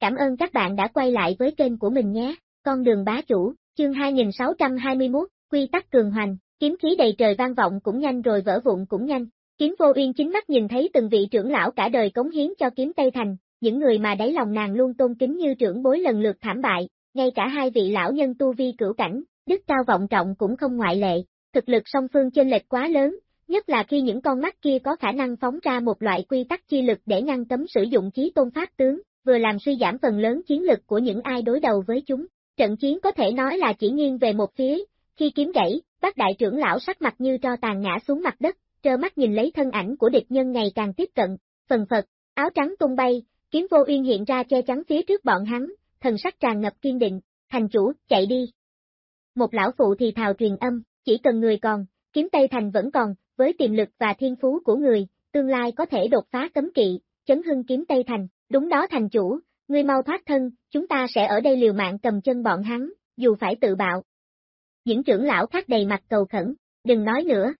Cảm ơn các bạn đã quay lại với kênh của mình nhé. Con đường bá chủ, chương 2621, quy tắc cường hoành, kiếm khí đầy trời vang vọng cũng nhanh rồi vỡ vụn cũng nhanh. Kiếm vô uyên chính mắt nhìn thấy từng vị trưởng lão cả đời cống hiến cho kiếm Tây Thành, những người mà đáy lòng nàng luôn tôn kính như trưởng bối lần lượt thảm bại, ngay cả hai vị lão nhân tu vi cửu cảnh, đức cao vọng trọng cũng không ngoại lệ. Thực lực song phương chênh lệch quá lớn, nhất là khi những con mắt kia có khả năng phóng ra một loại quy tắc chi lực để ngăn cấm sử dụng chí tôn pháp tướng, vừa làm suy giảm phần lớn chiến lực của những ai đối đầu với chúng. Trận chiến có thể nói là chỉ nghiêng về một phía, khi kiếm gãy, bác đại trưởng lão sắc mặt như tro tàn ngã xuống mặt đất, trơ mắt nhìn lấy thân ảnh của địch nhân ngày càng tiếp cận, phần phật, áo trắng tung bay, kiếm vô uyên hiện ra che chắn phía trước bọn hắn, thần sắc tràn ngập kiên định, thành chủ, chạy đi. Một lão phụ thì thào truyền âm, chỉ cần người còn, kiếm Tây Thành vẫn còn, với tiềm lực và thiên phú của người, tương lai có thể đột phá cấm kỵ, chấn hưng kiếm Tây Thành, đúng đó thành chủ, ngươi mau thoát thân, chúng ta sẽ ở đây liều mạng cầm chân bọn hắn, dù phải tự bạo. Những trưởng lão khác đầy mặt cầu khẩn, đừng nói nữa.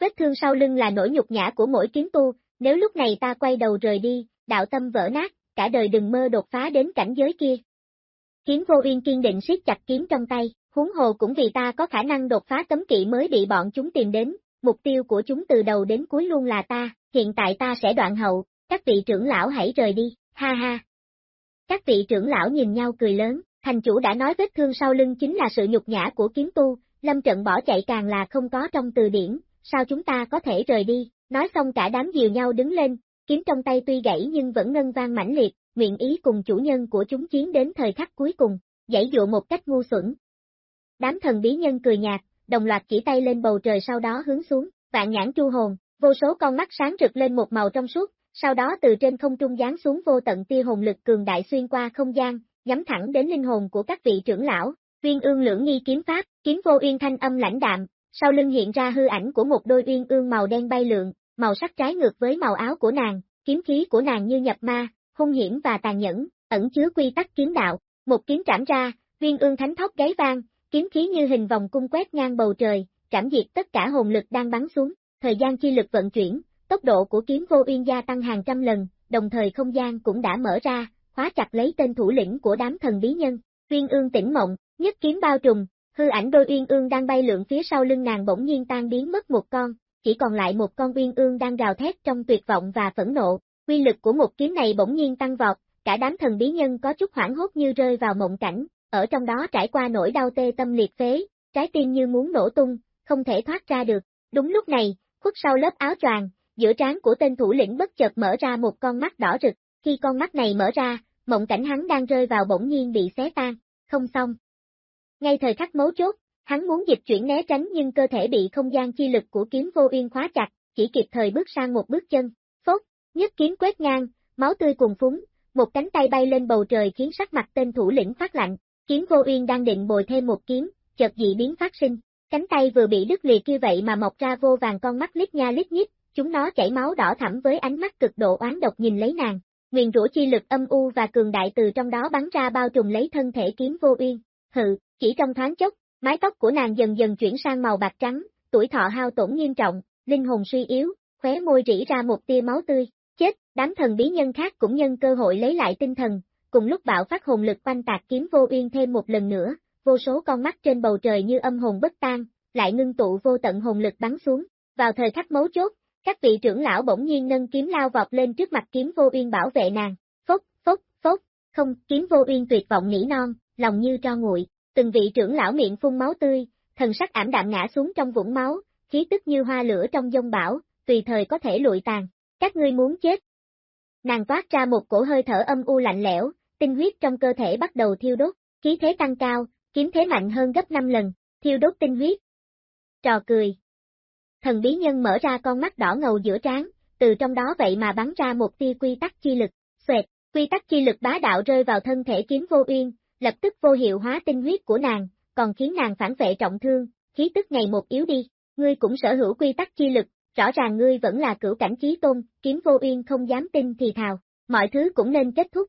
Vết thương sau lưng là nỗi nhục nhã của mỗi kiến tu, nếu lúc này ta quay đầu rời đi, đạo tâm vỡ nát, cả đời đừng mơ đột phá đến cảnh giới kia. Kiếm vô uyên kiên định siết chặt kiếm trong tay, huống hồ cũng vì ta có khả năng đột phá cấm kỵ mới bị bọn chúng tìm đến, mục tiêu của chúng từ đầu đến cuối luôn là ta, hiện tại ta sẽ đoạn hậu, các vị trưởng lão hãy rời đi, ha ha. Các vị trưởng lão nhìn nhau cười lớn, thành chủ đã nói vết thương sau lưng chính là sự nhục nhã của kiếm tu, lâm trận bỏ chạy càng là không có trong từ điển, sao chúng ta có thể rời đi, nói xong cả đám dìu nhau đứng lên, kiếm trong tay tuy gãy nhưng vẫn ngân vang mãnh liệt, nguyện ý cùng chủ nhân của chúng chiến đến thời khắc cuối cùng, dãy dụ một cách ngu xuẩn. Đám thần bí nhân cười nhạt, đồng loạt chỉ tay lên bầu trời sau đó hướng xuống, vạn nhãn tru hồn, vô số con mắt sáng rực lên một màu trong suốt, sau đó từ trên không trung giáng xuống vô tận tia hồn lực cường đại xuyên qua không gian, nhắm thẳng đến linh hồn của các vị trưởng lão. Uyên ương lưỡng nghi kiếm pháp, kiếm vô uyên thanh âm lãnh đạm, sau lưng hiện ra hư ảnh của một đôi uyên ương màu đen bay lượn, màu sắc trái ngược với màu áo của nàng, kiếm khí của nàng như nhập ma, hung hiểm và tàn nhẫn, ẩn chứa quy tắc kiếm đạo, một kiếm trảm ra, uyên ương thánh thóc gáy vang, kiếm khí như hình vòng cung quét ngang bầu trời, trảm diệt tất cả hồn lực đang bắn xuống, thời gian chi lực vận chuyển, tốc độ của kiếm vô uyên gia tăng hàng trăm lần, đồng thời không gian cũng đã mở ra, khóa chặt lấy tên thủ lĩnh của đám thần bí nhân, uyên ương tỉnh mộng, nhất kiếm bao trùm, hư ảnh đôi uyên ương đang bay lượn phía sau lưng nàng bỗng nhiên tan biến mất một con, chỉ còn lại một con uyên ương đang gào thét trong tuyệt vọng và phẫn nộ, quy lực của một kiếm này bỗng nhiên tăng vọt, cả đám thần bí nhân có chút hoảng hốt như rơi vào mộng cảnh, ở trong đó trải qua nỗi đau tê tâm liệt phế, trái tim như muốn nổ tung, không thể thoát ra được. Đúng lúc này, khuất sau lớp áo choàng, giữa trán của tên thủ lĩnh bất chợt mở ra một con mắt đỏ rực, khi con mắt này mở ra, mộng cảnh hắn đang rơi vào bỗng nhiên bị xé tan, không xong. Ngay thời khắc mấu chốt, hắn muốn dịch chuyển né tránh nhưng cơ thể bị không gian chi lực của kiếm vô uyên khóa chặt, chỉ kịp thời bước sang một bước chân, phốt, nhất kiếm quét ngang, máu tươi cùng phúng, một cánh tay bay lên bầu trời khiến sắc mặt tên thủ lĩnh phát lạnh, kiếm vô uyên đang định bồi thêm một kiếm, chợt dị biến phát sinh, cánh tay vừa bị đứt lìa kia vậy mà mọc ra vô vàng con mắt lít nha lít nhít, chúng nó chảy máu đỏ thẳm với ánh mắt cực độ oán độc nhìn lấy nàng. Nguyền rủa chi lực âm u và cường đại từ trong đó bắn ra bao trùm lấy thân thể kiếm vô uyên. Hự, chỉ trong thoáng chốc, mái tóc của nàng dần dần chuyển sang màu bạc trắng, tuổi thọ hao tổn nghiêm trọng, linh hồn suy yếu, khóe môi rỉ ra một tia máu tươi. Chết, đám thần bí nhân khác cũng nhân cơ hội lấy lại tinh thần, cùng lúc bạo phát hồn lực quanh tạc kiếm vô uyên thêm một lần nữa, vô số con mắt trên bầu trời như âm hồn bất tan, lại ngưng tụ vô tận hồn lực bắn xuống. Vào thời khắc mấu chốt, các vị trưởng lão bỗng nhiên nâng kiếm lao vọt lên trước mặt kiếm vô uyên bảo vệ nàng, phốc, phốc, phốc, không, kiếm vô uyên tuyệt vọng nỉ non, lòng như tro nguội, từng vị trưởng lão miệng phun máu tươi, thần sắc ảm đạm ngã xuống trong vũng máu, khí tức như hoa lửa trong dông bão, tùy thời có thể lụi tàn, các ngươi muốn chết. Nàng toát ra một cổ hơi thở âm u lạnh lẽo, tinh huyết trong cơ thể bắt đầu thiêu đốt, khí thế tăng cao, kiếm thế mạnh hơn gấp 5 lần, thiêu đốt tinh huyết. Trò cười, thần bí nhân mở ra con mắt đỏ ngầu giữa trán, từ trong đó vậy mà bắn ra một tia quy tắc chi lực, xoẹt, quy tắc chi lực bá đạo rơi vào thân thể kiếm vô uyên, lập tức vô hiệu hóa tinh huyết của nàng, còn khiến nàng phản vệ trọng thương, khí tức ngày một yếu đi, ngươi cũng sở hữu quy tắc chi lực, rõ ràng ngươi vẫn là cửu cảnh chí tôn, kiếm vô uyên không dám tin thì thào, mọi thứ cũng nên kết thúc.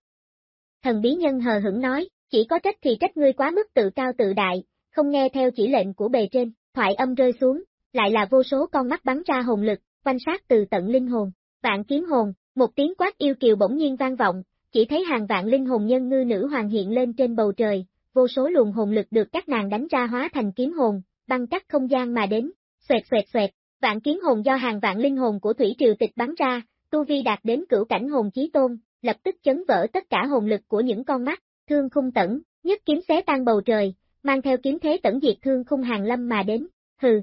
Thần bí nhân hờ hững nói, chỉ có trách thì trách ngươi quá mức tự cao tự đại, không nghe theo chỉ lệnh của bề trên, thoại âm rơi xuống, lại là vô số con mắt bắn ra hồn lực, quan sát từ tận linh hồn, vạn kiếm hồn, một tiếng quát yêu kiều bỗng nhiên vang vọng, chỉ thấy hàng vạn linh hồn nhân ngư nữ hoàng hiện lên trên bầu trời, vô số luồng hồn lực được các nàng đánh ra hóa thành kiếm hồn, băng cắt không gian mà đến, xoẹt xoẹt xoẹt, vạn kiếm hồn do hàng vạn linh hồn của thủy triều tịch bắn ra, tu vi đạt đến cửu cảnh hồn chí tôn, lập tức chấn vỡ tất cả hồn lực của những con mắt, thương khung tẩn, nhất kiếm xé tan bầu trời, mang theo kiếm thế tẩn diệt thương khung hàng lâm mà đến, hừ.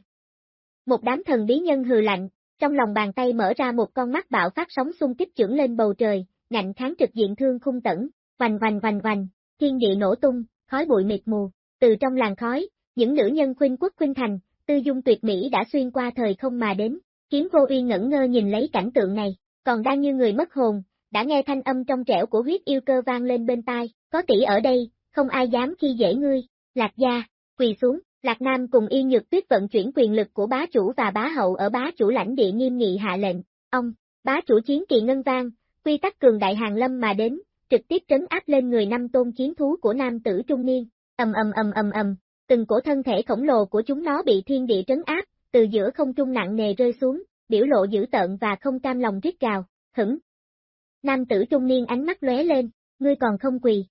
Một đám thần bí nhân hừ lạnh, trong lòng bàn tay mở ra một con mắt bạo phát sóng xung kích trưởng lên bầu trời, ngạnh kháng trực diện thương khung tẩn, vành vành vành vành, thiên địa nổ tung, khói bụi mịt mù, từ trong làng khói, những nữ nhân khuynh quốc khuynh thành, tư dung tuyệt mỹ đã xuyên qua thời không mà đến, kiếm vô uyên ngẩn ngơ nhìn lấy cảnh tượng này, còn đang như người mất hồn, đã nghe thanh âm trong trẻo của huyết yêu cơ vang lên bên tai, có tỷ ở đây, không ai dám khi dễ ngươi, lạc gia, quỳ xuống, lạc nam cùng Y nhược tuyết vận chuyển quyền lực của bá chủ và bá hậu ở bá chủ lãnh địa nghiêm nghị hạ lệnh, ông, bá chủ chiến kỳ ngân vang, quy tắc cường đại hàng lâm mà đến, trực tiếp trấn áp lên người năm tôn chiến thú của nam tử trung niên, ầm ầm ầm ầm ầm, từng cổ thân thể khổng lồ của chúng nó bị thiên địa trấn áp, từ giữa không trung nặng nề rơi xuống, biểu lộ dữ tợn và không cam lòng rít gào, hửng. Nam tử trung niên ánh mắt lóe lên, ngươi còn không quỳ.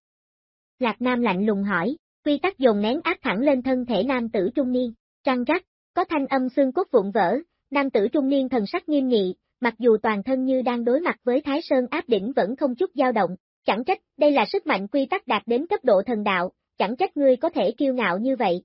Lạc Nam lạnh lùng hỏi, quy tắc dồn nén áp thẳng lên thân thể nam tử trung niên, trăng rắc, có thanh âm xương cốt vụn vỡ, nam tử trung niên thần sắc nghiêm nghị, mặc dù toàn thân như đang đối mặt với Thái Sơn áp đỉnh vẫn không chút dao động, chẳng trách, đây là sức mạnh quy tắc đạt đến cấp độ thần đạo, chẳng trách ngươi có thể kiêu ngạo như vậy.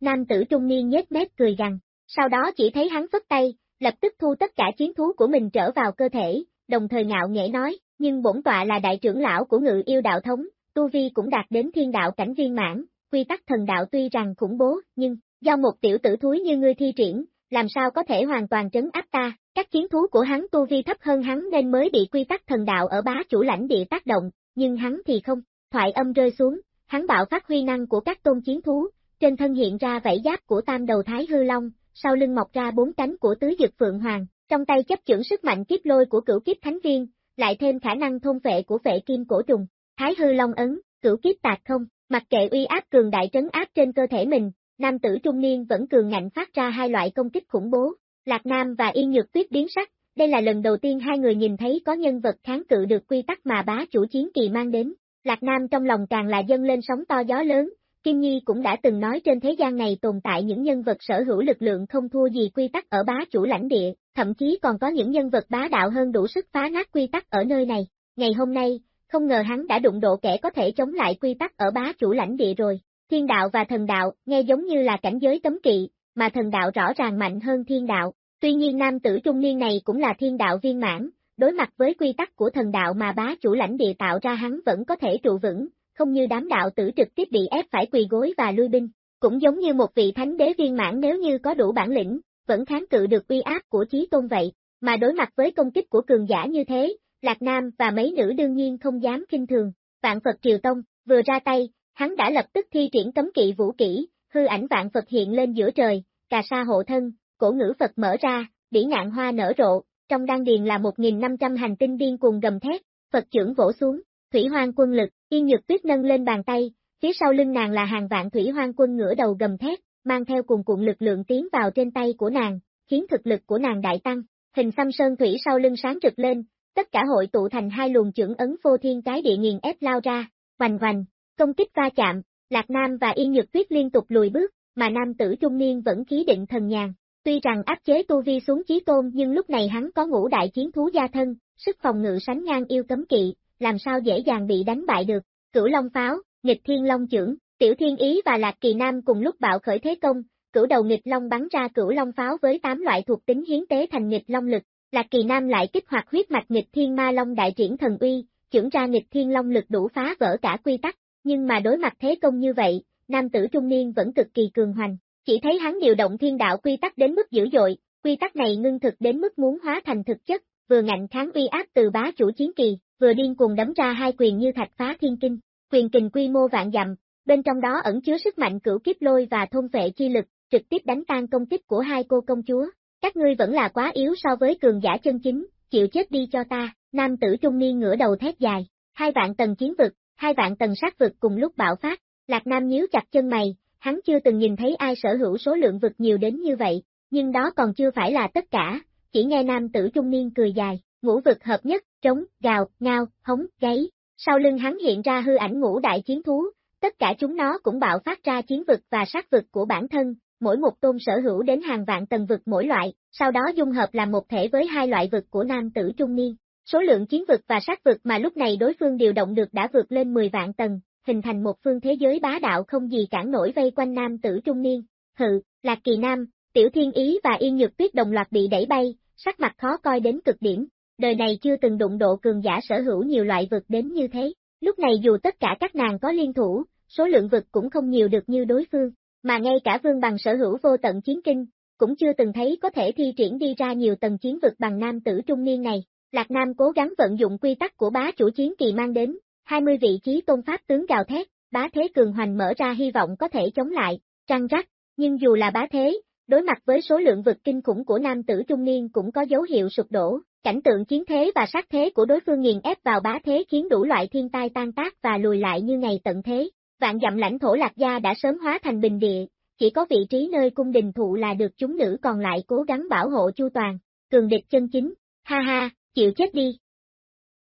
Nam tử trung niên nhếch mép cười gằn, sau đó chỉ thấy hắn phất tay, lập tức thu tất cả chiến thú của mình trở vào cơ thể, đồng thời ngạo nghễ nói, nhưng bổn tọa là đại trưởng lão của ngự yêu đạo thống, tu vi cũng đạt đến thiên đạo cảnh viên mãn, quy tắc thần đạo tuy rằng khủng bố, nhưng, do một tiểu tử thúi như ngươi thi triển, làm sao có thể hoàn toàn trấn áp ta, các chiến thú của hắn tu vi thấp hơn hắn nên mới bị quy tắc thần đạo ở bá chủ lãnh địa tác động, nhưng hắn thì không, thoại âm rơi xuống, hắn bạo phát huy năng của các tôn chiến thú, trên thân hiện ra vảy giáp của tam đầu thái hư long, sau lưng mọc ra bốn cánh của tứ dực phượng hoàng, trong tay chấp chưởng sức mạnh kiếp lôi của cửu kiếp thánh viên, lại thêm khả năng thôn vệ của vệ kim cổ trùng, thái hư long ấn, cửu kiếp tạc không, mặc kệ uy áp cường đại trấn áp trên cơ thể mình, nam tử trung niên vẫn cường ngạnh phát ra hai loại công kích khủng bố, Lạc Nam và Yên Nhược Tuyết biến sắc, đây là lần đầu tiên hai người nhìn thấy có nhân vật kháng cự được quy tắc mà bá chủ chiến kỳ mang đến. Lạc Nam trong lòng càng là dâng lên sóng to gió lớn, Kim Nhi cũng đã từng nói trên thế gian này tồn tại những nhân vật sở hữu lực lượng không thua gì quy tắc ở bá chủ lãnh địa, thậm chí còn có những nhân vật bá đạo hơn đủ sức phá nát quy tắc ở nơi này. Ngày hôm nay, không ngờ hắn đã đụng độ kẻ có thể chống lại quy tắc ở bá chủ lãnh địa rồi. Thiên đạo và thần đạo, nghe giống như là cảnh giới cấm kỵ, mà thần đạo rõ ràng mạnh hơn thiên đạo. Tuy nhiên nam tử trung niên này cũng là thiên đạo viên mãn, đối mặt với quy tắc của thần đạo mà bá chủ lãnh địa tạo ra hắn vẫn có thể trụ vững, không như đám đạo tử trực tiếp bị ép phải quỳ gối và lui binh. Cũng giống như một vị thánh đế viên mãn nếu như có đủ bản lĩnh, vẫn kháng cự được uy áp của chí tôn vậy, mà đối mặt với công kích của cường giả như thế, Lạc Nam và mấy nữ đương nhiên không dám kinh thường. Vạn Phật Triều Tông, vừa ra tay, hắn đã lập tức thi triển cấm kỵ vũ kỹ, hư ảnh Vạn Phật hiện lên giữa trời, cà sa hộ thân, cổ ngữ Phật mở ra, bỉ ngạn hoa nở rộ, trong đan điền là 1.500 hành tinh điên cuồng gầm thét, Phật trưởng vỗ xuống, thủy hoang quân lực, yên nhược tuyết nâng lên bàn tay, phía sau lưng nàng là hàng vạn thủy hoang quân ngửa đầu gầm thét, mang theo cùng cuộn lực lượng tiến vào trên tay của nàng, khiến thực lực của nàng đại tăng, hình xăm sơn thủy sau lưng sáng rực lên, tất cả hội tụ thành hai luồng trưởng ấn phô thiên cái địa nghiền ép lao ra, hoành hoành, công kích va chạm, Lạc Nam và Yên Nhược Tuyết liên tục lùi bước, mà nam tử trung niên vẫn khí định thần nhàn, Tuy rằng áp chế tu vi xuống chí tôn nhưng lúc này hắn có ngũ đại chiến thú gia thân, sức phòng ngự sánh ngang yêu cấm kỵ, làm sao dễ dàng bị đánh bại được. Cửu Long Pháo, nghịch thiên long trưởng, tiểu thiên ý và lạc kỳ nam cùng lúc bạo khởi thế công, cửu đầu nghịch long bắn ra cửu long pháo với 8 loại thuộc tính hiến tế thành nghịch long lực, lạc kỳ nam lại kích hoạt huyết mạch nghịch thiên ma long đại triển thần uy, trưởng ra nghịch thiên long lực đủ phá vỡ cả quy tắc, nhưng mà đối mặt thế công như vậy, nam tử trung niên vẫn cực kỳ cường hoành, chỉ thấy hắn điều động thiên đạo quy tắc đến mức dữ dội, quy tắc này ngưng thực đến mức muốn hóa thành thực chất, vừa ngạnh kháng uy áp từ bá chủ chiến kỳ, vừa điên cuồng đấm ra hai quyền như thạch phá thiên kinh, quyền kình quy mô vạn dặm, bên trong đó ẩn chứa sức mạnh cửu kiếp lôi và thôn vệ chi lực, trực tiếp đánh tan công kích của hai cô công chúa. Các ngươi vẫn là quá yếu so với cường giả chân chính, chịu chết đi cho ta, nam tử trung niên ngửa đầu thét dài, hai vạn tầng chiến vực, hai vạn tầng sát vực cùng lúc bạo phát, lạc nam nhíu chặt chân mày, hắn chưa từng nhìn thấy ai sở hữu số lượng vực nhiều đến như vậy, nhưng đó còn chưa phải là tất cả, chỉ nghe nam tử trung niên cười dài, ngũ vực hợp nhất, trống, gào, ngao, hống, gáy, Sau lưng hắn hiện ra hư ảnh ngũ đại chiến thú, tất cả chúng nó cũng bạo phát ra chiến vực và sát vực của bản thân, mỗi một tôn sở hữu đến hàng vạn tầng vực mỗi loại, sau đó dung hợp làm một thể với hai loại vực của nam tử trung niên. Số lượng chiến vực và sát vực mà lúc này đối phương điều động được đã vượt lên 10 vạn tầng, hình thành một phương thế giới bá đạo không gì cản nổi vây quanh nam tử trung niên. Hự, Lạc Kỳ Nam, Tiểu Thiên Ý và Yên Nhược Tuyết đồng loạt bị đẩy bay, sắc mặt khó coi đến cực điểm. Đời này chưa từng đụng độ cường giả sở hữu nhiều loại vực đến như thế. Lúc này dù tất cả các nàng có liên thủ, số lượng vực cũng không nhiều được như đối phương, mà ngay cả vương bằng sở hữu vô tận chiến kinh, cũng chưa từng thấy có thể thi triển đi ra nhiều tầng chiến vực bằng nam tử trung niên này. Lạc Nam cố gắng vận dụng quy tắc của bá chủ chiến kỳ mang đến, 20 vị trí tôn pháp tướng gào thét, bá thế cường hoành mở ra hy vọng có thể chống lại, trăng rắc, nhưng dù là bá thế, đối mặt với số lượng vực kinh khủng của nam tử trung niên cũng có dấu hiệu sụp đổ, cảnh tượng chiến thế và sát thế của đối phương nghiền ép vào bá thế khiến đủ loại thiên tai tan tác và lùi lại như ngày tận thế. Vạn dặm lãnh thổ lạc gia đã sớm hóa thành bình địa, chỉ có vị trí nơi cung đình thụ là được chúng nữ còn lại cố gắng bảo hộ chu toàn, cường địch chân chính, ha ha, chịu chết đi.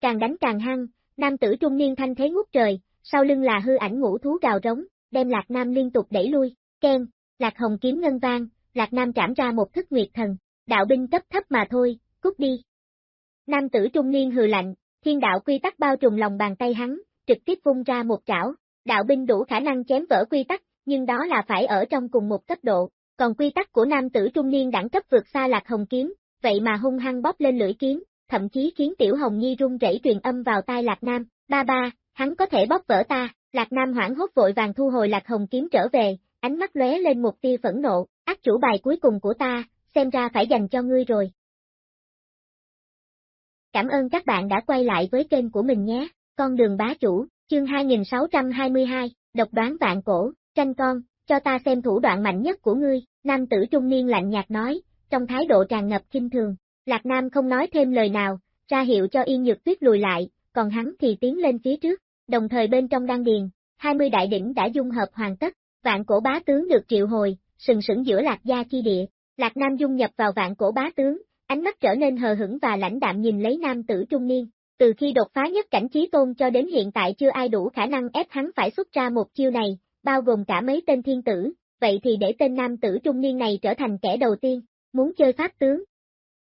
Càng đánh càng hăng, nam tử trung niên thanh thế ngút trời, sau lưng là hư ảnh ngũ thú gào rống, đem Lạc Nam liên tục đẩy lui, Khen, Lạc Hồng kiếm ngân vang, Lạc Nam trảm ra một thức nguyệt thần, đạo binh cấp thấp mà thôi, cút đi. Nam tử trung niên hừ lạnh, thiên đạo quy tắc bao trùm lòng bàn tay hắn, trực tiếp vung ra một trảo, đạo binh đủ khả năng chém vỡ quy tắc, nhưng đó là phải ở trong cùng một cấp độ, còn quy tắc của nam tử trung niên đẳng cấp vượt xa Lạc Hồng kiếm, vậy mà hung hăng bóp lên lưỡi kiếm, thậm chí khiến Tiểu Hồng Nhi run rẩy truyền âm vào tai Lạc Nam, ba ba, hắn có thể bóp vỡ ta, Lạc Nam hoảng hốt vội vàng thu hồi Lạc Hồng kiếm trở về, ánh mắt lóe lên một tia phẫn nộ, ác chủ bài cuối cùng của ta, xem ra phải dành cho ngươi rồi. Cảm ơn các bạn đã quay lại với kênh của mình nhé, con đường bá chủ, chương 2622, độc đoán vạn cổ, tranh con, cho ta xem thủ đoạn mạnh nhất của ngươi, nam tử trung niên lạnh nhạt nói, trong thái độ tràn ngập kinh thường, Lạc Nam không nói thêm lời nào, ra hiệu cho Yên Nhược Tuyết lùi lại, còn hắn thì tiến lên phía trước, đồng thời bên trong đan điền, 20 đại đỉnh đã dung hợp hoàn tất, vạn cổ bá tướng được triệu hồi, sừng sững giữa lạc gia chi địa, lạc nam dung nhập vào vạn cổ bá tướng, ánh mắt trở nên hờ hững và lãnh đạm nhìn lấy nam tử trung niên, từ khi đột phá nhất cảnh trí tôn cho đến hiện tại chưa ai đủ khả năng ép hắn phải xuất ra một chiêu này, bao gồm cả mấy tên thiên tử, vậy thì để tên nam tử trung niên này trở thành kẻ đầu tiên, muốn chơi pháp tướng.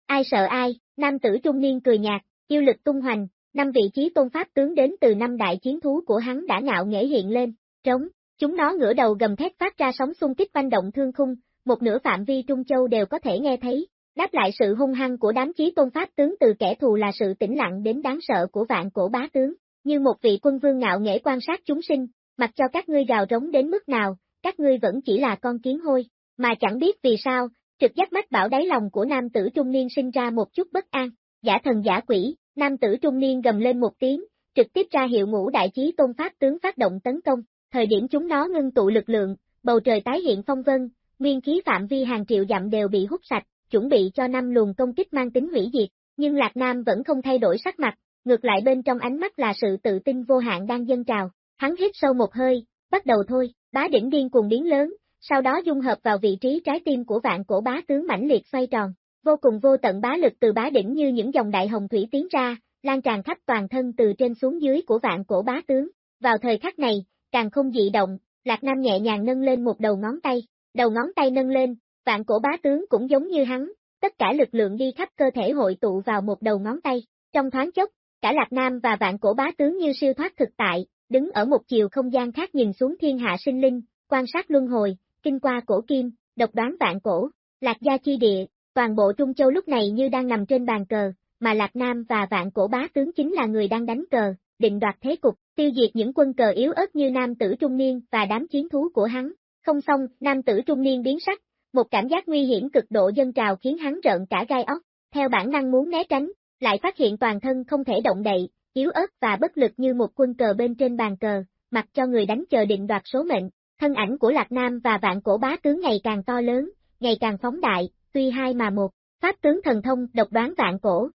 Ai sợ ai, nam tử trung niên cười nhạt, yêu lực tung hoành, năm vị trí tôn pháp tướng đến từ năm đại chiến thú của hắn đã ngạo nghễ hiện lên, trống, chúng nó ngửa đầu gầm thét phát ra sóng xung kích quanh động thương khung, một nửa phạm vi Trung Châu đều có thể nghe thấy, đáp lại sự hung hăng của đám chí tôn pháp tướng từ kẻ thù là sự tĩnh lặng đến đáng sợ của vạn cổ bá tướng, như một vị quân vương ngạo nghễ quan sát chúng sinh, mặc cho các ngươi gào rống đến mức nào, các ngươi vẫn chỉ là con kiến hôi, mà chẳng biết vì sao, trực giác mách bảo đáy lòng của nam tử trung niên sinh ra một chút bất an, giả thần giả quỷ, nam tử trung niên gầm lên một tiếng, trực tiếp ra hiệu ngũ đại chí tôn pháp tướng phát động tấn công, thời điểm chúng nó ngưng tụ lực lượng, bầu trời tái hiện phong vân, nguyên khí phạm vi hàng triệu dặm đều bị hút sạch, chuẩn bị cho năm luồng công kích mang tính hủy diệt, nhưng Lạc Nam vẫn không thay đổi sắc mặt, ngược lại bên trong ánh mắt là sự tự tin vô hạn đang dâng trào, hắn hít sâu một hơi, bắt đầu thôi, bá đỉnh điên cuồng biến lớn, sau đó dung hợp vào vị trí trái tim của vạn cổ bá tướng mãnh liệt xoay tròn, vô cùng vô tận bá lực từ bá đỉnh như những dòng đại hồng thủy tiến ra, lan tràn khắp toàn thân từ trên xuống dưới của vạn cổ bá tướng. Vào thời khắc này, càng không dị động, Lạc Nam nhẹ nhàng nâng lên một đầu ngón tay, đầu ngón tay nâng lên, vạn cổ bá tướng cũng giống như hắn, tất cả lực lượng đi khắp cơ thể hội tụ vào một đầu ngón tay, trong thoáng chốc, cả Lạc Nam và vạn cổ bá tướng như siêu thoát thực tại, đứng ở một chiều không gian khác nhìn xuống thiên hạ sinh linh, quan sát luân hồi, kinh qua cổ kim, độc đoán vạn cổ, Lạc gia chi địa, toàn bộ Trung Châu lúc này như đang nằm trên bàn cờ, mà Lạc Nam và vạn cổ bá tướng chính là người đang đánh cờ, định đoạt thế cục, tiêu diệt những quân cờ yếu ớt như nam tử trung niên và đám chiến thú của hắn. Không xong, nam tử trung niên biến sắc, một cảm giác nguy hiểm cực độ dân trào khiến hắn rợn cả gai óc, theo bản năng muốn né tránh, lại phát hiện toàn thân không thể động đậy, yếu ớt và bất lực như một quân cờ bên trên bàn cờ, mặc cho người đánh chờ định đoạt số mệnh. Thân ảnh của Lạc Nam và vạn cổ bá tướng ngày càng to lớn, ngày càng phóng đại, tuy hai mà một, pháp tướng thần thông độc đoán vạn cổ.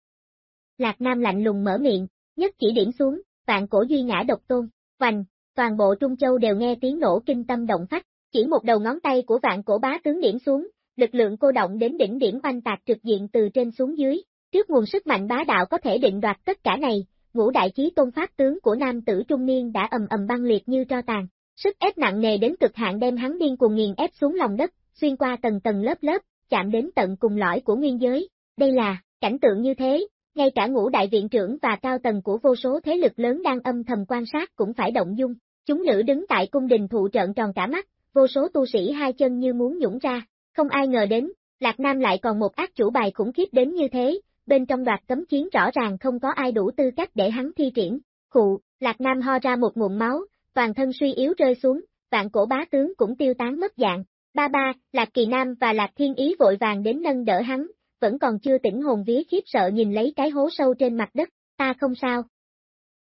Lạc Nam lạnh lùng mở miệng, nhất chỉ điểm xuống, vạn cổ duy ngã độc tôn, hoành, toàn bộ Trung Châu đều nghe tiếng nổ kinh tâm động phách, chỉ một đầu ngón tay của vạn cổ bá tướng điểm xuống, lực lượng cô động đến đỉnh điểm oanh tạc trực diện từ trên xuống dưới, trước nguồn sức mạnh bá đạo có thể định đoạt tất cả này, ngũ đại chí tôn pháp tướng của nam tử trung niên đã ầm ầm băng liệt như tro tàn. Sức ép nặng nề đến cực hạn đem hắn điên cuồng nghiền ép xuống lòng đất, xuyên qua tầng tầng lớp lớp, chạm đến tận cùng lõi của nguyên giới. Đây là, cảnh tượng như thế, ngay cả ngũ đại viện trưởng và cao tầng của vô số thế lực lớn đang âm thầm quan sát cũng phải động dung. Chúng nữ đứng tại cung đình thụ trợn tròn cả mắt, vô số tu sĩ hai chân như muốn nhũng ra, không ai ngờ đến, Lạc Nam lại còn một ác chủ bài khủng khiếp đến như thế, bên trong đoạt cấm chiến rõ ràng không có ai đủ tư cách để hắn thi triển. Khụ, Lạc Nam ho ra một nguồn máu, toàn thân suy yếu rơi xuống, vạn cổ bá tướng cũng tiêu tán mất dạng. Ba ba, Lạc Kỳ Nam và Lạc Thiên Ý vội vàng đến nâng đỡ hắn, vẫn còn chưa tỉnh hồn vía khiếp sợ nhìn lấy cái hố sâu trên mặt đất, ta không sao.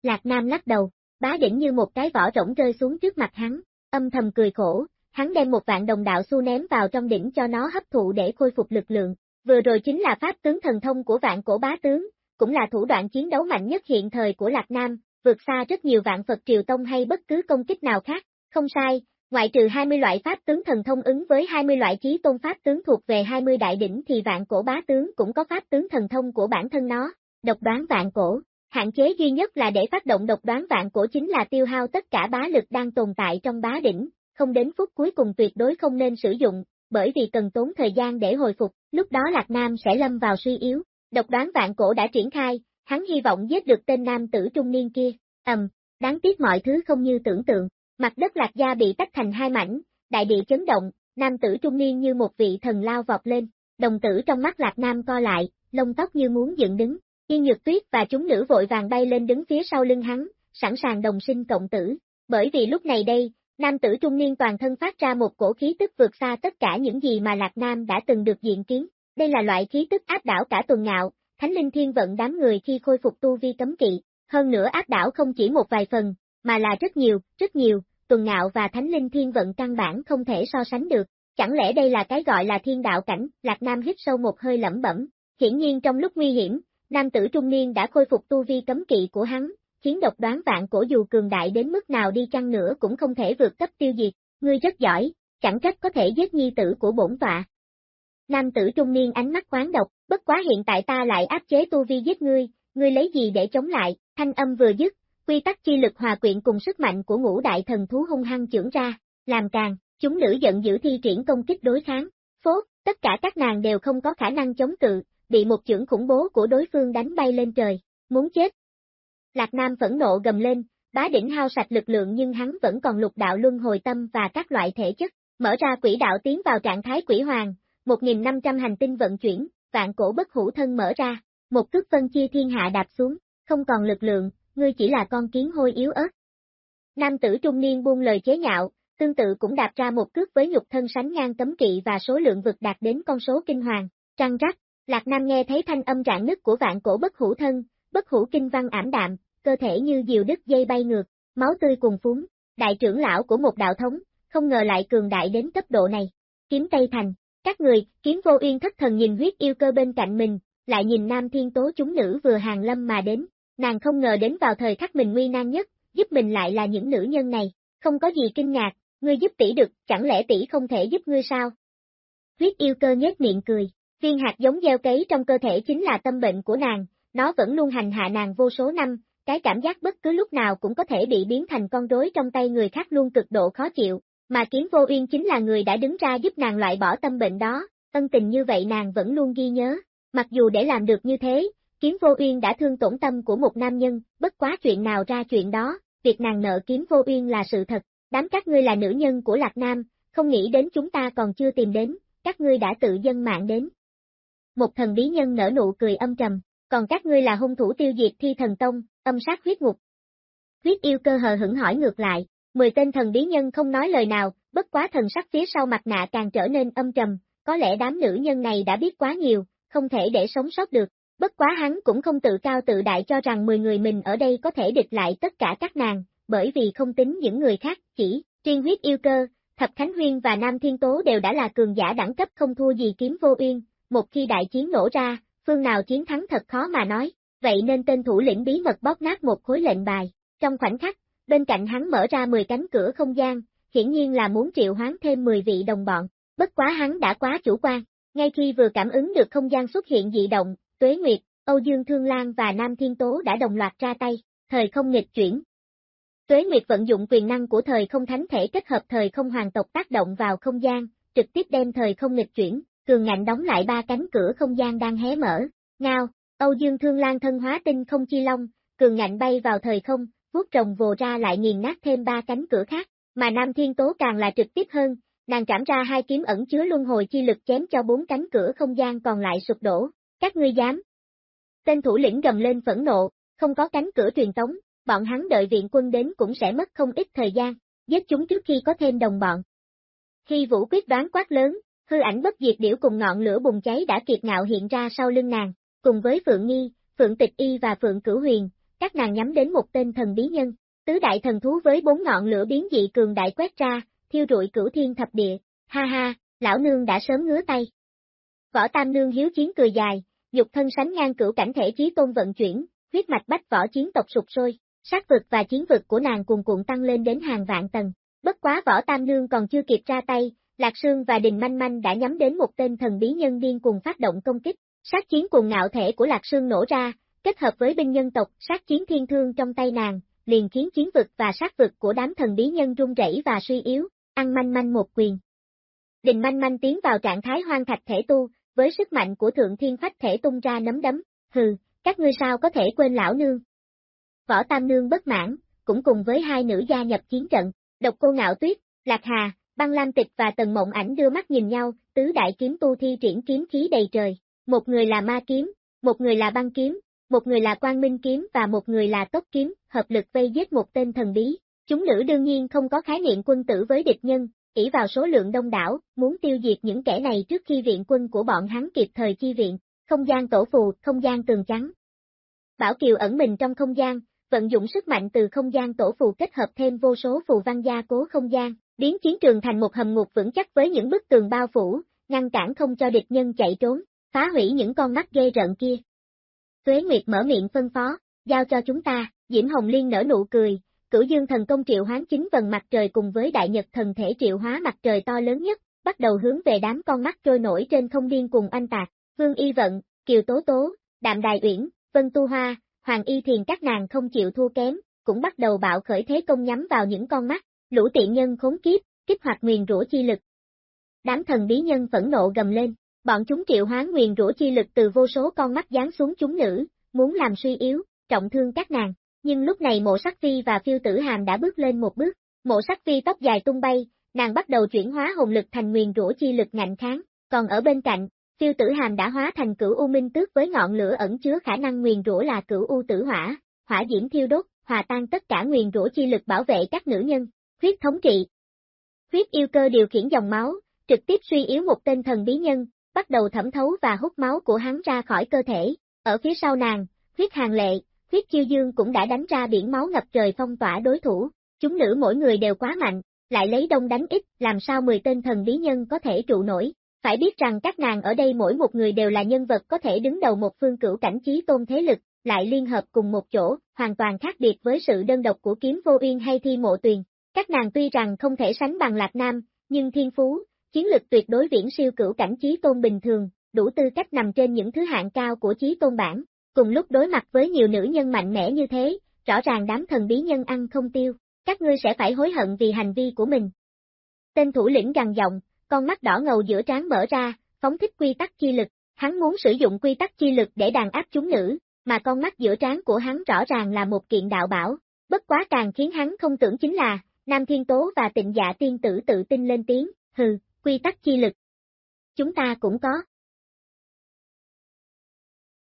Lạc Nam lắc đầu, bá đỉnh như một cái vỏ rỗng rơi xuống trước mặt hắn, âm thầm cười khổ, hắn đem một vạn đồng đạo xu ném vào trong đỉnh cho nó hấp thụ để khôi phục lực lượng. Vừa rồi chính là pháp tướng thần thông của vạn cổ bá tướng, cũng là thủ đoạn chiến đấu mạnh nhất hiện thời của Lạc Nam, vượt xa rất nhiều vạn Phật triều tông hay bất cứ công kích nào khác. Không sai, ngoại trừ 20 loại pháp tướng thần thông ứng với 20 loại chí tôn pháp tướng thuộc về 20 đại đỉnh thì vạn cổ bá tướng cũng có pháp tướng thần thông của bản thân nó, độc đoán vạn cổ. Hạn chế duy nhất là để phát động độc đoán vạn cổ chính là tiêu hao tất cả bá lực đang tồn tại trong bá đỉnh, không đến phút cuối cùng tuyệt đối không nên sử dụng, bởi vì cần tốn thời gian để hồi phục, lúc đó Lạc Nam sẽ lâm vào suy yếu. Độc đoán vạn cổ đã triển khai, hắn hy vọng giết được tên nam tử trung niên kia, ầm, đáng tiếc mọi thứ không như tưởng tượng, mặt đất Lạc Gia bị tách thành hai mảnh, đại địa chấn động, nam tử trung niên như một vị thần lao vọt lên, đồng tử trong mắt Lạc Nam co lại, lông tóc như muốn dựng đứng, Yên Nhược Tuyết và chúng nữ vội vàng bay lên đứng phía sau lưng hắn, sẵn sàng đồng sinh cộng tử, bởi vì lúc này đây, Nam tử trung niên toàn thân phát ra một cổ khí tức vượt xa tất cả những gì mà Lạc Nam đã từng được diện kiến. Đây là loại khí tức áp đảo cả tuần ngạo, thánh linh thiên vận đám người khi khôi phục tu vi cấm kỵ. Hơn nữa áp đảo không chỉ một vài phần, mà là rất nhiều, rất nhiều, tuần ngạo và thánh linh thiên vận căn bản không thể so sánh được. Chẳng lẽ đây là cái gọi là thiên đạo cảnh, Lạc Nam hít sâu một hơi lẩm bẩm. Hiển nhiên trong lúc nguy hiểm, nam tử trung niên đã khôi phục tu vi cấm kỵ của hắn, khiến độc đoán vạn cổ dù cường đại đến mức nào đi chăng nữa cũng không thể vượt cấp tiêu diệt, ngươi rất giỏi, chẳng trách có thể giết nhi tử của bổn tọa. Nam tử trung niên ánh mắt quán độc, bất quá hiện tại ta lại áp chế tu vi giết ngươi, ngươi lấy gì để chống lại, thanh âm vừa dứt, quy tắc chi lực hòa quyện cùng sức mạnh của ngũ đại thần thú hung hăng trưởng ra, làm càng, chúng nữ giận dữ thi triển công kích đối kháng, phốt, tất cả các nàng đều không có khả năng chống cự, bị một chưởng khủng bố của đối phương đánh bay lên trời, muốn chết, Lạc Nam phẫn nộ gầm lên, bá đỉnh hao sạch lực lượng nhưng hắn vẫn còn lục đạo luân hồi tâm và các loại thể chất, mở ra quỹ đạo tiến vào trạng thái quỷ hoàng, 1.500 hành tinh vận chuyển, vạn cổ bất hủ thân mở ra, một cước phân chia thiên hạ đạp xuống, không còn lực lượng, ngươi chỉ là con kiến hôi yếu ớt. Nam tử trung niên buông lời chế nhạo, tương tự cũng đạp ra một cước với nhục thân sánh ngang cấm kỵ và số lượng vực đạt đến con số kinh hoàng, trăng rắc, Lạc Nam nghe thấy thanh âm rạn nứt của vạn cổ bất hủ thân, bất hủ kinh văn ảm đạm, cơ thể như diều đứt dây bay ngược, máu tươi cùng phúng, đại trưởng lão của một đạo thống, không ngờ lại cường đại đến cấp độ này. Kiếm Tây Thành, các người, kiếm vô uyên thất thần nhìn huyết yêu cơ bên cạnh mình, lại nhìn nam thiên tố chúng nữ vừa hàng lâm mà đến, nàng không ngờ đến vào thời khắc mình nguy nan nhất, giúp mình lại là những nữ nhân này, không có gì kinh ngạc, ngươi giúp tỷ được, chẳng lẽ tỷ không thể giúp ngươi sao? Huyết yêu cơ nhếch miệng cười, viên hạt giống gieo cấy trong cơ thể chính là tâm bệnh của nàng, nó vẫn luôn hành hạ nàng vô số năm, cái cảm giác bất cứ lúc nào cũng có thể bị biến thành con rối trong tay người khác luôn cực độ khó chịu, mà kiếm vô uyên chính là người đã đứng ra giúp nàng loại bỏ tâm bệnh đó, ân tình như vậy nàng vẫn luôn ghi nhớ, mặc dù để làm được như thế, kiếm vô uyên đã thương tổn tâm của một nam nhân, bất quá chuyện nào ra chuyện đó, việc nàng nợ kiếm vô uyên là sự thật, đám các ngươi là nữ nhân của Lạc Nam, không nghĩ đến chúng ta còn chưa tìm đến, các ngươi đã tự dân mạng đến. Một thần bí nhân nở nụ cười âm trầm, còn các ngươi là hung thủ tiêu diệt thi thần tông, âm sát huyết ngục. Huyết yêu cơ hờ hững hỏi ngược lại, mười tên thần bí nhân không nói lời nào, bất quá thần sắc phía sau mặt nạ càng trở nên âm trầm, có lẽ đám nữ nhân này đã biết quá nhiều, không thể để sống sót được. Bất quá hắn cũng không tự cao tự đại cho rằng 10 người mình ở đây có thể địch lại tất cả các nàng, bởi vì không tính những người khác, chỉ, riêng huyết yêu cơ, Thập Khánh Huyên và Nam Thiên Tố đều đã là cường giả đẳng cấp không thua gì kiếm vô uyên, một khi đại chiến nổ ra, phương nào chiến thắng thật khó mà nói, vậy nên tên thủ lĩnh bí mật bóp nát một khối lệnh bài. Trong khoảnh khắc, bên cạnh hắn mở ra 10 cánh cửa không gian, hiển nhiên là muốn triệu hoán thêm 10 vị đồng bọn, bất quá hắn đã quá chủ quan, ngay khi vừa cảm ứng được không gian xuất hiện dị động, Tuế Nguyệt, Âu Dương Thương Lan và Nam Thiên Tố đã đồng loạt ra tay, thời không nghịch chuyển. Tuế Nguyệt vận dụng quyền năng của thời không thánh thể kết hợp thời không hoàng tộc tác động vào không gian, trực tiếp đem thời không nghịch chuyển, cường ngạnh đóng lại ba cánh cửa không gian đang hé mở. Ngao, Âu Dương Thương Lan thân hóa tinh không chi long, cường ngạnh bay vào thời không, vuốt rồng vồ ra lại nghiền nát thêm ba cánh cửa khác, mà Nam Thiên Tố càng là trực tiếp hơn, nàng trảm ra hai kiếm ẩn chứa luân hồi chi lực chém cho bốn cánh cửa không gian còn lại sụp đổ. Các ngươi dám. Tên thủ lĩnh gầm lên phẫn nộ, không có cánh cửa truyền tống, bọn hắn đợi viện quân đến cũng sẽ mất không ít thời gian, giết chúng trước khi có thêm đồng bọn. Khi Vũ quyết đoán quát lớn, hư ảnh bất diệt điểu cùng ngọn lửa bùng cháy đã kiệt ngạo hiện ra sau lưng nàng, cùng với Phượng Nghi, Phượng Tịch Y và Phượng Cửu Huyền, các nàng nhắm đến một tên thần bí nhân, tứ đại thần thú với bốn ngọn lửa biến dị cường đại quét ra, thiêu rụi cửu thiên thập địa, ha ha, lão nương đã sớm ngứa tay. Võ Tam Nương hiếu chiến cười dài, dục thân sánh ngang cửu cảnh thể trí tôn vận chuyển, huyết mạch bách võ chiến tộc sụp sôi, sát vực và chiến vực của nàng cuồn cuộn tăng lên đến hàng vạn tầng. Bất quá võ Tam Nương còn chưa kịp ra tay, Lạc Sương và Đình Manh Manh đã nhắm đến một tên thần bí nhân điên cùng phát động công kích, sát chiến cùng ngạo thể của Lạc Sương nổ ra, kết hợp với binh nhân tộc sát chiến thiên thương trong tay nàng, liền khiến chiến vực và sát vực của đám thần bí nhân rung rẩy và suy yếu, ăn manh manh một quyền. Đình manh manh tiến vào trạng thái hoang thạch thể tu, với sức mạnh của thượng thiên phách thể tung ra nấm đấm, hừ, các ngươi sao có thể quên lão nương. Võ Tam Nương bất mãn, cũng cùng với hai nữ gia nhập chiến trận, độc cô ngạo tuyết, lạc hà, băng lam tịch và tần mộng ảnh đưa mắt nhìn nhau, tứ đại kiếm tu thi triển kiếm khí đầy trời, một người là ma kiếm, một người là băng kiếm, một người là quang minh kiếm và một người là tốc kiếm, hợp lực vây giết một tên thần bí. Chúng nữ đương nhiên không có khái niệm quân tử với địch nhân, ỷ vào số lượng đông đảo, muốn tiêu diệt những kẻ này trước khi viện quân của bọn hắn kịp thời chi viện, không gian tổ phù, không gian tường trắng. Bảo Kiều ẩn mình trong không gian, vận dụng sức mạnh từ không gian tổ phù kết hợp thêm vô số phù văn gia cố không gian, biến chiến trường thành một hầm ngục vững chắc với những bức tường bao phủ, ngăn cản không cho địch nhân chạy trốn, phá hủy những con mắt ghê rợn kia. Tuế Nguyệt mở miệng phân phó, giao cho chúng ta, Diễm Hồng Liên nở nụ cười, cửu dương thần công triệu hoán chính vần mặt trời cùng với đại nhật thần thể triệu hóa mặt trời to lớn nhất, bắt đầu hướng về đám con mắt trôi nổi trên không điên cùng anh tạc, Vương Y Vận, Kiều Tố Tố, Đạm Đài Uyển, Vân Tu Hoa, Hoàng Y Thiền các nàng không chịu thua kém, cũng bắt đầu bạo khởi thế công nhắm vào những con mắt, lũ tiện nhân khốn kiếp, kích hoạt nguyền rủa chi lực. Đám thần bí nhân phẫn nộ gầm lên, bọn chúng triệu hoán nguyền rủa chi lực từ vô số con mắt dán xuống chúng nữ, muốn làm suy yếu, trọng thương các nàng. Nhưng lúc này mộ sắc phi và phiêu tử hàm đã bước lên một bước, mộ sắc phi tóc dài tung bay, nàng bắt đầu chuyển hóa hồn lực thành nguyền rủa chi lực ngạnh kháng, còn ở bên cạnh, phiêu tử hàm đã hóa thành cửu u minh tước với ngọn lửa ẩn chứa khả năng nguyền rủa là cửu u tử hỏa, hỏa diễm thiêu đốt, hòa tan tất cả nguyền rủa chi lực bảo vệ các nữ nhân, huyết thống trị. Huyết yêu cơ điều khiển dòng máu, trực tiếp suy yếu một tên thần bí nhân, bắt đầu thẩm thấu và hút máu của hắn ra khỏi cơ thể. Ở phía sau nàng, huyết hàng lệ, huyết chiêu dương cũng đã đánh ra biển máu ngập trời phong tỏa đối thủ. Chúng nữ mỗi người đều quá mạnh, lại lấy đông đánh ít, làm sao 10 tên thần bí nhân có thể trụ nổi. Phải biết rằng các nàng ở đây mỗi một người đều là nhân vật có thể đứng đầu một phương cửu cảnh trí tôn thế lực, lại liên hợp cùng một chỗ, hoàn toàn khác biệt với sự đơn độc của kiếm vô uyên hay thi mộ tuyền. Các nàng tuy rằng không thể sánh bằng Lạc Nam, nhưng thiên phú, chiến lực tuyệt đối viễn siêu cửu cảnh trí tôn bình thường, đủ tư cách nằm trên những thứ hạng cao của trí tôn bản, cùng lúc đối mặt với nhiều nữ nhân mạnh mẽ như thế, rõ ràng đám thần bí nhân ăn không tiêu, các ngươi sẽ phải hối hận vì hành vi của mình. Tên thủ lĩnh gằn giọng, con mắt đỏ ngầu giữa trán mở ra, phóng thích quy tắc chi lực, hắn muốn sử dụng quy tắc chi lực để đàn áp chúng nữ, mà con mắt giữa trán của hắn rõ ràng là một kiện đạo bảo, bất quá càng khiến hắn không tưởng chính là, Nam Thiên Tố và tịnh dạ tiên tử tự tin lên tiếng, hừ, quy tắc chi lực. Chúng ta cũng có.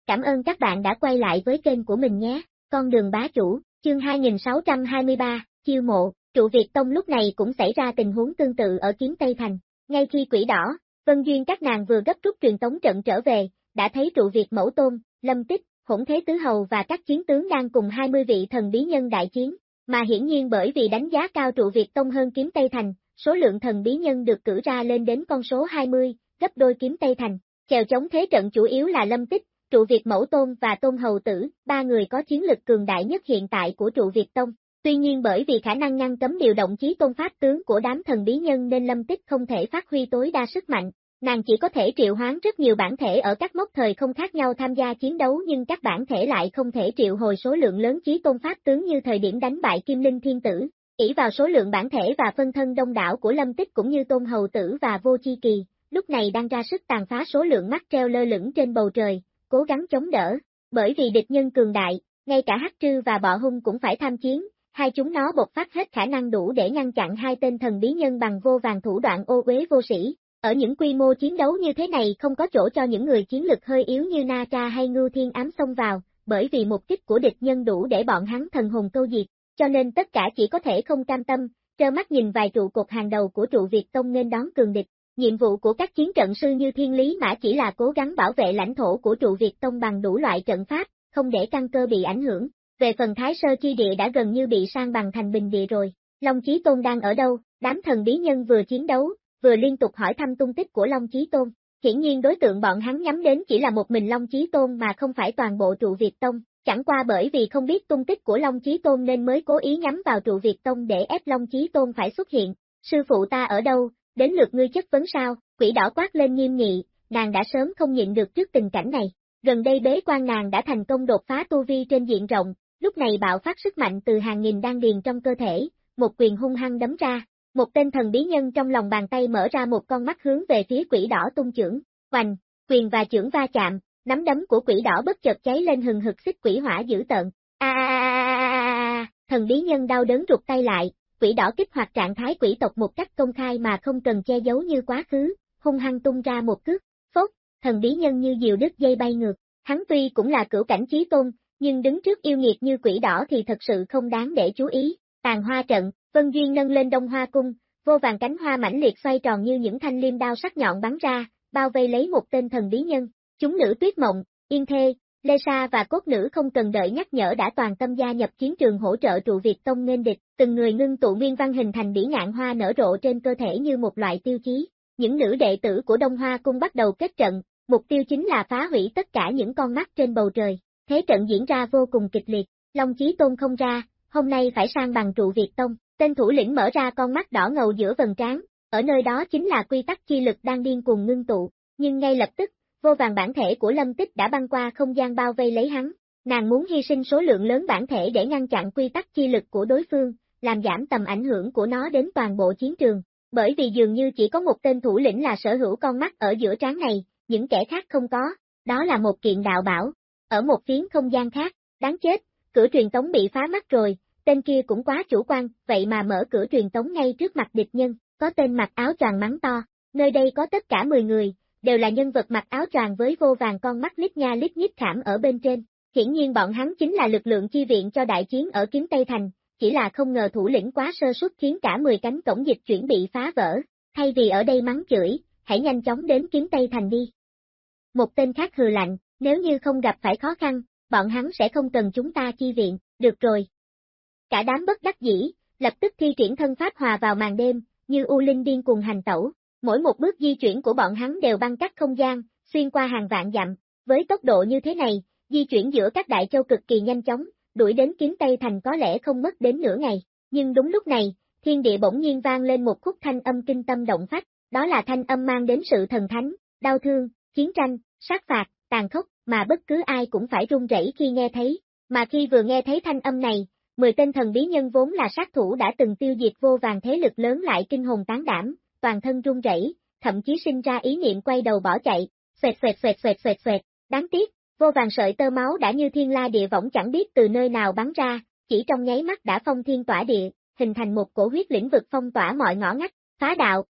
Cảm ơn các bạn đã quay lại với kênh của mình nhé, con đường bá chủ, chương 2623, chiêu mộ, trụ Việt Tông lúc này cũng xảy ra tình huống tương tự ở Kiếm Tây Thành, ngay khi quỷ đỏ, Vân Duyên các nàng vừa gấp rút truyền tống trận trở về, đã thấy trụ Việt Mẫu Tôn, Lâm Tích, Hỗn Thế Tứ Hầu và các chiến tướng đang cùng 20 vị thần bí nhân đại chiến, mà hiển nhiên bởi vì đánh giá cao trụ Việt Tông hơn Kiếm Tây Thành, số lượng thần bí nhân được cử ra lên đến con số 20, gấp đôi kiếm Tây Thành. Chèo chống thế trận chủ yếu là Lâm Tích, trụ Việt Mẫu Tôn và Tôn Hầu Tử, ba người có chiến lực cường đại nhất hiện tại của trụ Việt Tông. Tuy nhiên bởi vì khả năng ngăn cấm điều động chí tôn pháp tướng của đám thần bí nhân nên Lâm Tích không thể phát huy tối đa sức mạnh, Nàng chỉ có thể triệu hoán rất nhiều bản thể ở các mốc thời không khác nhau tham gia chiến đấu nhưng các bản thể lại không thể triệu hồi số lượng lớn chí tôn pháp tướng như thời điểm đánh bại Kim Linh Thiên Tử, ỷ vào số lượng bản thể và phân thân đông đảo của Lâm Tích cũng như Tôn Hầu Tử và Vô Chi Kỳ, lúc này đang ra sức tàn phá số lượng mắt treo lơ lửng trên bầu trời, cố gắng chống đỡ, bởi vì địch nhân cường đại, ngay cả Hắc Trư và Bọ Hung cũng phải tham chiến, hai chúng nó bộc phát hết khả năng đủ để ngăn chặn hai tên thần bí nhân bằng vô vàng thủ đoạn ô uế vô sĩ. Ở những quy mô chiến đấu như thế này không có chỗ cho những người chiến lực hơi yếu như Na Tra hay Ngưu Thiên ám xông vào, bởi vì mục kích của địch nhân đủ để bọn hắn thần hồn câu diệt, cho nên tất cả chỉ có thể không cam tâm, trơ mắt nhìn vài trụ cột hàng đầu của trụ Việt Tông nên đón cường địch. Nhiệm vụ của các chiến trận sư như Thiên Lý Mã chỉ là cố gắng bảo vệ lãnh thổ của trụ Việt Tông bằng đủ loại trận pháp, không để căn cơ bị ảnh hưởng. Về phần Thái Sơ Chi Địa đã gần như bị sang bằng thành bình địa rồi. Long Chí Tôn đang ở đâu? Đám thần bí nhân vừa chiến đấu, vừa liên tục hỏi thăm tung tích của Long Chí Tôn. Hiển nhiên đối tượng bọn hắn nhắm đến chỉ là một mình Long Chí Tôn mà không phải toàn bộ trụ Việt Tông, chẳng qua bởi vì không biết tung tích của Long Chí Tôn nên mới cố ý nhắm vào trụ Việt Tông để ép Long Chí Tôn phải xuất hiện. Sư phụ ta ở đâu, đến lượt ngươi chất vấn sao, quỷ đỏ quát lên nghiêm nghị, nàng đã sớm không nhịn được trước tình cảnh này. Gần đây bế quan nàng đã thành công đột phá tu vi trên diện rộng, lúc này bạo phát sức mạnh từ hàng nghìn đan điền trong cơ thể, một quyền hung hăng đấm ra, một tên thần bí nhân trong lòng bàn tay mở ra một con mắt hướng về phía quỷ đỏ tung trưởng, hoành, quyền và trưởng va chạm, nắm đấm của quỷ đỏ bất chợt cháy lên hừng hực xích quỷ hỏa dữ tợn. A à, thần bí nhân đau đớn rụt tay lại, quỷ đỏ kích hoạt trạng thái quỷ tộc một cách công khai mà không cần che giấu như quá khứ, hung hăng tung ra một cước, phốt, thần bí nhân như diều đứt dây bay ngược, hắn tuy cũng là cửu cảnh chí tôn, nhưng đứng trước yêu nghiệt như quỷ đỏ thì thật sự không đáng để chú ý, tàn hoa trận, Vân Duyên nâng lên đông hoa cung, vô vàng cánh hoa mãnh liệt xoay tròn như những thanh liêm đao sắc nhọn bắn ra, bao vây lấy một tên thần bí nhân, chúng nữ tuyết mộng, yên thê, Lê Sa và cốt nữ không cần đợi nhắc nhở đã toàn tâm gia nhập chiến trường hỗ trợ trụ Việt Tông nên địch, từng người ngưng tụ nguyên văn hình thành bỉ ngạn hoa nở rộ trên cơ thể như một loại tiêu chí. Những nữ đệ tử của Đông Hoa cung bắt đầu kết trận, mục tiêu chính là phá hủy tất cả những con mắt trên bầu trời. Thế trận diễn ra vô cùng kịch liệt, Long Chí Tôn không ra, hôm nay phải sang bằng trụ Việt Tông, tên thủ lĩnh mở ra con mắt đỏ ngầu giữa vần trán, ở nơi đó chính là quy tắc chi lực đang điên cuồng ngưng tụ, nhưng ngay lập tức, vô vàng bản thể của Lâm Tích đã băng qua không gian bao vây lấy hắn, nàng muốn hy sinh số lượng lớn bản thể để ngăn chặn quy tắc chi lực của đối phương, làm giảm tầm ảnh hưởng của nó đến toàn bộ chiến trường, bởi vì dường như chỉ có một tên thủ lĩnh là sở hữu con mắt ở giữa trán này, những kẻ khác không có, đó là một kiện đạo bảo, ở một phiến không gian khác, đáng chết, cửa truyền tống bị phá mắt rồi, tên kia cũng quá chủ quan, vậy mà mở cửa truyền tống ngay trước mặt địch nhân, có tên mặc áo choàng mắng to, nơi đây có tất cả 10 người, đều là nhân vật mặc áo choàng với vô vàng con mắt lít nha lít nhít khảm ở bên trên. Hiển nhiên bọn hắn chính là lực lượng chi viện cho đại chiến ở kiếm Tây Thành, chỉ là không ngờ thủ lĩnh quá sơ suất khiến cả 10 cánh cổng dịch chuyển bị phá vỡ, thay vì ở đây mắng chửi, hãy nhanh chóng đến kiếm Tây Thành đi. Một tên khác hừ lạnh, nếu như không gặp phải khó khăn, bọn hắn sẽ không cần chúng ta chi viện, được rồi. Cả đám bất đắc dĩ, lập tức thi triển thân pháp hòa vào màn đêm, như U Linh điên cùng hành tẩu, mỗi một bước di chuyển của bọn hắn đều băng cắt không gian, xuyên qua hàng vạn dặm, với tốc độ như thế này, di chuyển giữa các đại châu cực kỳ nhanh chóng, đuổi đến kiếm Tây Thành có lẽ không mất đến nửa ngày, nhưng đúng lúc này, thiên địa bỗng nhiên vang lên một khúc thanh âm kinh tâm động phách, đó là thanh âm mang đến sự thần thánh, đau thương, chiến tranh, sát phạt, tàn khốc, mà bất cứ ai cũng phải run rẩy khi nghe thấy, mà khi vừa nghe thấy thanh âm này, mười tên thần bí nhân vốn là sát thủ đã từng tiêu diệt vô vàng thế lực lớn lại kinh hồn tán đảm, toàn thân run rẩy, thậm chí sinh ra ý niệm quay đầu bỏ chạy, xoẹt xoẹt xoẹt xoẹt xoẹt xoẹt, đáng tiếc, vô vàng sợi tơ máu đã như thiên la địa võng chẳng biết từ nơi nào bắn ra, chỉ trong nháy mắt đã phong thiên tỏa địa, hình thành một cổ huyết lĩnh vực phong tỏa mọi ngõ ngách, phá đạo.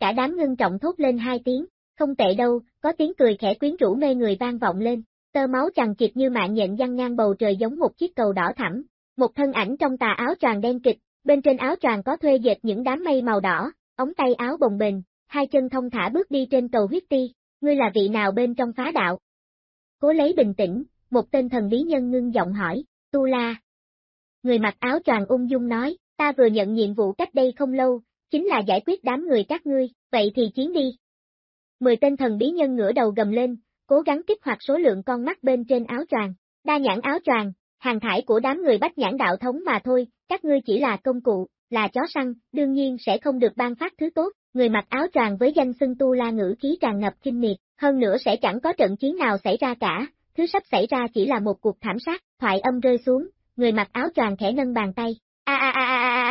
Cả đám ngưng trọng thốt lên hai tiếng, không tệ đâu, có tiếng cười khẽ quyến rũ mê người vang vọng lên, tơ máu chằng chịt như mạng nhện văng ngang bầu trời giống một chiếc cầu đỏ thẳm, một thân ảnh trong tà áo choàng đen kịch, bên trên áo choàng có thuê dệt những đám mây màu đỏ, ống tay áo bồng bềnh, hai chân thông thả bước đi trên cầu huyết ti, ngươi là vị nào bên trong phá đạo? Cố lấy bình tĩnh, một tên thần bí nhân ngưng giọng hỏi, Tu La. Người mặc áo choàng ung dung nói, ta vừa nhận nhiệm vụ cách đây không lâu, chính là giải quyết đám người các ngươi, vậy thì chiến đi. Mười tên thần bí nhân ngửa đầu gầm lên, cố gắng kích hoạt số lượng con mắt bên trên áo choàng, đa nhãn áo choàng, hàng thải của đám người bách nhãn đạo thống mà thôi, các ngươi chỉ là công cụ, là chó săn, đương nhiên sẽ không được ban phát thứ tốt, người mặc áo choàng với danh xưng tu la ngữ khí tràn ngập kinh miệt, hơn nữa sẽ chẳng có trận chiến nào xảy ra cả, thứ sắp xảy ra chỉ là một cuộc thảm sát, thoại âm rơi xuống, người mặc áo choàng khẽ nâng bàn tay, a a a a a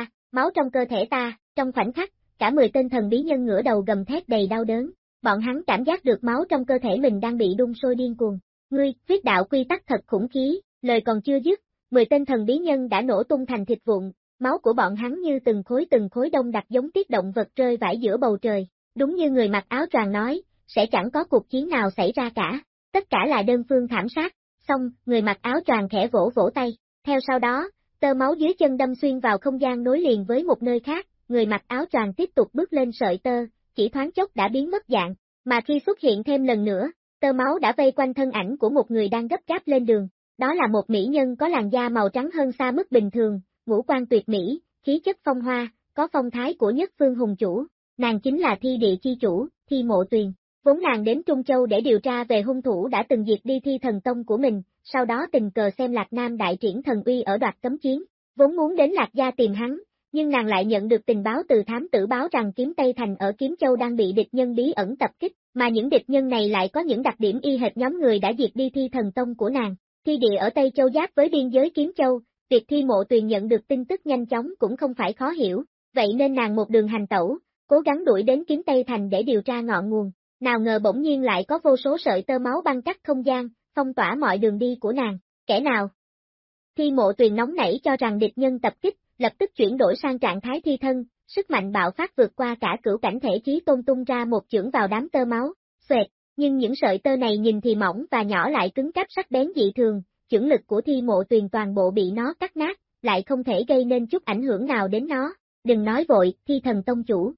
a máu trong cơ thể ta, trong khoảnh khắc, cả 10 tên thần bí nhân ngửa đầu gầm thét đầy đau đớn, bọn hắn cảm giác được máu trong cơ thể mình đang bị đun sôi điên cuồng. Ngươi, viết đạo quy tắc thật khủng khí, lời còn chưa dứt, 10 tên thần bí nhân đã nổ tung thành thịt vụn, máu của bọn hắn như từng khối từng khối đông đặc giống tiết động vật rơi vãi giữa bầu trời. Đúng như người mặc áo choàng nói, sẽ chẳng có cuộc chiến nào xảy ra cả, tất cả là đơn phương thảm sát, xong, người mặc áo choàng khẽ vỗ vỗ tay, theo sau đó, tơ máu dưới chân đâm xuyên vào không gian nối liền với một nơi khác, người mặc áo choàng tiếp tục bước lên sợi tơ, chỉ thoáng chốc đã biến mất dạng, mà khi xuất hiện thêm lần nữa, tơ máu đã vây quanh thân ảnh của một người đang gấp gáp lên đường, đó là một mỹ nhân có làn da màu trắng hơn xa mức bình thường, ngũ quan tuyệt mỹ, khí chất phong hoa, có phong thái của nhất phương hùng chủ, nàng chính là thi địa chi chủ, thi mộ tuyền. Vốn nàng đến Trung Châu để điều tra về hung thủ đã từng diệt đi thi thần tông của mình, sau đó tình cờ xem Lạc Nam đại triển thần uy ở đoạt cấm chiến, vốn muốn đến Lạc Gia tìm hắn, nhưng nàng lại nhận được tình báo từ thám tử báo rằng kiếm Tây Thành ở Kiếm Châu đang bị địch nhân bí ẩn tập kích, mà những địch nhân này lại có những đặc điểm y hệt nhóm người đã diệt đi thi thần tông của nàng. Thi địa ở Tây Châu giáp với biên giới Kiếm Châu, việc thi mộ tuyền nhận được tin tức nhanh chóng cũng không phải khó hiểu, vậy nên nàng một đường hành tẩu, cố gắng đuổi đến Kiếm Tây Thành để điều tra ngọn nguồn, nào ngờ bỗng nhiên lại có vô số sợi tơ máu băng cắt không gian, phong tỏa mọi đường đi của nàng, kẻ nào? Thi mộ tuyền nóng nảy cho rằng địch nhân tập kích, lập tức chuyển đổi sang trạng thái thi thân, sức mạnh bạo phát vượt qua cả cửu cảnh thể chí tôn tung ra một chưởng vào đám tơ máu, xoẹt, nhưng những sợi tơ này nhìn thì mỏng và nhỏ lại cứng cáp sắc bén dị thường, chưởng lực của thi mộ tuyền toàn bộ bị nó cắt nát, lại không thể gây nên chút ảnh hưởng nào đến nó, đừng nói vội, thi thần tông chủ.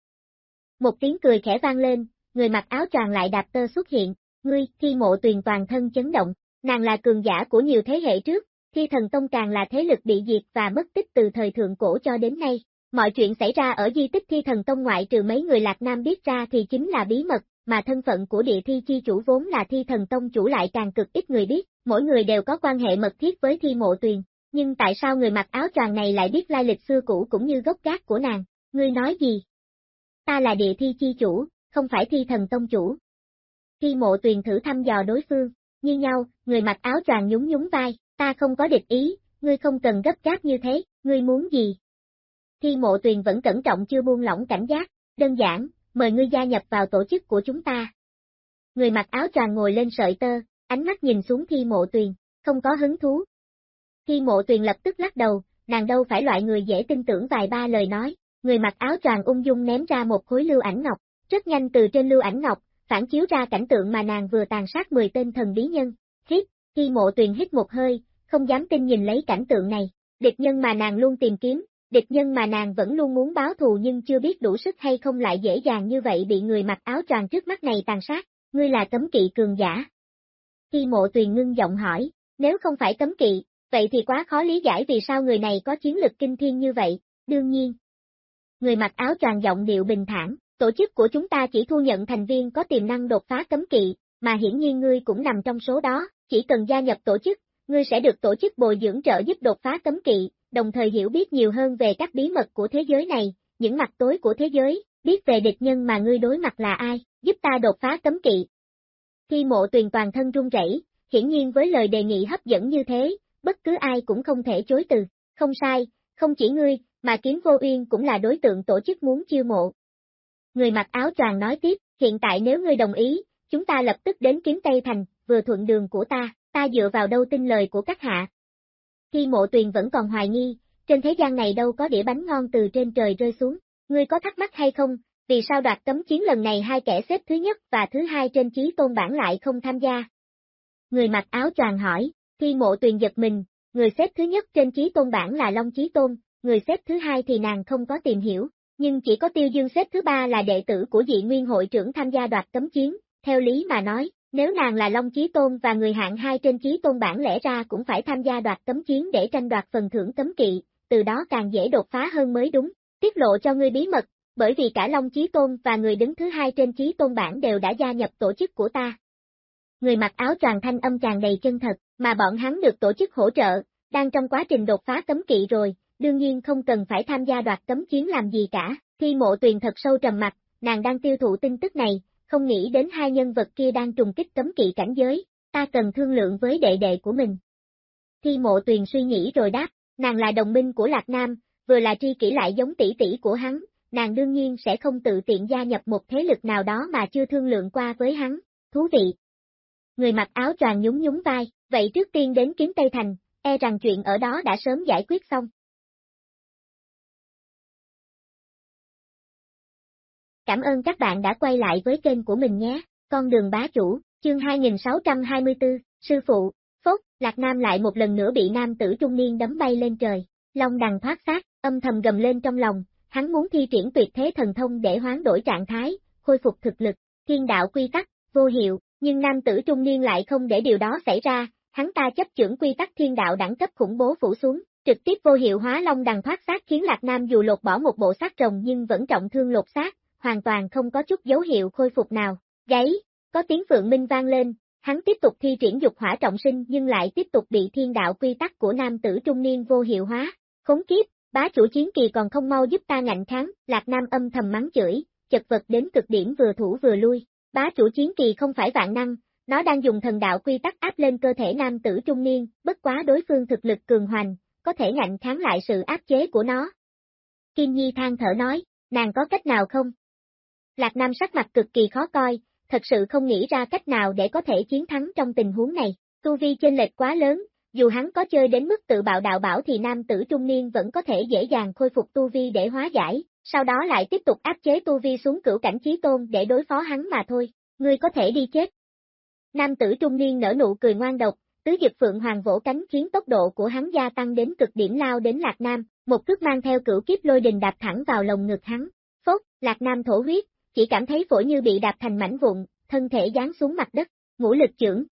Một tiếng cười khẽ vang lên, người mặc áo choàng lại đạp tơ xuất hiện, ngươi, thi mộ tuyền toàn thân chấn động, nàng là cường giả của nhiều thế hệ trước, thi thần tông càng là thế lực bị diệt và mất tích từ thời thượng cổ cho đến nay. Mọi chuyện xảy ra ở di tích thi thần tông ngoại trừ mấy người Lạc Nam biết ra thì chính là bí mật, mà thân phận của địa thi chi chủ vốn là thi thần tông chủ lại càng cực ít người biết, mỗi người đều có quan hệ mật thiết với thi mộ tuyền. Nhưng tại sao người mặc áo choàng này lại biết lai lịch xưa cũ cũng như gốc gác của nàng? Ngươi nói gì? Ta là địa thi chi chủ, không phải thi thần tông chủ. Thi mộ tuyền thử thăm dò đối phương, như nhau, người mặc áo choàng nhún nhún vai, ta không có địch ý, ngươi không cần gấp gáp như thế, ngươi muốn gì? Thi mộ tuyền vẫn cẩn trọng chưa buông lỏng cảnh giác, đơn giản, mời ngươi gia nhập vào tổ chức của chúng ta. Người mặc áo choàng ngồi lên sợi tơ, ánh mắt nhìn xuống thi mộ tuyền, không có hứng thú. Thi mộ tuyền lập tức lắc đầu, nàng đâu phải loại người dễ tin tưởng vài ba lời nói, người mặc áo choàng ung dung ném ra một khối lưu ảnh ngọc, rất nhanh từ trên lưu ảnh ngọc, phản chiếu ra cảnh tượng mà nàng vừa tàn sát 10 tên thần bí nhân. Hít, khi mộ tuyền hít một hơi, không dám tin nhìn lấy cảnh tượng này, địch nhân mà nàng luôn tìm kiếm, địch nhân mà nàng vẫn luôn muốn báo thù nhưng chưa biết đủ sức hay không lại dễ dàng như vậy bị người mặc áo tròn trước mắt này tàn sát, ngươi là cấm kỵ cường giả. Khi mộ tuyền ngưng giọng hỏi, nếu không phải cấm kỵ, vậy thì quá khó lý giải vì sao người này có chiến lực kinh thiên như vậy, đương nhiên. Người mặc áo tròn giọng điệu bình thản, tổ chức của chúng ta chỉ thu nhận thành viên có tiềm năng đột phá cấm kỵ, mà hiển nhiên ngươi cũng nằm trong số đó, chỉ cần gia nhập tổ chức, ngươi sẽ được tổ chức bồi dưỡng trợ giúp đột phá cấm kỵ, đồng thời hiểu biết nhiều hơn về các bí mật của thế giới này, những mặt tối của thế giới, biết về địch nhân mà ngươi đối mặt là ai, giúp ta đột phá cấm kỵ. Thi mộ tuyền toàn thân run rẩy, hiển nhiên với lời đề nghị hấp dẫn như thế, bất cứ ai cũng không thể chối từ, không sai, không chỉ ngươi, mà kiếm vô uyên cũng là đối tượng tổ chức muốn chiêu mộ. Người mặc áo choàng nói tiếp, hiện tại nếu ngươi đồng ý, chúng ta lập tức đến kiếm Tây Thành, vừa thuận đường của ta, ta dựa vào đâu tin lời của các hạ. Khi mộ tuyền vẫn còn hoài nghi, trên thế gian này đâu có đĩa bánh ngon từ trên trời rơi xuống, ngươi có thắc mắc hay không, vì sao đoạt cấm chiến lần này hai kẻ xếp thứ nhất và thứ hai trên chí tôn bản lại không tham gia? Người mặc áo choàng hỏi, khi mộ tuyền giật mình, người xếp thứ nhất trên chí tôn bản là Long Chí Tôn, người xếp thứ hai thì nàng không có tìm hiểu, nhưng chỉ có tiêu dương xếp thứ ba là đệ tử của dị nguyên hội trưởng tham gia đoạt cấm chiến, theo lý mà nói, nếu nàng là Long Chí Tôn và người hạng hai trên Chí Tôn bản lẽ ra cũng phải tham gia đoạt cấm chiến để tranh đoạt phần thưởng cấm kỵ, từ đó càng dễ đột phá hơn mới đúng. Tiết lộ cho ngươi bí mật, bởi vì cả Long Chí Tôn và người đứng thứ hai trên Chí Tôn bản đều đã gia nhập tổ chức của ta. Người mặc áo tràng thanh âm tràn đầy chân thật, mà bọn hắn được tổ chức hỗ trợ, đang trong quá trình đột phá cấm kỵ rồi, đương nhiên không cần phải tham gia đoạt cấm chiến làm gì cả, Thi mộ tuyền thật sâu trầm mặt, nàng đang tiêu thụ tin tức này, không nghĩ đến hai nhân vật kia đang trùng kích cấm kỵ cảnh giới, ta cần thương lượng với đệ đệ của mình. Thi mộ tuyền suy nghĩ rồi đáp, nàng là đồng minh của Lạc Nam, vừa là tri kỷ lại giống tỷ tỷ của hắn, nàng đương nhiên sẽ không tự tiện gia nhập một thế lực nào đó mà chưa thương lượng qua với hắn, thú vị. Người mặc áo choàng nhún nhún vai, vậy trước tiên đến kiếm Tây Thành, e rằng chuyện ở đó đã sớm giải quyết xong. Cảm ơn các bạn đã quay lại với kênh của mình nhé, con đường bá chủ, chương 2624, sư phụ, phốt, Lạc Nam lại một lần nữa bị nam tử trung niên đấm bay lên trời, long đằng thoát xác, âm thầm gầm lên trong lòng, hắn muốn thi triển tuyệt thế thần thông để hoán đổi trạng thái, khôi phục thực lực, thiên đạo quy tắc, vô hiệu, nhưng nam tử trung niên lại không để điều đó xảy ra, hắn ta chấp trưởng quy tắc thiên đạo đẳng cấp khủng bố phủ xuống, trực tiếp vô hiệu hóa long đằng thoát xác khiến Lạc Nam dù lột bỏ một bộ xác rồng nhưng vẫn trọng thương lột xác, hoàn toàn không có chút dấu hiệu khôi phục nào. Gáy, có tiếng phượng minh vang lên, hắn tiếp tục thi triển dục hỏa trọng sinh nhưng lại tiếp tục bị thiên đạo quy tắc của nam tử trung niên vô hiệu hóa. Khốn kiếp, bá chủ chiến kỳ còn không mau giúp ta ngạnh kháng, Lạc Nam âm thầm mắng chửi, chật vật đến cực điểm vừa thủ vừa lui. Bá chủ chiến kỳ không phải vạn năng, nó đang dùng thần đạo quy tắc áp lên cơ thể nam tử trung niên, bất quá đối phương thực lực cường hoành, có thể ngạnh kháng lại sự áp chế của nó. Kim Nhi than thở nói, nàng có cách nào không? Lạc Nam sắc mặt cực kỳ khó coi, thật sự không nghĩ ra cách nào để có thể chiến thắng trong tình huống này. Tu vi chênh lệch quá lớn, dù hắn có chơi đến mức tự bạo đạo bảo thì nam tử trung niên vẫn có thể dễ dàng khôi phục tu vi để hóa giải, sau đó lại tiếp tục áp chế tu vi xuống cửu cảnh chí tôn để đối phó hắn mà thôi, ngươi có thể đi chết. Nam tử trung niên nở nụ cười ngoan độc, tứ dực phượng hoàng vỗ cánh khiến tốc độ của hắn gia tăng đến cực điểm lao đến Lạc Nam, một cước mang theo cửu kiếp lôi đình đạp thẳng vào lồng ngực hắn. Phốt, Lạc Nam thổ huyết, chỉ cảm thấy phổi như bị đạp thành mảnh vụn, thân thể giáng xuống mặt đất, ngũ lực trưởng.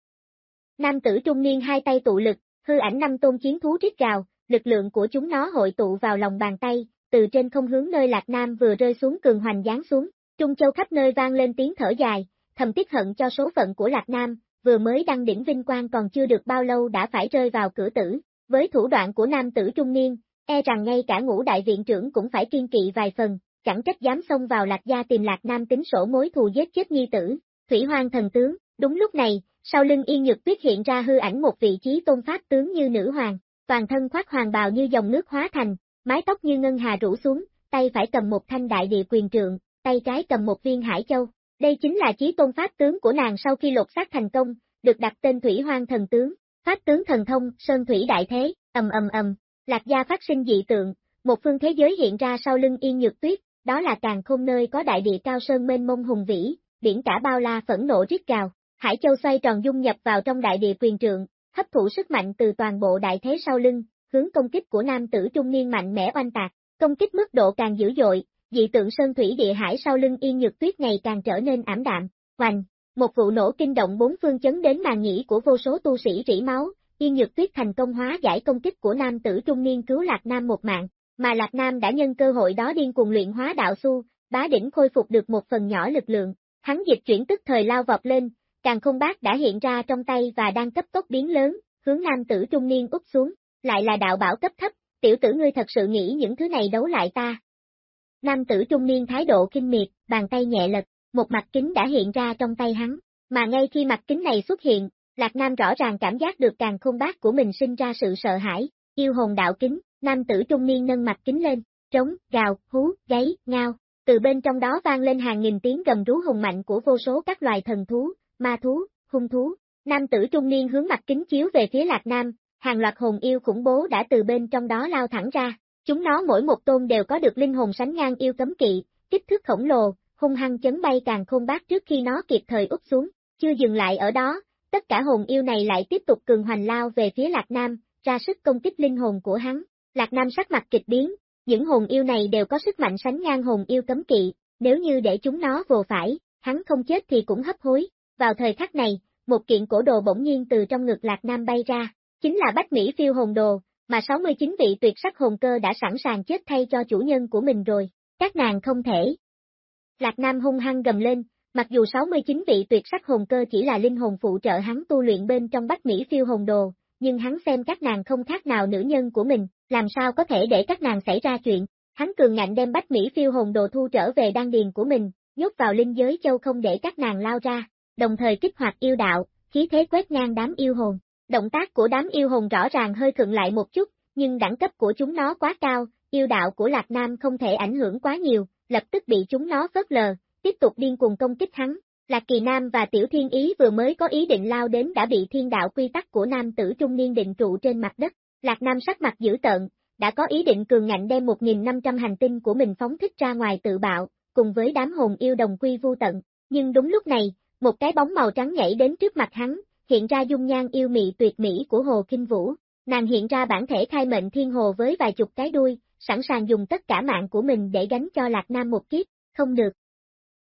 Nam tử trung niên hai tay tụ lực, hư ảnh năm tôn chiến thú rít gào, lực lượng của chúng nó hội tụ vào lòng bàn tay, từ trên không hướng nơi Lạc Nam vừa rơi xuống cường hoành giáng xuống, Trung Châu khắp nơi vang lên tiếng thở dài, thầm tiếc hận cho số phận của Lạc Nam, vừa mới đăng đỉnh vinh quang còn chưa được bao lâu đã phải rơi vào cửa tử, với thủ đoạn của nam tử trung niên, e rằng ngay cả ngũ đại viện trưởng cũng phải kiên kỵ vài phần, chẳng trách dám xông vào lạc gia tìm lạc nam tính sổ mối thù giết chết nhi tử, thủy hoang thần tướng, đúng lúc này, sau lưng yên nhược tuyết hiện ra hư ảnh một vị trí tôn pháp tướng như nữ hoàng, toàn thân khoác hoàng bào như dòng nước hóa thành, mái tóc như ngân hà rủ xuống, tay phải cầm một thanh đại địa quyền trượng, tay trái cầm một viên hải châu. Đây chính là chí tôn pháp tướng của nàng sau khi lột xác thành công, được đặt tên Thủy Hoang thần tướng, pháp tướng thần thông, sơn thủy đại thế, ầm ầm ầm, Lạc gia phát sinh dị tượng, một phương thế giới hiện ra sau lưng Yên Nhược Tuyết, đó là càng không nơi có đại địa cao sơn mênh mông hùng vĩ, biển cả bao la phẫn nộ rít gào, Hải Châu xoay tròn dung nhập vào trong đại địa quyền trượng, hấp thụ sức mạnh từ toàn bộ đại thế sau lưng, hướng công kích của nam tử trung niên mạnh mẽ oanh tạc, công kích mức độ càng dữ dội, dị tượng sơn thủy địa hải sau lưng yên nhược tuyết ngày càng trở nên ảm đạm, hoành, một vụ nổ kinh động bốn phương chấn đến màn nhĩ của vô số tu sĩ rỉ máu, yên nhược tuyết thành công hóa giải công kích của nam tử trung niên cứu Lạc Nam một mạng, mà Lạc Nam đã nhân cơ hội đó điên cuồng luyện hóa đạo su, bá đỉnh khôi phục được một phần nhỏ lực lượng, hắn dịch chuyển tức thời lao vọt lên, càng không bác đã hiện ra trong tay và đang cấp tốc biến lớn, hướng nam tử trung niên úp xuống, lại là đạo bảo cấp thấp, tiểu tử ngươi thật sự nghĩ những thứ này đấu lại ta. Nam tử trung niên thái độ kinh miệt, bàn tay nhẹ lật, một mặt kính đã hiện ra trong tay hắn, mà ngay khi mặt kính này xuất hiện, Lạc Nam rõ ràng cảm giác được càng không bác của mình sinh ra sự sợ hãi, yêu hồn đạo kính, nam tử trung niên nâng mặt kính lên, trống, gào, hú, gáy, ngao, từ bên trong đó vang lên hàng nghìn tiếng gầm rú hùng mạnh của vô số các loài thần thú, ma thú, hung thú. Nam tử trung niên hướng mặt kính chiếu về phía Lạc Nam, hàng loạt hồn yêu khủng bố đã từ bên trong đó lao thẳng ra. Chúng nó mỗi một tôn đều có được linh hồn sánh ngang yêu cấm kỵ, kích thước khổng lồ, hung hăng chấn bay càng khôn bát trước khi nó kịp thời úp xuống. Chưa dừng lại ở đó, tất cả hồn yêu này lại tiếp tục cường hoành lao về phía Lạc Nam, ra sức công kích linh hồn của hắn. Lạc Nam sắc mặt kịch biến, những hồn yêu này đều có sức mạnh sánh ngang hồn yêu cấm kỵ, nếu như để chúng nó vồ phải, hắn không chết thì cũng hấp hối. Vào thời khắc này, một kiện cổ đồ bỗng nhiên từ trong ngực Lạc Nam bay ra, chính là Bách Mỹ phiêu hồn đồ, mà 69 vị tuyệt sắc hồn cơ đã sẵn sàng chết thay cho chủ nhân của mình rồi, các nàng không thể. Lạc Nam hung hăng gầm lên, mặc dù 69 vị tuyệt sắc hồn cơ chỉ là linh hồn phụ trợ hắn tu luyện bên trong Bách Mỹ phiêu hồn đồ, nhưng hắn xem các nàng không khác nào nữ nhân của mình, làm sao có thể để các nàng xảy ra chuyện, hắn cường ngạnh đem bách Mỹ phiêu hồn đồ thu trở về đan điền của mình, nhốt vào linh giới châu không để các nàng lao ra, đồng thời kích hoạt yêu đạo, khí thế quét ngang đám yêu hồn. Động tác của đám yêu hồn rõ ràng hơi khựng lại một chút, nhưng đẳng cấp của chúng nó quá cao, yêu đạo của Lạc Nam không thể ảnh hưởng quá nhiều, lập tức bị chúng nó phớt lờ, tiếp tục điên cuồng công kích hắn. Lạc Kỳ Nam và Tiểu Thiên Ý vừa mới có ý định lao đến đã bị thiên đạo quy tắc của nam tử trung niên định trụ trên mặt đất. Lạc Nam sắc mặt dữ tợn, đã có ý định cường ngạnh đem 1.500 hành tinh của mình phóng thích ra ngoài tự bạo, cùng với đám hồn yêu đồng quy vu tận. Nhưng đúng lúc này, một cái bóng màu trắng nhảy đến trước mặt hắn, hiện ra dung nhan yêu mị tuyệt mỹ của Hồ Kinh Vũ. Nàng hiện ra bản thể khai mệnh thiên hồ với vài chục cái đuôi, sẵn sàng dùng tất cả mạng của mình để gánh cho Lạc Nam một kiếp, không được.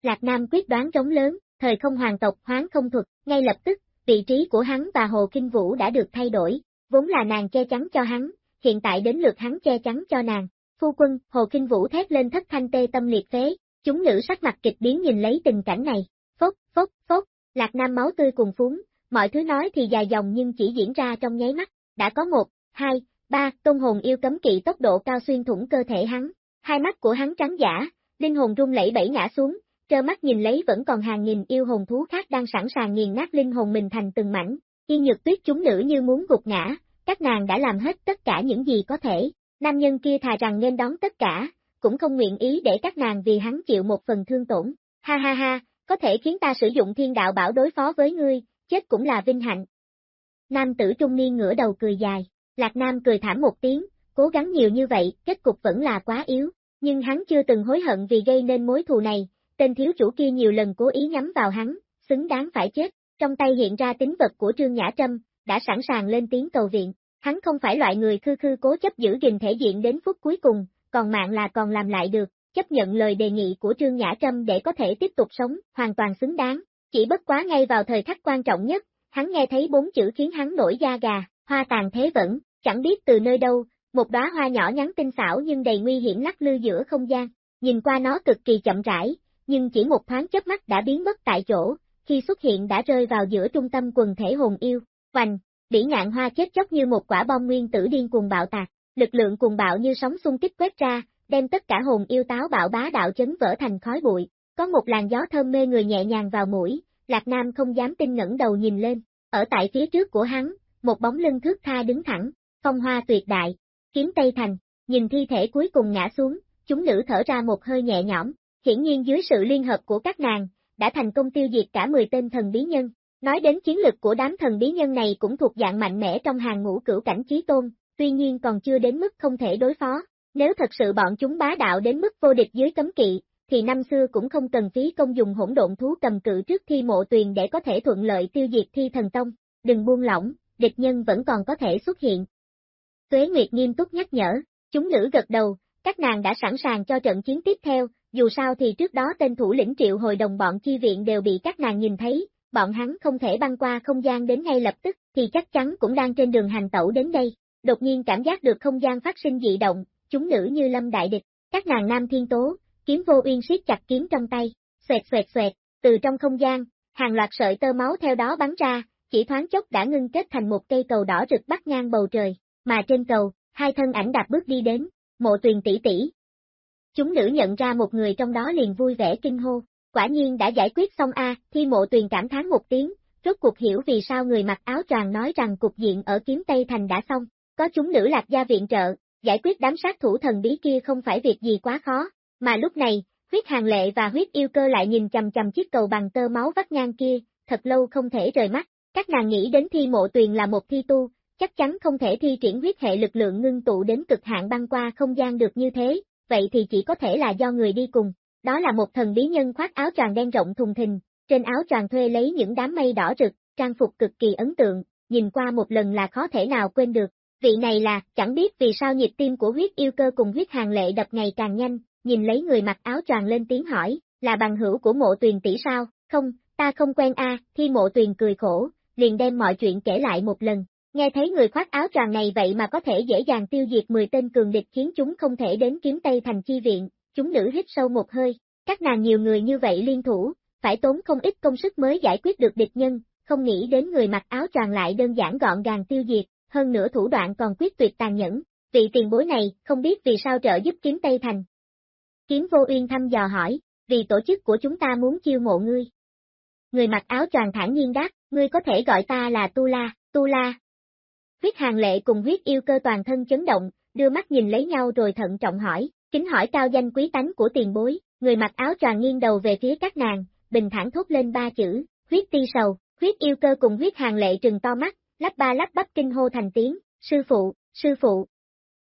Lạc Nam quyết đoán trống lớn, thời không hoàng tộc hoán không thuật, ngay lập tức, vị trí của hắn và Hồ Kinh Vũ đã được thay đổi, vốn là nàng che chắn cho hắn, hiện tại đến lượt hắn che chắn cho nàng. Phu quân, Hồ Kinh Vũ thét lên thất thanh tê tâm liệt phế, chúng nữ sắc mặt kịch biến nhìn lấy tình cảnh này, phốc, phốc, phốc, Lạc Nam máu tươi cùng phúng, mọi thứ nói thì dài dòng nhưng chỉ diễn ra trong nháy mắt, đã có một, hai, ba, tôn hồn yêu cấm kỵ tốc độ cao xuyên thủng cơ thể hắn, hai mắt của hắn trắng giả, linh hồn rung lẫy bẫy ngã xuống, trơ mắt nhìn lấy vẫn còn hàng nghìn yêu hồn thú khác đang sẵn sàng nghiền nát linh hồn mình thành từng mảnh, yên nhược tuyết chúng nữ như muốn gục ngã, các nàng đã làm hết tất cả những gì có thể, nam nhân kia thà rằng nên đón tất cả, cũng không nguyện ý để các nàng vì hắn chịu một phần thương tổn, ha ha ha, có thể khiến ta sử dụng thiên đạo bảo đối phó với ngươi, chết cũng là vinh hạnh. Nam tử trung niên ngửa đầu cười dài, Lạc Nam cười thảm một tiếng, cố gắng nhiều như vậy, kết cục vẫn là quá yếu, nhưng hắn chưa từng hối hận vì gây nên mối thù này, tên thiếu chủ kia nhiều lần cố ý nhắm vào hắn, xứng đáng phải chết, trong tay hiện ra tính vật của Trương Nhã Trâm, đã sẵn sàng lên tiếng cầu viện, hắn không phải loại người khư khư cố chấp giữ gìn thể diện đến phút cuối cùng, còn mạng là còn làm lại được, chấp nhận lời đề nghị của Trương Nhã Trâm để có thể tiếp tục sống, hoàn toàn xứng đáng, chỉ bất quá ngay vào thời khắc quan trọng nhất, hắn nghe thấy bốn chữ khiến hắn nổi da gà, hoa tàn thế vẫn, chẳng biết từ nơi đâu, một đóa hoa nhỏ nhắn tinh xảo nhưng đầy nguy hiểm lắc lư giữa không gian, nhìn qua nó cực kỳ chậm rãi, nhưng chỉ một thoáng chớp mắt đã biến mất tại chỗ, khi xuất hiện đã rơi vào giữa trung tâm quần thể hồn yêu, hoành, bỉ ngạn hoa chết chóc như một quả bom nguyên tử điên cuồng bạo tạc, lực lượng cuồng bạo như sóng xung kích quét ra, đem tất cả hồn yêu táo bạo bá đạo chấn vỡ thành khói bụi, có một làn gió thơm mê người nhẹ nhàng vào mũi, Lạc Nam không dám tin ngẩng đầu nhìn lên, ở tại phía trước của hắn, một bóng lưng thước tha đứng thẳng, phong hoa tuyệt đại, kiếm Tây Thành, nhìn thi thể cuối cùng ngã xuống, chúng nữ thở ra một hơi nhẹ nhõm, hiển nhiên dưới sự liên hợp của các nàng, đã thành công tiêu diệt cả 10 tên thần bí nhân. Nói đến chiến lực của đám thần bí nhân này cũng thuộc dạng mạnh mẽ trong hàng ngũ cửu cảnh chí tôn, tuy nhiên còn chưa đến mức không thể đối phó. Nếu thật sự bọn chúng bá đạo đến mức vô địch dưới cấm kỵ, thì năm xưa cũng không cần phí công dùng hỗn độn thú cầm cự trước thi mộ tuyền để có thể thuận lợi tiêu diệt thi thần tông. Đừng buông lỏng, địch nhân vẫn còn có thể xuất hiện. Tuế Nguyệt nghiêm túc nhắc nhở, chúng nữ gật đầu, các nàng đã sẵn sàng cho trận chiến tiếp theo, dù sao thì trước đó tên thủ lĩnh triệu hồi đồng bọn chi viện đều bị các nàng nhìn thấy, bọn hắn không thể băng qua không gian đến ngay lập tức, thì chắc chắn cũng đang trên đường hành tẩu đến đây. Đột nhiên cảm giác được không gian phát sinh dị động, chúng nữ như lâm đại địch, các nàng nam thiên tố, kiếm vô uyên siết chặt kiếm trong tay, xoẹt xoẹt xoẹt, từ trong không gian, hàng loạt sợi tơ máu theo đó bắn ra, chỉ thoáng chốc đã ngưng kết thành một cây cầu đỏ rực bắt ngang bầu trời, mà trên cầu, hai thân ảnh đạp bước đi đến, mộ tuyền tỷ tỷ. Chúng nữ nhận ra một người trong đó liền vui vẻ kinh hô, quả nhiên đã giải quyết xong a, thi mộ tuyền cảm thán một tiếng, rốt cuộc hiểu vì sao người mặc áo choàng nói rằng cục diện ở kiếm Tây Thành đã xong, có chúng nữ lạc gia viện trợ, giải quyết đám sát thủ thần bí kia không phải việc gì quá khó, mà lúc này, huyết hàng lệ và huyết yêu cơ lại nhìn chầm chầm chiếc cầu bằng tơ máu vắt ngang kia, thật lâu không thể rời mắt, các nàng nghĩ đến thi mộ tuyền là một thi tu, chắc chắn không thể thi triển huyết hệ lực lượng ngưng tụ đến cực hạn băng qua không gian được như thế, vậy thì chỉ có thể là do người đi cùng. Đó là một thần bí nhân khoác áo choàng đen rộng thùng thình, trên áo choàng thuê lấy những đám mây đỏ rực, trang phục cực kỳ ấn tượng, nhìn qua một lần là khó thể nào quên được. Vị này là, chẳng biết vì sao nhịp tim của huyết yêu cơ cùng huyết hàng lệ đập ngày càng nhanh, nhìn lấy người mặc áo choàng lên tiếng hỏi, là bằng hữu của mộ tuyền tỷ sao, không, ta không quen a, thi mộ tuyền cười khổ, liền đem mọi chuyện kể lại một lần, Nghe thấy người khoác áo choàng này vậy mà có thể dễ dàng tiêu diệt 10 tên cường địch khiến chúng không thể đến kiếm Tây thành chi viện, chúng nữ hít sâu một hơi, các nàng nhiều người như vậy liên thủ, phải tốn không ít công sức mới giải quyết được địch nhân, không nghĩ đến người mặc áo choàng lại đơn giản gọn gàng tiêu diệt, hơn nữa thủ đoạn còn quyết tuyệt tàn nhẫn, vị tiền bối này, không biết vì sao trợ giúp kiếm Tây Thành. Kiếm vô uyên thăm dò hỏi, vì tổ chức của chúng ta muốn chiêu mộ ngươi. Người mặc áo choàng thản nhiên đáp, ngươi có thể gọi ta là Tu La, Tu La. Huyết hàng lệ cùng huyết yêu cơ toàn thân chấn động, đưa mắt nhìn lấy nhau rồi thận trọng hỏi, kính hỏi cao danh quý tánh của tiền bối, người mặc áo choàng nghiêng đầu về phía các nàng, bình thản thốt lên ba chữ, huyết ti sầu, huyết yêu cơ cùng huyết hàng lệ trừng to mắt, lắp ba lắp bắp kinh hô thành tiếng, sư phụ, sư phụ.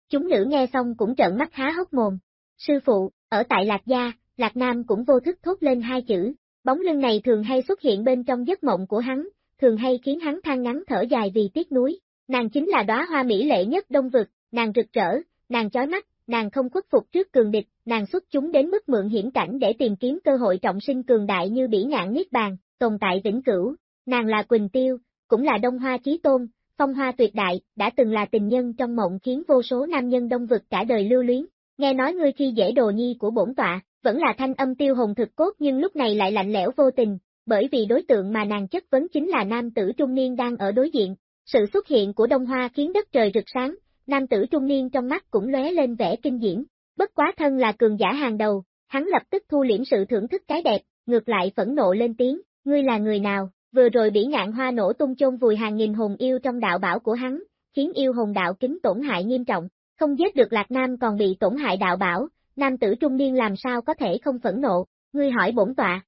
Chúng nữ nghe xong cũng trợn mắt há hốc mồm, sư phụ, ở tại Lạc Gia, Lạc Nam cũng vô thức thốt lên hai chữ, bóng lưng này thường hay xuất hiện bên trong giấc mộng của hắn, thường hay khiến hắn than ngắn thở dài vì tiếc nuối. Nàng chính là đóa hoa mỹ lệ nhất đông vực, nàng rực rỡ, nàng chói mắt, nàng không khuất phục trước cường địch, nàng xuất chúng đến mức mượn hiểm cảnh để tìm kiếm cơ hội trọng sinh cường đại như bỉ ngạn niết bàn, tồn tại vĩnh cửu. Nàng là Quỳnh Tiêu, cũng là Đông Hoa Chí Tôn, phong hoa tuyệt đại, đã từng là tình nhân trong mộng khiến vô số nam nhân đông vực cả đời lưu luyến. Nghe nói ngươi khi dễ đồ nhi của bổn tọa, vẫn là thanh âm tiêu hồn thực cốt nhưng lúc này lại lạnh lẽo vô tình, bởi vì đối tượng mà nàng chất vấn chính là nam tử trung niên đang ở đối diện. Sự xuất hiện của Đông Hoa khiến đất trời rực sáng, nam tử trung niên trong mắt cũng lóe lên vẻ kinh diễm. Bất quá thân là cường giả hàng đầu, hắn lập tức thu liễm sự thưởng thức cái đẹp, ngược lại phẫn nộ lên tiếng, ngươi là người nào, vừa rồi bỉ ngạn hoa nổ tung chôn vùi hàng nghìn hồn yêu trong đạo bảo của hắn, khiến yêu hồn đạo kính tổn hại nghiêm trọng, không giết được Lạc Nam còn bị tổn hại đạo bảo, nam tử trung niên làm sao có thể không phẫn nộ, ngươi hỏi bổn tọa.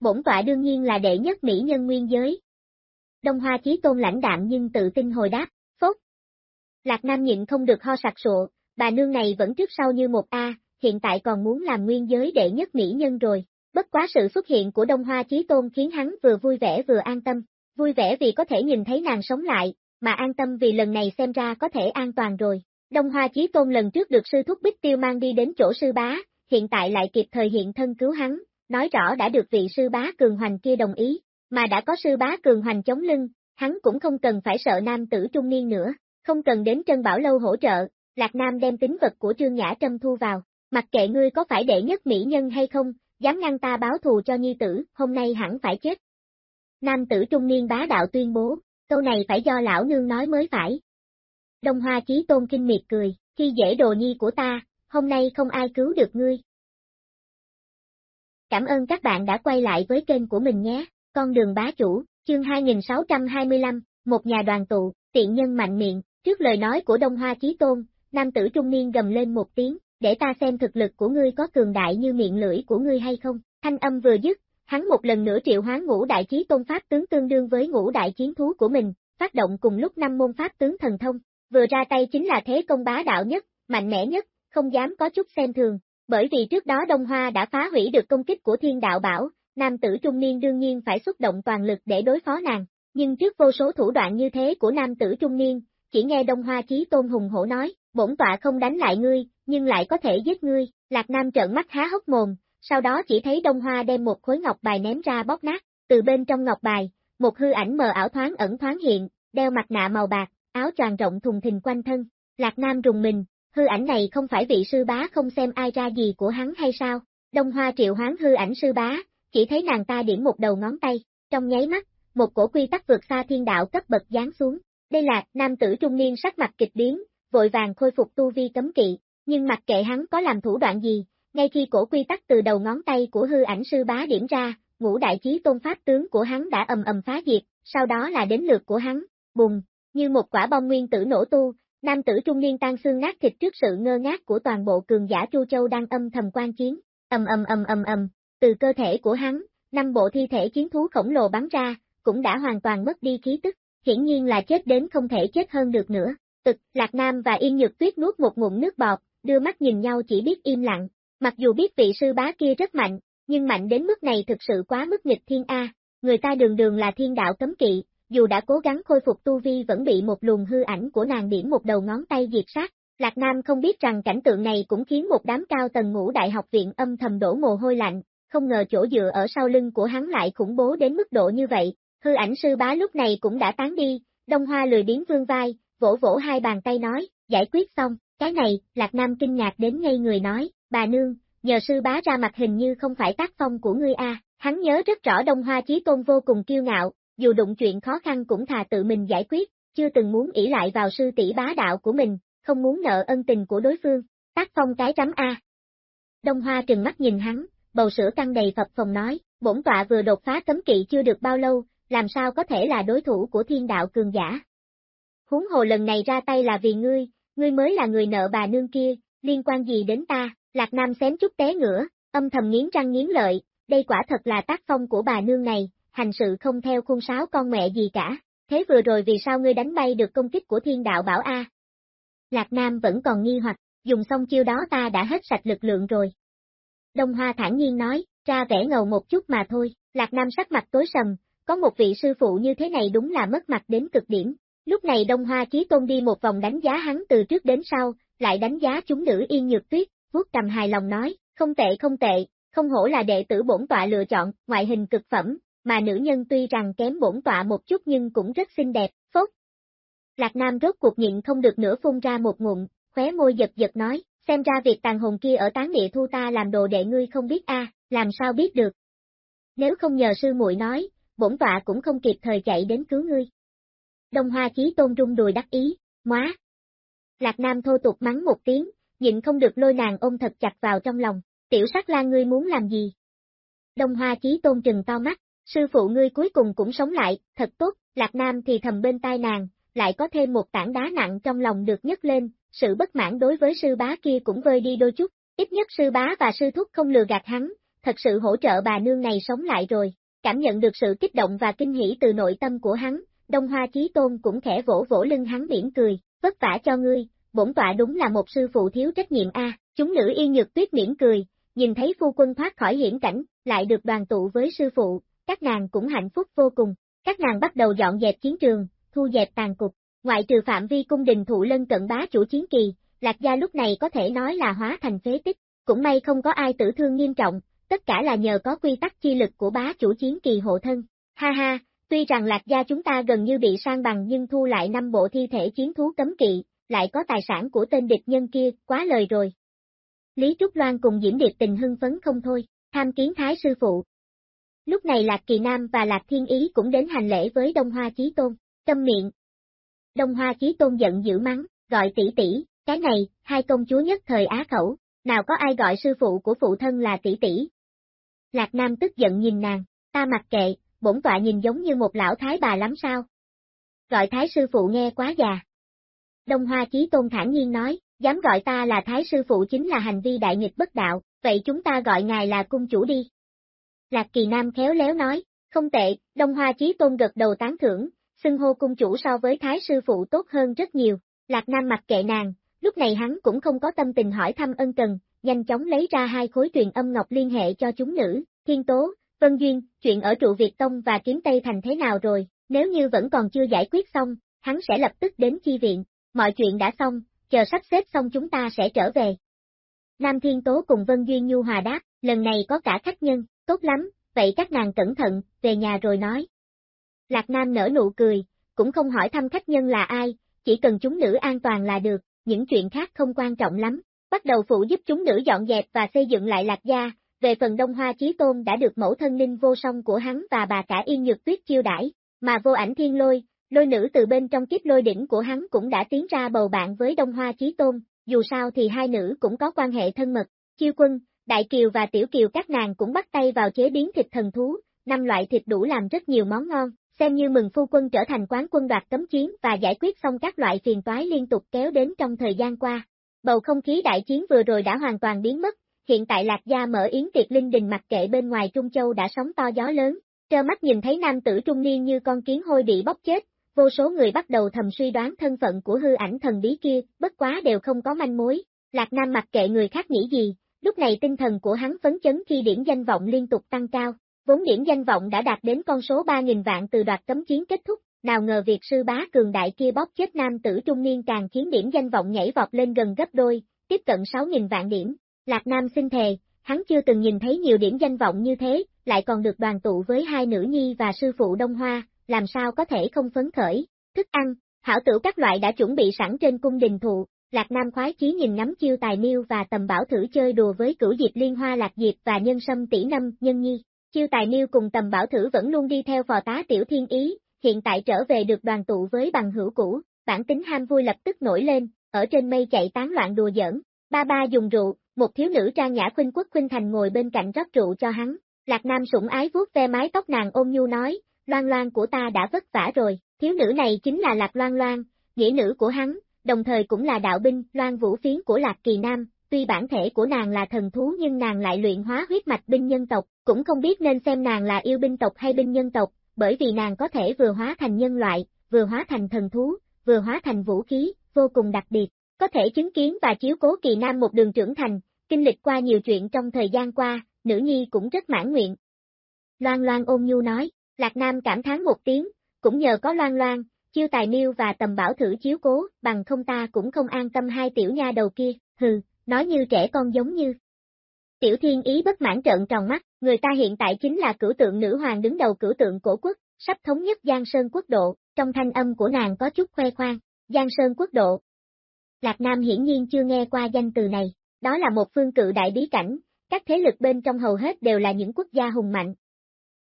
Bổn tọa đương nhiên là đệ nhất mỹ nhân nguyên giới. Đông Hoa Chí Tôn lãnh đạm nhưng tự tin hồi đáp, phốt. Lạc Nam nhịn không được ho sặc sụa, bà nương này vẫn trước sau như một A, hiện tại còn muốn làm nguyên giới đệ nhất mỹ nhân rồi. Bất quá sự xuất hiện của Đông Hoa Chí Tôn khiến hắn vừa vui vẻ vừa an tâm, vui vẻ vì có thể nhìn thấy nàng sống lại, mà an tâm vì lần này xem ra có thể an toàn rồi. Đông Hoa Chí Tôn lần trước được sư thúc Bích Tiêu mang đi đến chỗ sư bá, hiện tại lại kịp thời hiện thân cứu hắn, nói rõ đã được vị sư bá cường hoành kia đồng ý, mà đã có sư bá cường hoành chống lưng, hắn cũng không cần phải sợ nam tử trung niên nữa, không cần đến Trân Bảo Lâu hỗ trợ, Lạc Nam đem tính vật của Trương Nhã Trâm thu vào, mặc kệ ngươi có phải đệ nhất mỹ nhân hay không, dám ngăn ta báo thù cho nhi tử, hôm nay hẳn phải chết. Nam tử trung niên bá đạo tuyên bố, câu này phải do lão nương nói mới phải. Đông Hoa Chí Tôn kinh miệt cười, khi dễ đồ nhi của ta, hôm nay không ai cứu được ngươi. Cảm ơn các bạn đã quay lại với kênh của mình nhé, con đường bá chủ, chương 2625, một nhà đoàn tụ, tiện nhân mạnh miệng, trước lời nói của Đông Hoa Chí Tôn, nam tử trung niên gầm lên một tiếng, để ta xem thực lực của ngươi có cường đại như miệng lưỡi của ngươi hay không, thanh âm vừa dứt, hắn một lần nữa triệu hoán ngũ đại chí tôn pháp tướng tương đương với ngũ đại chiến thú của mình, phát động cùng lúc năm môn pháp tướng thần thông, vừa ra tay chính là thế công bá đạo nhất, mạnh mẽ nhất, không dám có chút xem thường, bởi vì trước đó Đông Hoa đã phá hủy được công kích của thiên đạo bảo, nam tử trung niên đương nhiên phải xuất động toàn lực để đối phó nàng, nhưng trước vô số thủ đoạn như thế của nam tử trung niên, chỉ nghe Đông Hoa Chí Tôn hùng hổ nói, bổn tọa không đánh lại ngươi, nhưng lại có thể giết ngươi, Lạc Nam trợn mắt há hốc mồm, sau đó chỉ thấy Đông Hoa đem một khối ngọc bài ném ra bóp nát, từ bên trong ngọc bài, một hư ảnh mờ ảo thoáng ẩn thoáng hiện, đeo mặt nạ màu bạc, áo choàng rộng thùng thình quanh thân, Lạc Nam rùng mình, hư ảnh này không phải vị sư bá không xem ai ra gì của hắn hay sao, Đông Hoa triệu hoán hư ảnh sư bá, chỉ thấy nàng ta điểm một đầu ngón tay, trong nháy mắt, một cổ quy tắc vượt xa thiên đạo cấp bậc giáng xuống, đây là, nam tử trung niên sắc mặt kịch biến, vội vàng khôi phục tu vi cấm kỵ, nhưng mặc kệ hắn có làm thủ đoạn gì, ngay khi cổ quy tắc từ đầu ngón tay của hư ảnh sư bá điểm ra, ngũ đại chí tôn pháp tướng của hắn đã ầm ầm phá diệt, sau đó là đến lượt của hắn, bùng, như một quả bom nguyên tử nổ tu, nam tử trung niên tan xương nát thịt trước sự ngơ ngác của toàn bộ cường giả Chu Châu đang âm thầm quan chiến, ầm ầm ầm ầm ầm, từ cơ thể của hắn, năm bộ thi thể chiến thú khổng lồ bắn ra, cũng đã hoàn toàn mất đi khí tức, hiển nhiên là chết đến không thể chết hơn được nữa. Tực, Lạc Nam và Yên Nhược Tuyết nuốt một ngụm nước bọt, đưa mắt nhìn nhau chỉ biết im lặng, mặc dù biết vị sư bá kia rất mạnh, nhưng mạnh đến mức này thực sự quá mức nghịch thiên A, người ta đường đường là thiên đạo cấm kỵ, dù đã cố gắng khôi phục tu vi vẫn bị một luồng hư ảnh của nàng điểm một đầu ngón tay diệt sát. Lạc Nam không biết rằng cảnh tượng này cũng khiến một đám cao tầng ngũ đại học viện âm thầm đổ mồ hôi lạnh, không ngờ chỗ dựa ở sau lưng của hắn lại khủng bố đến mức độ như vậy, hư ảnh sư bá lúc này cũng đã tán đi, Đông Hoa lười biến vương vai, vỗ vỗ hai bàn tay nói, giải quyết xong, cái này, Lạc Nam kinh ngạc đến ngay người nói, bà nương, nhờ sư bá ra mặt hình như không phải tác phong của ngươi a. hắn nhớ rất rõ Đông Hoa Chí Tôn vô cùng kiêu ngạo, dù đụng chuyện khó khăn cũng thà tự mình giải quyết, chưa từng muốn ỷ lại vào sư tỷ bá đạo của mình, không muốn nợ ân tình của đối phương, tác phong cái rắm A. Đông Hoa trừng mắt nhìn hắn, bầu sữa căng đầy phập phòng nói, bổn tọa vừa đột phá cấm kỵ chưa được bao lâu, làm sao có thể là đối thủ của thiên đạo cường giả. Huống hồ lần này ra tay là vì ngươi, ngươi mới là người nợ bà nương kia, liên quan gì đến ta, Lạc Nam xém chút té ngửa, âm thầm nghiến răng nghiến lợi, đây quả thật là tác phong của bà nương này, hành sự không theo khuôn sáo con mẹ gì cả, thế vừa rồi vì sao ngươi đánh bay được công kích của thiên đạo bảo A? Lạc Nam vẫn còn nghi hoặc, dùng xong chiêu đó ta đã hết sạch lực lượng rồi. Đông Hoa thản nhiên nói, ra vẻ ngầu một chút mà thôi, Lạc Nam sắc mặt tối sầm, có một vị sư phụ như thế này đúng là mất mặt đến cực điểm. Lúc này Đông Hoa Chí Tôn đi một vòng đánh giá hắn từ trước đến sau, lại đánh giá chúng nữ yên nhược tuyết, vuốt cầm hài lòng nói, không tệ không tệ, không hổ là đệ tử bổn tọa lựa chọn, ngoại hình cực phẩm, mà nữ nhân tuy rằng kém bổn tọa một chút nhưng cũng rất xinh đẹp, phốt. Lạc Nam rốt cuộc nhịn không được nữa phun ra một ngụm, khóe môi giật giật nói, xem ra việc tàn hồn kia ở tán địa thu ta làm đồ đệ ngươi không biết a, làm sao biết được. Nếu không nhờ sư muội nói, bổn tọa cũng không kịp thời chạy đến cứu ngươi. Đông Hoa Chí Tôn rung đùi đắc ý, móa. Lạc Nam thô tục mắng một tiếng, nhịn không được lôi nàng ôm thật chặt vào trong lòng, tiểu sắc lan ngươi muốn làm gì? Đông Hoa Chí Tôn trừng to mắt, sư phụ ngươi cuối cùng cũng sống lại, thật tốt, Lạc Nam thì thầm bên tai nàng, lại có thêm một tảng đá nặng trong lòng được nhấc lên, sự bất mãn đối với sư bá kia cũng vơi đi đôi chút, ít nhất sư bá và sư thúc không lừa gạt hắn, thật sự hỗ trợ bà nương này sống lại rồi, cảm nhận được sự kích động và kinh hỉ từ nội tâm của hắn, Đông Hoa Chí Tôn cũng khẽ vỗ vỗ lưng hắn mỉm cười, vất vả cho ngươi, bổn tọa đúng là một sư phụ thiếu trách nhiệm a. chúng nữ y nhược tuyết mỉm cười, nhìn thấy phu quân thoát khỏi hiểm cảnh, lại được đoàn tụ với sư phụ, các nàng cũng hạnh phúc vô cùng, các nàng bắt đầu dọn dẹp chiến trường, thu dẹp tàn cục, ngoại trừ phạm vi cung đình thụ lân cận bá chủ chiến kỳ, Lạc Gia lúc này có thể nói là hóa thành phế tích, cũng may không có ai tử thương nghiêm trọng, tất cả là nhờ có quy tắc chi lực của bá chủ chiến kỳ hộ thân. Ha ha, tuy rằng Lạc Gia chúng ta gần như bị sang bằng nhưng thu lại năm bộ thi thể chiến thú cấm kỵ, lại có tài sản của tên địch nhân kia, quá lời rồi. Lý Trúc Loan cùng Diễm Điệp tình hưng phấn không thôi, tham kiến Thái Sư Phụ. Lúc này Lạc Kỳ Nam và Lạc Thiên Ý cũng đến hành lễ với Đông Hoa Chí Tôn, tâm miệng. Đông Hoa Chí Tôn giận dữ mắng, gọi tỷ tỷ, cái này, hai công chúa nhất thời Á khẩu, nào có ai gọi sư phụ của phụ thân là tỷ tỷ. Lạc Nam tức giận nhìn nàng, ta mặc kệ, bổn tọa nhìn giống như một lão thái bà lắm sao. Gọi thái sư phụ nghe quá già. Đông Hoa Chí Tôn thản nhiên nói, dám gọi ta là thái sư phụ chính là hành vi đại nghịch bất đạo, vậy chúng ta gọi ngài là cung chủ đi. Lạc Kỳ Nam khéo léo nói, không tệ, Đông Hoa Chí Tôn gật đầu tán thưởng, xưng hô cung chủ so với thái sư phụ tốt hơn rất nhiều, Lạc Nam mặc kệ nàng, lúc này hắn cũng không có tâm tình hỏi thăm ân cần, nhanh chóng lấy ra hai khối truyền âm ngọc liên hệ cho chúng nữ, Thiên Tố, Vân Duyên, chuyện ở trụ Việt Tông và Kiếm Tây Thành thế nào rồi, nếu như vẫn còn chưa giải quyết xong, hắn sẽ lập tức đến chi viện, mọi chuyện đã xong, chờ sắp xếp xong chúng ta sẽ trở về. Nam Thiên Tố cùng Vân Duyên Nhu Hòa đáp, lần này có cả khách nhân, tốt lắm, vậy các nàng cẩn thận, về nhà rồi nói. Lạc Nam nở nụ cười, cũng không hỏi thăm khách nhân là ai, chỉ cần chúng nữ an toàn là được, những chuyện khác không quan trọng lắm. Bắt đầu phụ giúp chúng nữ dọn dẹp và xây dựng lại lạc gia, về phần Đông Hoa Chí Tôn đã được mẫu thân linh vô song của hắn và bà cả Yên Nhược Tuyết chiêu đãi, mà vô ảnh thiên lôi, lôi nữ từ bên trong kiếp lôi đỉnh của hắn cũng đã tiến ra bầu bạn với Đông Hoa Chí Tôn, dù sao thì hai nữ cũng có quan hệ thân mật, chiêu quân, Đại Kiều và Tiểu Kiều các nàng cũng bắt tay vào chế biến thịt thần thú, năm loại thịt đủ làm rất nhiều món ngon, xem như mừng phu quân trở thành quán quân đoạt cấm chiến và giải quyết xong các loại phiền toái liên tục kéo đến trong thời gian qua. Bầu không khí đại chiến vừa rồi đã hoàn toàn biến mất, hiện tại Lạc Gia mở yến tiệc linh đình mặc kệ bên ngoài Trung Châu đã sóng to gió lớn, trơ mắt nhìn thấy nam tử trung niên như con kiến hôi bị bóc chết, vô số người bắt đầu thầm suy đoán thân phận của hư ảnh thần bí kia, bất quá đều không có manh mối. Lạc Nam mặc kệ người khác nghĩ gì, lúc này tinh thần của hắn phấn chấn khi điểm danh vọng liên tục tăng cao, vốn điểm danh vọng đã đạt đến con số 3.000 vạn từ đoạt cấm chiến kết thúc, nào ngờ việc sư bá cường đại kia bóp chết nam tử trung niên càng khiến điểm danh vọng nhảy vọt lên gần gấp đôi, tiếp cận 6.000 vạn điểm. Lạc Nam xin thề, hắn chưa từng nhìn thấy nhiều điểm danh vọng như thế, lại còn được đoàn tụ với hai nữ nhi và sư phụ Đông Hoa, làm sao có thể không phấn khởi. Thức ăn, hảo tử các loại đã chuẩn bị sẵn trên cung đình thụ, Lạc Nam khoái chí nhìn ngắm chiêu tài miêu và tầm bảo thử chơi đùa với cửu diệp liên hoa lạc diệp và nhân sâm tỷ năm, nhân nhi. Chiêu tài miêu cùng tầm bảo thử vẫn luôn đi theo phò tá tiểu thiên ý, hiện tại trở về được đoàn tụ với bằng hữu cũ, bản tính ham vui lập tức nổi lên, ở trên mây chạy tán loạn đùa giỡn. Ba ba dùng rượu, một thiếu nữ trang nhã khuynh quốc khuynh thành ngồi bên cạnh rót rượu cho hắn. Lạc Nam sủng ái vuốt ve mái tóc nàng ôm nhu nói, loan loan của ta đã vất vả rồi, thiếu nữ này chính là Lạc Loan Loan, nghĩa nữ của hắn, đồng thời cũng là đạo binh, loan vũ phiến của Lạc Kỳ Nam, tuy bản thể của nàng là thần thú nhưng nàng lại luyện hóa huyết mạch binh nhân tộc, cũng không biết nên xem nàng là yêu binh tộc hay binh nhân tộc, bởi vì nàng có thể vừa hóa thành nhân loại, vừa hóa thành thần thú, vừa hóa thành vũ khí, vô cùng đặc biệt, có thể chứng kiến và chiếu cố kỳ nam một đường trưởng thành, kinh lịch qua nhiều chuyện trong thời gian qua, nữ nhi cũng rất mãn nguyện. Loan Loan ôn nhu nói, Lạc Nam cảm thán một tiếng, cũng nhờ có Loan Loan, chiêu tài miêu và tầm bảo thử chiếu cố, bằng không ta cũng không an tâm hai tiểu nha đầu kia, hừ, nói như trẻ con giống như. Tiểu thiên ý bất mãn trợn tròn mắt, người ta hiện tại chính là cửu tượng nữ hoàng đứng đầu cửu tượng cổ quốc, sắp thống nhất Giang Sơn quốc độ, trong thanh âm của nàng có chút khoe khoang, Giang Sơn quốc độ. Lạc Nam hiển nhiên chưa nghe qua danh từ này, đó là một phương cự đại bí cảnh, các thế lực bên trong hầu hết đều là những quốc gia hùng mạnh.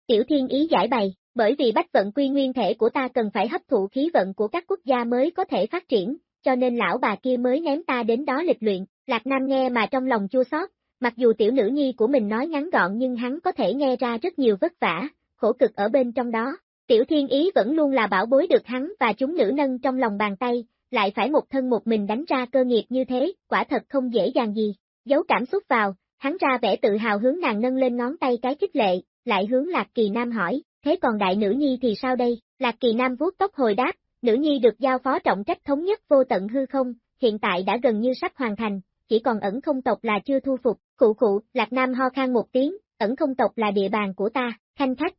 Tiểu thiên ý giải bày, bởi vì bách vận quy nguyên thể của ta cần phải hấp thụ khí vận của các quốc gia mới có thể phát triển, cho nên lão bà kia mới ném ta đến đó lịch luyện, Lạc Nam nghe mà trong lòng chua xót, mặc dù tiểu nữ nhi của mình nói ngắn gọn nhưng hắn có thể nghe ra rất nhiều vất vả, khổ cực ở bên trong đó. Tiểu thiên ý vẫn luôn là bảo bối được hắn và chúng nữ nâng trong lòng bàn tay, lại phải một thân một mình đánh ra cơ nghiệp như thế, quả thật không dễ dàng gì. Giấu cảm xúc vào, hắn ra vẻ tự hào hướng nàng nâng lên ngón tay cái khích lệ, lại hướng Lạc Kỳ Nam hỏi, thế còn đại nữ nhi thì sao đây? Lạc Kỳ Nam vuốt tóc hồi đáp, nữ nhi được giao phó trọng trách thống nhất vô tận hư không, hiện tại đã gần như sắp hoàn thành, chỉ còn ẩn không tộc là chưa thu phục, cụ cụ, Lạc Nam ho khan một tiếng, ẩn không tộc là địa bàn của ta, khanh khách.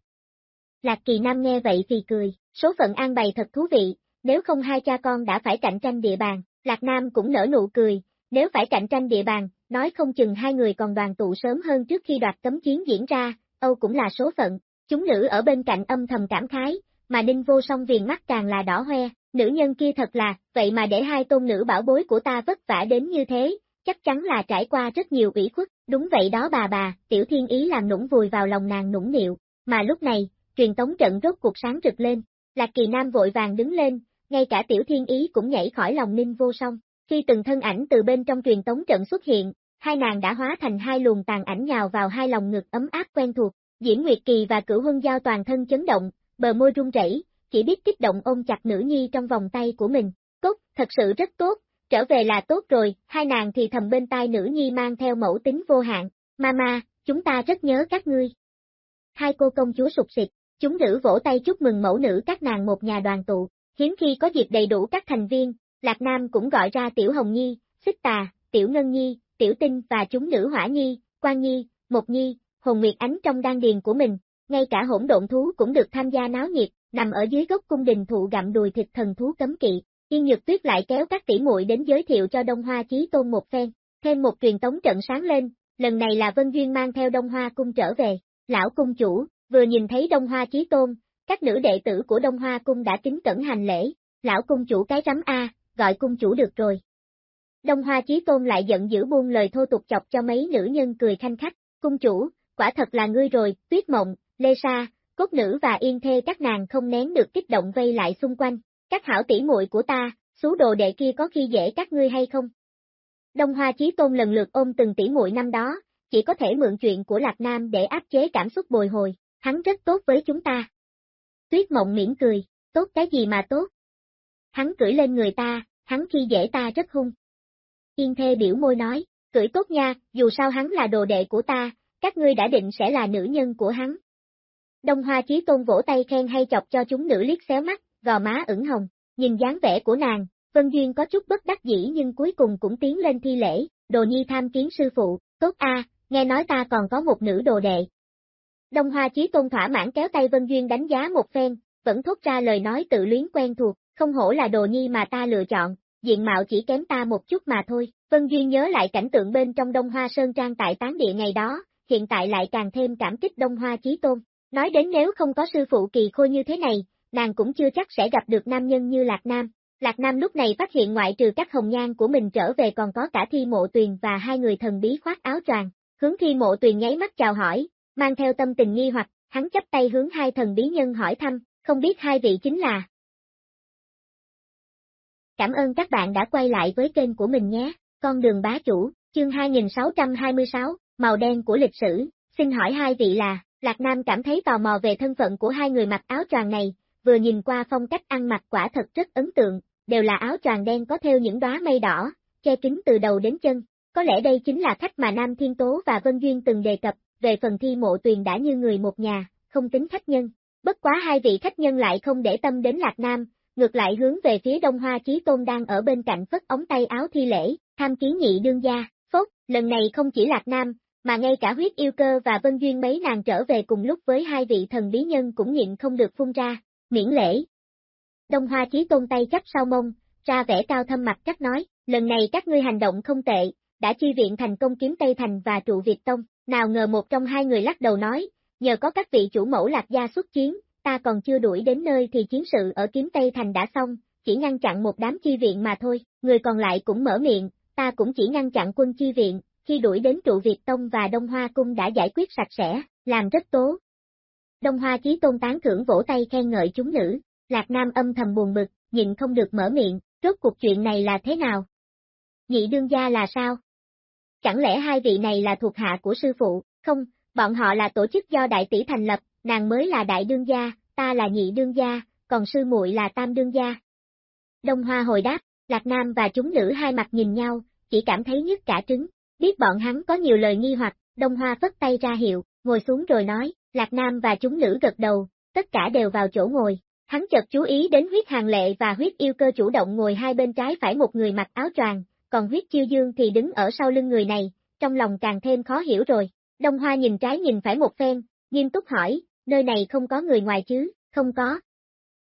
Lạc Kỳ Nam nghe vậy thì cười, số phận an bày thật thú vị, nếu không hai cha con đã phải cạnh tranh địa bàn, Lạc Nam cũng nở nụ cười, nếu phải cạnh tranh địa bàn, nói không chừng hai người còn đoàn tụ sớm hơn trước khi đoạt cấm chiến diễn ra, Âu cũng là số phận, chúng nữ ở bên cạnh âm thầm cảm khái, mà Ninh vô song viền mắt càng là đỏ hoe, nữ nhân kia thật là, vậy mà để hai tôn nữ bảo bối của ta vất vả đến như thế, chắc chắn là trải qua rất nhiều ủy khuất, đúng vậy đó bà bà, tiểu thiên ý làm nũng vùi vào lòng nàng nũng nịu, mà lúc này, truyền tống trận rốt cuộc sáng rực lên, Lạc Kỳ Nam vội vàng đứng lên, ngay cả tiểu thiên ý cũng nhảy khỏi lòng ninh vô song, khi từng thân ảnh từ bên trong truyền tống trận xuất hiện, hai nàng đã hóa thành hai luồng tàn ảnh nhào vào hai lòng ngực ấm áp quen thuộc, Diễn Nguyệt Kỳ và Cửu Huân Giao toàn thân chấn động, bờ môi run rẩy, chỉ biết kích động ôm chặt nữ nhi trong vòng tay của mình. Tốt, thật sự rất tốt, trở về là tốt rồi, hai nàng thì thầm bên tai nữ nhi mang theo mẫu tính vô hạn, mama, chúng ta rất nhớ các ngươi. Hai cô công chúa sụp xịt, chúng nữ vỗ tay chúc mừng mẫu nữ các nàng một nhà đoàn tụ, hiếm khi có dịp đầy đủ các thành viên, Lạc Nam cũng gọi ra Tiểu Hồng Nhi, Xích Tà, Tiểu Ngân Nhi, Tiểu Tinh và chúng nữ Hỏa Nhi, Quan Nhi, Một Nhi, Hồn Nguyệt Ánh trong đan điền của mình, ngay cả hỗn độn thú cũng được tham gia náo nhiệt, nằm ở dưới gốc cung đình thụ gặm đùi thịt thần thú cấm kỵ. Yên Nhược Tuyết lại kéo các tỷ muội đến giới thiệu cho Đông Hoa Chí Tôn một phen, thêm một truyền tống trận sáng lên, lần này là Vân Duyên mang theo Đông Hoa cung trở về. Lão cung chủ, vừa nhìn thấy Đông Hoa Chí Tôn, các nữ đệ tử của Đông Hoa cung đã kính cẩn hành lễ, lão cung chủ cái rắm A, gọi cung chủ được rồi. Đông Hoa Chí Tôn lại giận dữ buông lời thô tục chọc cho mấy nữ nhân cười khanh khách, cung chủ, quả thật là ngươi rồi, tuyết mộng, lê sa, cốt nữ và yên thê các nàng không nén được kích động vây lại xung quanh, các hảo tỷ muội của ta, xú đồ đệ kia có khi dễ các ngươi hay không? Đông Hoa Chí Tôn lần lượt ôm từng tỷ muội năm đó, chỉ có thể mượn chuyện của Lạc Nam để áp chế cảm xúc bồi hồi, hắn rất tốt với chúng ta. Tuyết mộng miễn cười, tốt cái gì mà tốt? Hắn cưỡi lên người ta, hắn khi dễ ta rất hung. Yên thê biểu môi nói, cưỡi tốt nha, dù sao hắn là đồ đệ của ta, các ngươi đã định sẽ là nữ nhân của hắn. Đông Hoa Chí Tôn vỗ tay khen hay chọc cho chúng nữ liếc xéo mắt, gò má ửng hồng, nhìn dáng vẻ của nàng, Vân Duyên có chút bất đắc dĩ nhưng cuối cùng cũng tiến lên thi lễ, đồ nhi tham kiến sư phụ, tốt a, nghe nói ta còn có một nữ đồ đệ. Đông Hoa Chí Tôn thỏa mãn kéo tay Vân Duyên đánh giá một phen, vẫn thốt ra lời nói tự luyến quen thuộc, không hổ là đồ nhi mà ta lựa chọn, diện mạo chỉ kém ta một chút mà thôi. Vân Duyên nhớ lại cảnh tượng bên trong Đông Hoa Sơn Trang tại tán địa ngày đó, hiện tại lại càng thêm cảm kích Đông Hoa Chí Tôn. Nói đến nếu không có sư phụ kỳ khôi như thế này, nàng cũng chưa chắc sẽ gặp được nam nhân như Lạc Nam. Lạc Nam lúc này phát hiện ngoại trừ các hồng nhan của mình trở về còn có cả thi mộ tuyền và hai người thần bí khoác áo choàng. Hướng thi mộ tuyền nháy mắt chào hỏi, mang theo tâm tình nghi hoặc, hắn chấp tay hướng hai thần bí nhân hỏi thăm, không biết hai vị chính là. Cảm ơn các bạn đã quay lại với kênh của mình nhé. Con đường bá chủ, chương 2626, màu đen của lịch sử. Xin hỏi hai vị là, Lạc Nam cảm thấy tò mò về thân phận của hai người mặc áo choàng này, vừa nhìn qua phong cách ăn mặc quả thật rất ấn tượng, đều là áo choàng đen có theo những đóa mây đỏ, che kín từ đầu đến chân. Có lẽ đây chính là khách mà Nam Thiên Tố và Vân Duyên từng đề cập, về phần thi mộ tuyền đã như người một nhà, không tính khách nhân. Bất quá hai vị khách nhân lại không để tâm đến Lạc Nam, ngược lại hướng về phía Đông Hoa Chí Tôn đang ở bên cạnh phất ống tay áo thi lễ, tham kiến nhị đương gia, phốt, lần này không chỉ Lạc Nam, mà ngay cả huyết yêu cơ và Vân Duyên mấy nàng trở về cùng lúc với hai vị thần bí nhân cũng nhịn không được phun ra, miễn lễ. Đông Hoa Chí Tôn tay chắp sau mông, ra vẻ cao thâm mặt chắc nói, lần này các ngươi hành động không tệ, đã chi viện thành công kiếm Tây Thành và trụ Việt Tông, nào ngờ một trong hai người lắc đầu nói, nhờ có các vị chủ mẫu lạc gia xuất chiến, ta còn chưa đuổi đến nơi thì chiến sự ở kiếm Tây Thành đã xong, chỉ ngăn chặn một đám chi viện mà thôi, người còn lại cũng mở miệng, ta cũng chỉ ngăn chặn quân chi viện, khi đuổi đến trụ Việt Tông và Đông Hoa Cung đã giải quyết sạch sẽ, làm rất tố. Đông Hoa Chí Tôn tán thưởng vỗ tay khen ngợi chúng nữ, Lạc Nam âm thầm buồn bực, nhìn không được mở miệng, rốt cuộc chuyện này là thế nào? Nhị đương gia là sao? Chẳng lẽ hai vị này là thuộc hạ của sư phụ, không, bọn họ là tổ chức do đại tỷ thành lập, nàng mới là đại đương gia, ta là nhị đương gia, còn sư muội là tam đương gia. Đông Hoa hồi đáp, Lạc Nam và chúng nữ hai mặt nhìn nhau, chỉ cảm thấy nhức cả trứng, biết bọn hắn có nhiều lời nghi hoặc, Đông Hoa phất tay ra hiệu, ngồi xuống rồi nói, Lạc Nam và chúng nữ gật đầu, tất cả đều vào chỗ ngồi. Hắn chợt chú ý đến huyết hàng lệ và huyết yêu cơ chủ động ngồi hai bên trái phải một người mặc áo choàng, còn huyết chiêu dương thì đứng ở sau lưng người này, trong lòng càng thêm khó hiểu rồi. Đông Hoa nhìn trái nhìn phải một phen, nghiêm túc hỏi, nơi này không có người ngoài chứ, không có.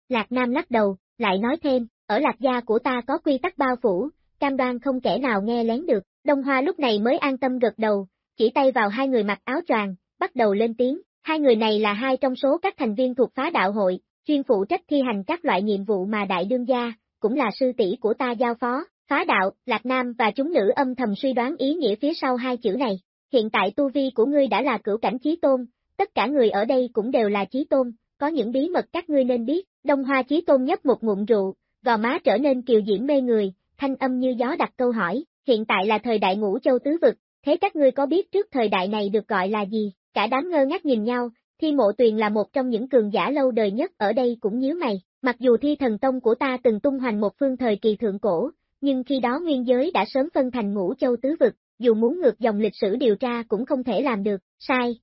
Lạc Nam lắc đầu, lại nói thêm, ở Lạc gia của ta có quy tắc bao phủ, cam đoan không kẻ nào nghe lén được, Đông Hoa lúc này mới an tâm gật đầu, chỉ tay vào hai người mặc áo choàng, bắt đầu lên tiếng, hai người này là hai trong số các thành viên thuộc phá đạo hội, chuyên phụ trách thi hành các loại nhiệm vụ mà đại đương gia, cũng là sư tỷ của ta giao phó, phá đạo, Lạc Nam và chúng nữ âm thầm suy đoán ý nghĩa phía sau hai chữ này, hiện tại tu vi của ngươi đã là cửu cảnh chí tôn, tất cả người ở đây cũng đều là chí tôn, có những bí mật các ngươi nên biết, Đông Hoa chí tôn nhấp một ngụm rượu, gò má trở nên kiều diễm mê người, thanh âm như gió đặt câu hỏi, hiện tại là thời đại ngũ châu tứ vực, thế các ngươi có biết trước thời đại này được gọi là gì, cả đám ngơ ngác nhìn nhau, thi mộ tuyền là một trong những cường giả lâu đời nhất ở đây cũng nhíu mày, mặc dù thi thần tông của ta từng tung hoành một phương thời kỳ thượng cổ, nhưng khi đó nguyên giới đã sớm phân thành ngũ châu tứ vực, dù muốn ngược dòng lịch sử điều tra cũng không thể làm được, sai.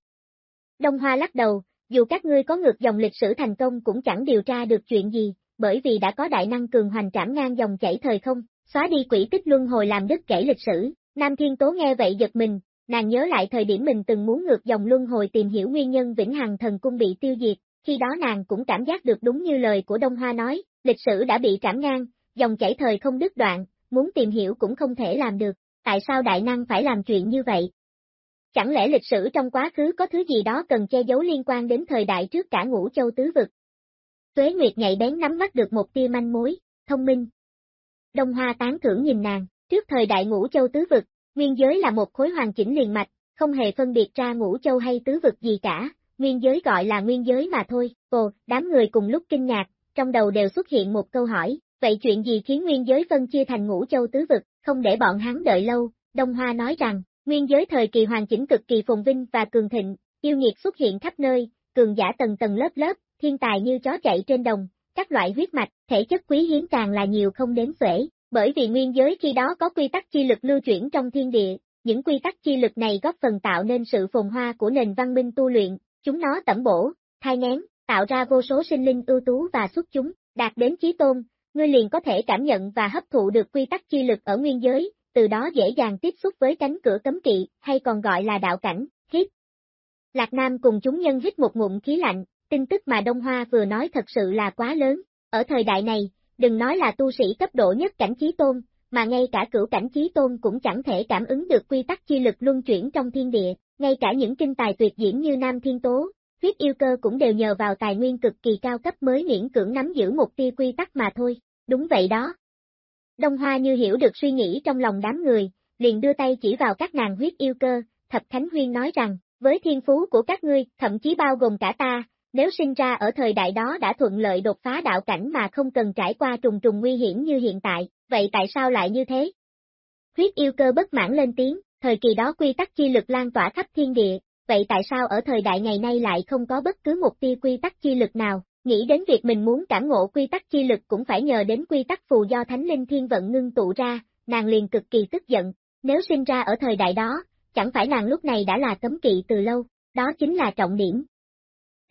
Đông Hoa lắc đầu, dù các ngươi có ngược dòng lịch sử thành công cũng chẳng điều tra được chuyện gì, bởi vì đã có đại năng cường hoành trảm ngang dòng chảy thời không, xóa đi quỷ tích luân hồi làm đứt kể lịch sử. Nam Thiên Tố nghe vậy giật mình, nàng nhớ lại thời điểm mình từng muốn ngược dòng luân hồi tìm hiểu nguyên nhân vĩnh hằng thần cung bị tiêu diệt, khi đó nàng cũng cảm giác được đúng như lời của Đông Hoa nói, lịch sử đã bị trảm ngang, dòng chảy thời không đứt đoạn, muốn tìm hiểu cũng không thể làm được, tại sao đại năng phải làm chuyện như vậy? Chẳng lẽ lịch sử trong quá khứ có thứ gì đó cần che giấu liên quan đến thời đại trước cả ngũ châu tứ vực? Tuế Nguyệt nhạy bén nắm bắt được một tia manh mối, thông minh. Đông Hoa tán thưởng nhìn nàng, trước thời đại ngũ châu tứ vực, nguyên giới là một khối hoàn chỉnh liền mạch, không hề phân biệt ra ngũ châu hay tứ vực gì cả, nguyên giới gọi là nguyên giới mà thôi. Ồ, đám người cùng lúc kinh ngạc, trong đầu đều xuất hiện một câu hỏi, vậy chuyện gì khiến nguyên giới phân chia thành ngũ châu tứ vực, không để bọn hắn đợi lâu, Đông Hoa nói rằng, nguyên giới thời kỳ hoàn chỉnh cực kỳ phồn vinh và cường thịnh, yêu nghiệt xuất hiện khắp nơi, cường giả tầng tầng lớp lớp, thiên tài như chó chạy trên đồng, các loại huyết mạch, thể chất quý hiếm càng là nhiều không đến xuể, bởi vì nguyên giới khi đó có quy tắc chi lực lưu chuyển trong thiên địa, những quy tắc chi lực này góp phần tạo nên sự phồn hoa của nền văn minh tu luyện, chúng nó tẩm bổ, thai ngén, tạo ra vô số sinh linh ưu tú và xuất chúng, đạt đến chí tôn, ngươi liền có thể cảm nhận và hấp thụ được quy tắc chi lực ở nguyên giới, từ đó dễ dàng tiếp xúc với cánh cửa cấm kỵ, hay còn gọi là đạo cảnh, hít. Lạc Nam cùng chúng nhân hít một ngụm khí lạnh, tin tức mà Đông Hoa vừa nói thật sự là quá lớn, ở thời đại này, đừng nói là tu sĩ cấp độ nhất cảnh trí tôn, mà ngay cả cửu cảnh trí tôn cũng chẳng thể cảm ứng được quy tắc chi lực luân chuyển trong thiên địa, ngay cả những kinh tài tuyệt diễm như Nam Thiên Tố, huyết yêu cơ cũng đều nhờ vào tài nguyên cực kỳ cao cấp mới miễn cưỡng nắm giữ một tia quy tắc mà thôi, đúng vậy đó. Đông Hoa như hiểu được suy nghĩ trong lòng đám người, liền đưa tay chỉ vào các nàng huyết yêu cơ, Thập Thánh Huyên nói rằng, với thiên phú của các ngươi, thậm chí bao gồm cả ta, nếu sinh ra ở thời đại đó đã thuận lợi đột phá đạo cảnh mà không cần trải qua trùng trùng nguy hiểm như hiện tại, vậy tại sao lại như thế? Huyết yêu cơ bất mãn lên tiếng, thời kỳ đó quy tắc chi lực lan tỏa khắp thiên địa, vậy tại sao ở thời đại ngày nay lại không có bất cứ một tia quy tắc chi lực nào? Nghĩ đến việc mình muốn cảm ngộ quy tắc chi lực cũng phải nhờ đến quy tắc phù do Thánh Linh Thiên Vận ngưng tụ ra, nàng liền cực kỳ tức giận, nếu sinh ra ở thời đại đó, chẳng phải nàng lúc này đã là cấm kỵ từ lâu, đó chính là trọng điểm.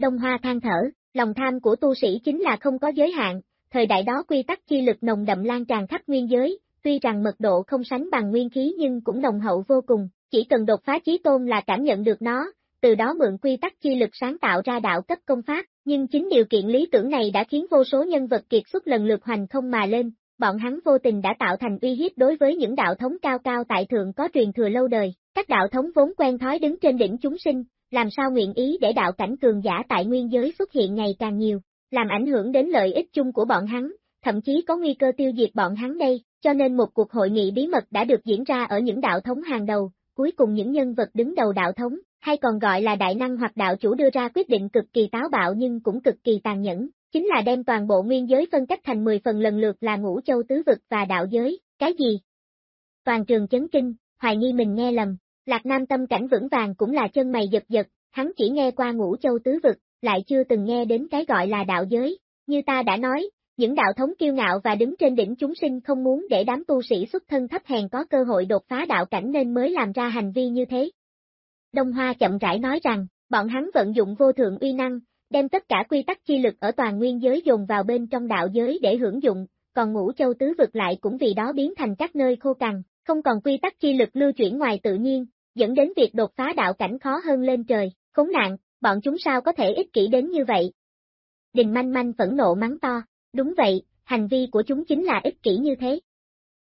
Đông Hoa than thở, lòng tham của tu sĩ chính là không có giới hạn, thời đại đó quy tắc chi lực nồng đậm lan tràn khắp nguyên giới, tuy rằng mật độ không sánh bằng nguyên khí nhưng cũng nồng hậu vô cùng, chỉ cần đột phá chí tôn là cảm nhận được nó, từ đó mượn quy tắc chi lực sáng tạo ra đạo cấp công pháp, nhưng chính điều kiện lý tưởng này đã khiến vô số nhân vật kiệt xuất lần lượt hoành không mà lên, bọn hắn vô tình đã tạo thành uy hiếp đối với những đạo thống cao cao tại thượng có truyền thừa lâu đời, các đạo thống vốn quen thói đứng trên đỉnh chúng sinh, làm sao nguyện ý để đạo cảnh cường giả tại nguyên giới xuất hiện ngày càng nhiều, làm ảnh hưởng đến lợi ích chung của bọn hắn, thậm chí có nguy cơ tiêu diệt bọn hắn đây, cho nên một cuộc hội nghị bí mật đã được diễn ra ở những đạo thống hàng đầu, cuối cùng những nhân vật đứng đầu đạo thống, hay còn gọi là đại năng hoặc đạo chủ đưa ra quyết định cực kỳ táo bạo nhưng cũng cực kỳ tàn nhẫn, chính là đem toàn bộ nguyên giới phân cách thành 10 phần lần lượt là ngũ châu tứ vực và đạo giới, cái gì? Toàn trường chấn kinh, hoài nghi mình nghe lầm, Lạc Nam tâm cảnh vững vàng cũng là chân mày giật giật, hắn chỉ nghe qua ngũ châu tứ vực, lại chưa từng nghe đến cái gọi là đạo giới, như ta đã nói, những đạo thống kiêu ngạo và đứng trên đỉnh chúng sinh không muốn để đám tu sĩ xuất thân thấp hèn có cơ hội đột phá đạo cảnh nên mới làm ra hành vi như thế. Đông Hoa chậm rãi nói rằng, bọn hắn vận dụng vô thượng uy năng, đem tất cả quy tắc chi lực ở toàn nguyên giới dồn vào bên trong đạo giới để hưởng dụng, còn ngũ châu tứ vực lại cũng vì đó biến thành các nơi khô cằn, không còn quy tắc chi lực lưu chuyển ngoài tự nhiên, dẫn đến việc đột phá đạo cảnh khó hơn lên trời, khốn nạn, bọn chúng sao có thể ích kỷ đến như vậy. Đình manh manh phẫn nộ mắng to, đúng vậy, hành vi của chúng chính là ích kỷ như thế.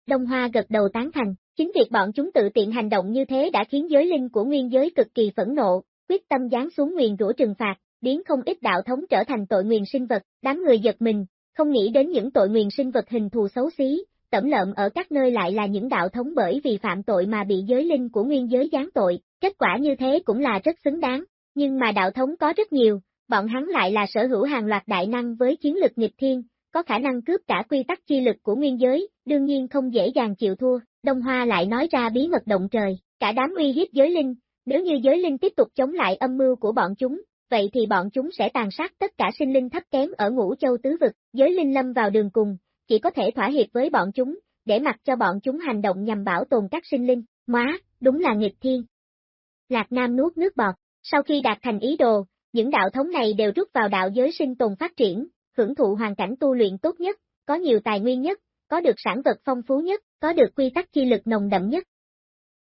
Đông Hoa gật đầu tán thành, chính việc bọn chúng tự tiện hành động như thế đã khiến giới linh của nguyên giới cực kỳ phẫn nộ, quyết tâm giáng xuống nguyền rủa trừng phạt, biến không ít đạo thống trở thành tội nguyền sinh vật, đám người giật mình, không nghĩ đến những tội nguyền sinh vật hình thù xấu xí, tẩm lợm ở các nơi lại là những đạo thống bởi vì phạm tội mà bị giới linh của nguyên giới giáng tội, kết quả như thế cũng là rất xứng đáng, nhưng mà đạo thống có rất nhiều, bọn hắn lại là sở hữu hàng loạt đại năng với chiến lực nghịch thiên, có khả năng cướp cả quy tắc chi lực của nguyên giới, đương nhiên không dễ dàng chịu thua, Đông Hoa lại nói ra bí mật động trời, cả đám uy hiếp giới linh, nếu như giới linh tiếp tục chống lại âm mưu của bọn chúng, vậy thì bọn chúng sẽ tàn sát tất cả sinh linh thấp kém ở ngũ châu tứ vực, giới linh lâm vào đường cùng, chỉ có thể thỏa hiệp với bọn chúng, để mặc cho bọn chúng hành động nhằm bảo tồn các sinh linh, má, đúng là nghịch thiên. Lạc Nam nuốt nước bọt, sau khi đạt thành ý đồ, những đạo thống này đều rút vào đạo giới sinh tồn phát triển, hưởng thụ hoàn cảnh tu luyện tốt nhất, có nhiều tài nguyên nhất, có được sản vật phong phú nhất, có được quy tắc chi lực nồng đậm nhất.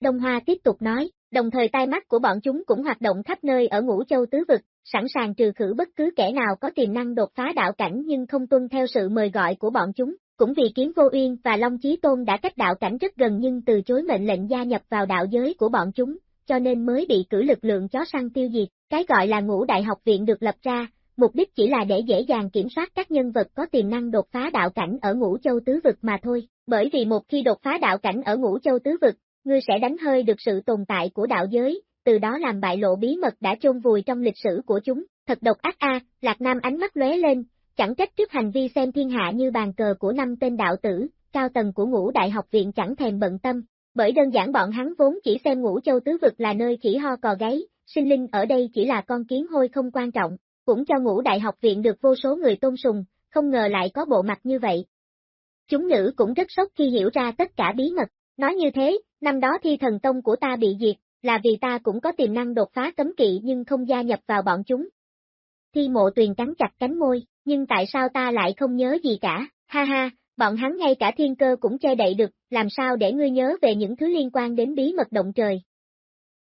Đông Hoa tiếp tục nói, đồng thời tai mắt của bọn chúng cũng hoạt động khắp nơi ở ngũ châu tứ vực, sẵn sàng trừ khử bất cứ kẻ nào có tiềm năng đột phá đạo cảnh nhưng không tuân theo sự mời gọi của bọn chúng. Cũng vì Kiếm Vô Uyên và Long Chí Tôn đã cách đạo cảnh rất gần nhưng từ chối mệnh lệnh gia nhập vào đạo giới của bọn chúng, cho nên mới bị cử lực lượng chó săn tiêu diệt. Cái gọi là ngũ đại học viện được lập ra, mục đích chỉ là để dễ dàng kiểm soát các nhân vật có tiềm năng đột phá đạo cảnh ở ngũ châu tứ vực mà thôi, bởi vì một khi đột phá đạo cảnh ở ngũ châu tứ vực, ngươi sẽ đánh hơi được sự tồn tại của đạo giới, từ đó làm bại lộ bí mật đã chôn vùi trong lịch sử của chúng, thật độc ác a, Lạc Nam ánh mắt lóe lên, chẳng trách trước hành vi xem thiên hạ như bàn cờ của năm tên đạo tử, cao tầng của ngũ đại học viện chẳng thèm bận tâm, bởi đơn giản bọn hắn vốn chỉ xem ngũ châu tứ vực là nơi khỉ ho cò gáy, sinh linh ở đây chỉ là con kiến hôi không quan trọng, cũng cho ngũ đại học viện được vô số người tôn sùng, không ngờ lại có bộ mặt như vậy. Chúng nữ cũng rất sốc khi hiểu ra tất cả bí mật, nói như thế, năm đó thi thần tông của ta bị diệt, là vì ta cũng có tiềm năng đột phá cấm kỵ nhưng không gia nhập vào bọn chúng. Thi mộ tuyền cắn chặt cánh môi, nhưng tại sao ta lại không nhớ gì cả, ha ha, bọn hắn ngay cả thiên cơ cũng che đậy được, làm sao để ngươi nhớ về những thứ liên quan đến bí mật động trời.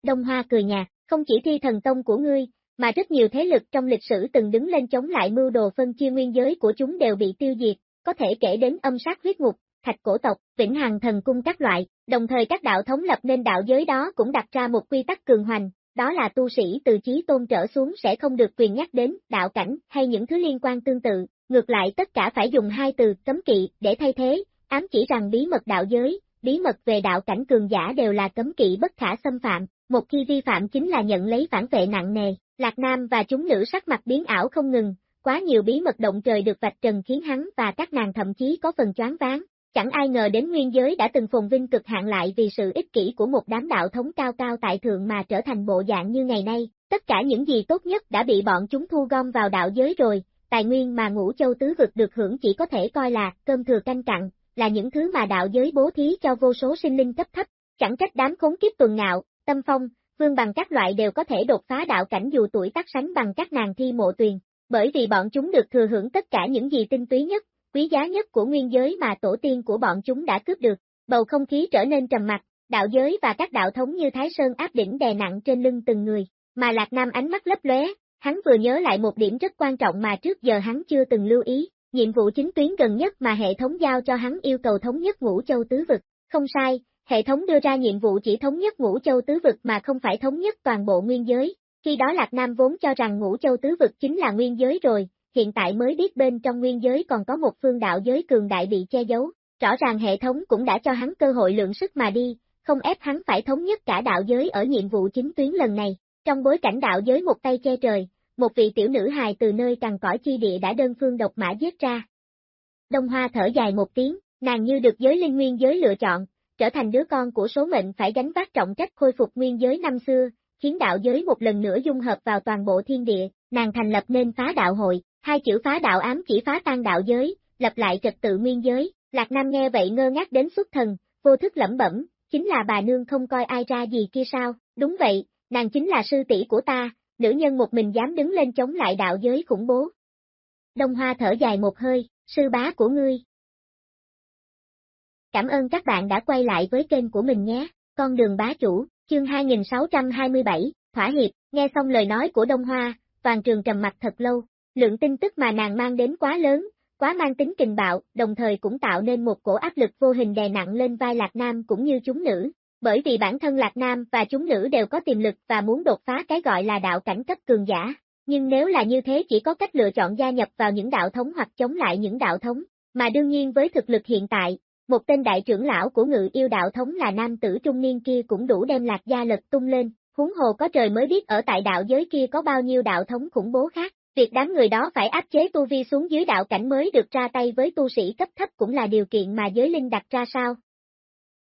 Đông Hoa cười nhạt, không chỉ thi thần tông của ngươi, mà rất nhiều thế lực trong lịch sử từng đứng lên chống lại mưu đồ phân chia nguyên giới của chúng đều bị tiêu diệt, có thể kể đến âm sát huyết ngục, thạch cổ tộc, vĩnh hằng thần cung các loại, đồng thời các đạo thống lập nên đạo giới đó cũng đặt ra một quy tắc cường hoành, đó là tu sĩ từ chí tôn trở xuống sẽ không được quyền nhắc đến đạo cảnh hay những thứ liên quan tương tự, ngược lại tất cả phải dùng hai từ cấm kỵ để thay thế, ám chỉ rằng bí mật đạo giới, bí mật về đạo cảnh cường giả đều là cấm kỵ bất khả xâm phạm, một khi vi phạm chính là nhận lấy phản vệ nặng nề, Lạc Nam và chúng nữ sắc mặt biến ảo không ngừng, quá nhiều bí mật động trời được vạch trần khiến hắn và các nàng thậm chí có phần choáng váng. Chẳng ai ngờ đến nguyên giới đã từng phồn vinh cực hạn lại vì sự ích kỷ của một đám đạo thống cao cao tại thượng mà trở thành bộ dạng như ngày nay. Tất cả những gì tốt nhất đã bị bọn chúng thu gom vào đạo giới rồi, tài nguyên mà ngũ châu tứ vực được hưởng chỉ có thể coi là cơm thừa canh cặn, là những thứ mà đạo giới bố thí cho vô số sinh linh cấp thấp. Chẳng trách đám khốn kiếp tuần ngạo, tâm phong, vương bằng các loại đều có thể đột phá đạo cảnh dù tuổi tác sánh bằng các nàng thi mộ tuyền, bởi vì bọn chúng được thừa hưởng tất cả những gì tinh túy nhất, quý giá nhất của nguyên giới mà tổ tiên của bọn chúng đã cướp được. Bầu không khí trở nên trầm mặc, đạo giới và các đạo thống như Thái Sơn áp đỉnh đè nặng trên lưng từng người, mà Lạc Nam ánh mắt lấp lóe, hắn vừa nhớ lại một điểm rất quan trọng mà trước giờ hắn chưa từng lưu ý, nhiệm vụ chính tuyến gần nhất mà hệ thống giao cho hắn yêu cầu thống nhất ngũ châu tứ vực, không sai, hệ thống đưa ra nhiệm vụ chỉ thống nhất ngũ châu tứ vực mà không phải thống nhất toàn bộ nguyên giới, khi đó Lạc Nam vốn cho rằng ngũ châu tứ vực chính là nguyên giới rồi, hiện tại mới biết bên trong nguyên giới còn có một phương đạo giới cường đại bị che giấu, rõ ràng hệ thống cũng đã cho hắn cơ hội lượng sức mà đi, không ép hắn phải thống nhất cả đạo giới ở nhiệm vụ chính tuyến lần này. Trong bối cảnh đạo giới một tay che trời, một vị tiểu nữ hài từ nơi cằn cõi chi địa đã đơn phương độc mã giết ra. Đông Hoa thở dài một tiếng, nàng như được giới linh nguyên giới lựa chọn, trở thành đứa con của số mệnh phải gánh vác trọng trách khôi phục nguyên giới năm xưa, khiến đạo giới một lần nữa dung hợp vào toàn bộ thiên địa, nàng thành lập nên phá đạo hội, hai chữ phá đạo ám chỉ phá tan đạo giới, lập lại trật tự nguyên giới, Lạc Nam nghe vậy ngơ ngác đến xuất thần, vô thức lẩm bẩm, chính là bà nương không coi ai ra gì kia sao, đúng vậy, nàng chính là sư tỷ của ta, nữ nhân một mình dám đứng lên chống lại đạo giới khủng bố. Đông Hoa thở dài một hơi, sư bá của ngươi. Cảm ơn các bạn đã quay lại với kênh của mình nhé, con đường bá chủ, chương 2627, Thỏa Hiệp, nghe xong lời nói của Đông Hoa, toàn trường trầm mặt thật lâu, lượng tin tức mà nàng mang đến quá lớn, quá mang tính kình bạo, đồng thời cũng tạo nên một cổ áp lực vô hình đè nặng lên vai Lạc Nam cũng như chúng nữ, bởi vì bản thân Lạc Nam và chúng nữ đều có tiềm lực và muốn đột phá cái gọi là đạo cảnh cấp cường giả, nhưng nếu là như thế chỉ có cách lựa chọn gia nhập vào những đạo thống hoặc chống lại những đạo thống, mà đương nhiên với thực lực hiện tại, một tên đại trưởng lão của ngự yêu đạo thống là nam tử trung niên kia cũng đủ đem Lạc gia lật tung lên, huống hồ có trời mới biết ở tại đạo giới kia có bao nhiêu đạo thống khủng bố khác. Việc đám người đó phải áp chế tu vi xuống dưới đạo cảnh mới được ra tay với tu sĩ cấp thấp cũng là điều kiện mà giới linh đặt ra sao?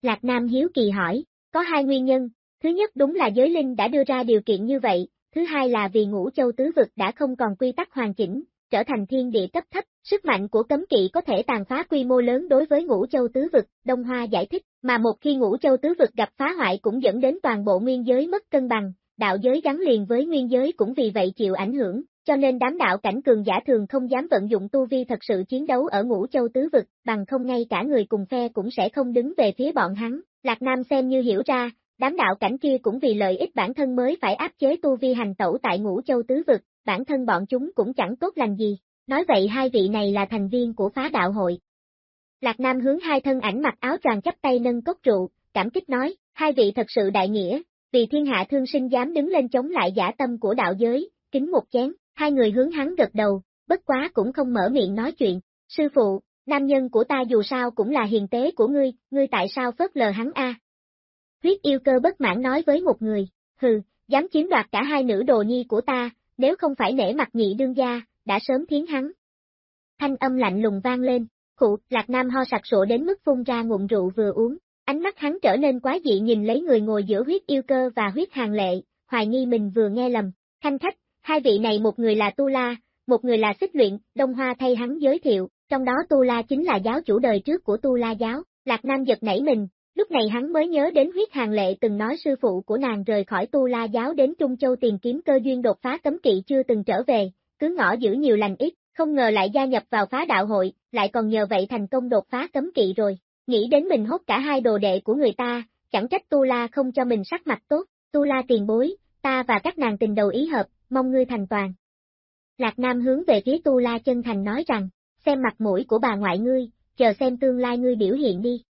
Lạc Nam hiếu kỳ hỏi, có hai nguyên nhân, thứ nhất đúng là giới linh đã đưa ra điều kiện như vậy, thứ hai là vì ngũ châu tứ vực đã không còn quy tắc hoàn chỉnh, trở thành thiên địa cấp thấp, sức mạnh của cấm kỵ có thể tàn phá quy mô lớn đối với ngũ châu tứ vực, Đông Hoa giải thích, mà một khi ngũ châu tứ vực gặp phá hoại cũng dẫn đến toàn bộ nguyên giới mất cân bằng, đạo giới gắn liền với nguyên giới cũng vì vậy chịu ảnh hưởng, cho nên đám đạo cảnh cường giả thường không dám vận dụng tu vi thật sự chiến đấu ở ngũ châu tứ vực, bằng không ngay cả người cùng phe cũng sẽ không đứng về phía bọn hắn. Lạc Nam xem như hiểu ra, đám đạo cảnh kia cũng vì lợi ích bản thân mới phải áp chế tu vi hành tẩu tại ngũ châu tứ vực, bản thân bọn chúng cũng chẳng tốt lành gì. Nói vậy hai vị này là thành viên của phá đạo hội. Lạc Nam hướng hai thân ảnh mặc áo tròn chắp tay nâng cốc rượu, cảm kích nói, hai vị thật sự đại nghĩa, vì thiên hạ thương sinh dám đứng lên chống lại giả tâm của đạo giới, kính một chén, hai người hướng hắn gật đầu, bất quá cũng không mở miệng nói chuyện, sư phụ, nam nhân của ta dù sao cũng là hiền tế của ngươi, ngươi tại sao phớt lờ hắn a? Huyết yêu cơ bất mãn nói với một người, hừ, dám chiếm đoạt cả hai nữ đồ nhi của ta, nếu không phải nể mặt nhị đương gia, đã sớm thiến hắn. Thanh âm lạnh lùng vang lên, khụ, lạc nam ho sặc sụa đến mức phun ra ngụm rượu vừa uống, ánh mắt hắn trở nên quá dị nhìn lấy người ngồi giữa huyết yêu cơ và huyết hàng lệ, hoài nghi mình vừa nghe lầm, thanh khách, hai vị này một người là Tu La, một người là xích luyện, Đông Hoa thay hắn giới thiệu, trong đó Tu La chính là giáo chủ đời trước của Tu La giáo, Lạc Nam giật nảy mình, lúc này hắn mới nhớ đến huyết hàng lệ từng nói sư phụ của nàng rời khỏi Tu La giáo đến Trung Châu tìm kiếm cơ duyên đột phá cấm kỵ chưa từng trở về, cứ ngõ giữ nhiều lành ít, không ngờ lại gia nhập vào phá đạo hội, lại còn nhờ vậy thành công đột phá cấm kỵ rồi, nghĩ đến mình hốt cả hai đồ đệ của người ta, chẳng trách Tu La không cho mình sắc mặt tốt, Tu La tiền bối, ta và các nàng tình đầu ý hợp, mong ngươi thành toàn. Lạc Nam hướng về phía Tu La chân thành nói rằng, xem mặt mũi của bà ngoại ngươi, chờ xem tương lai ngươi biểu hiện đi.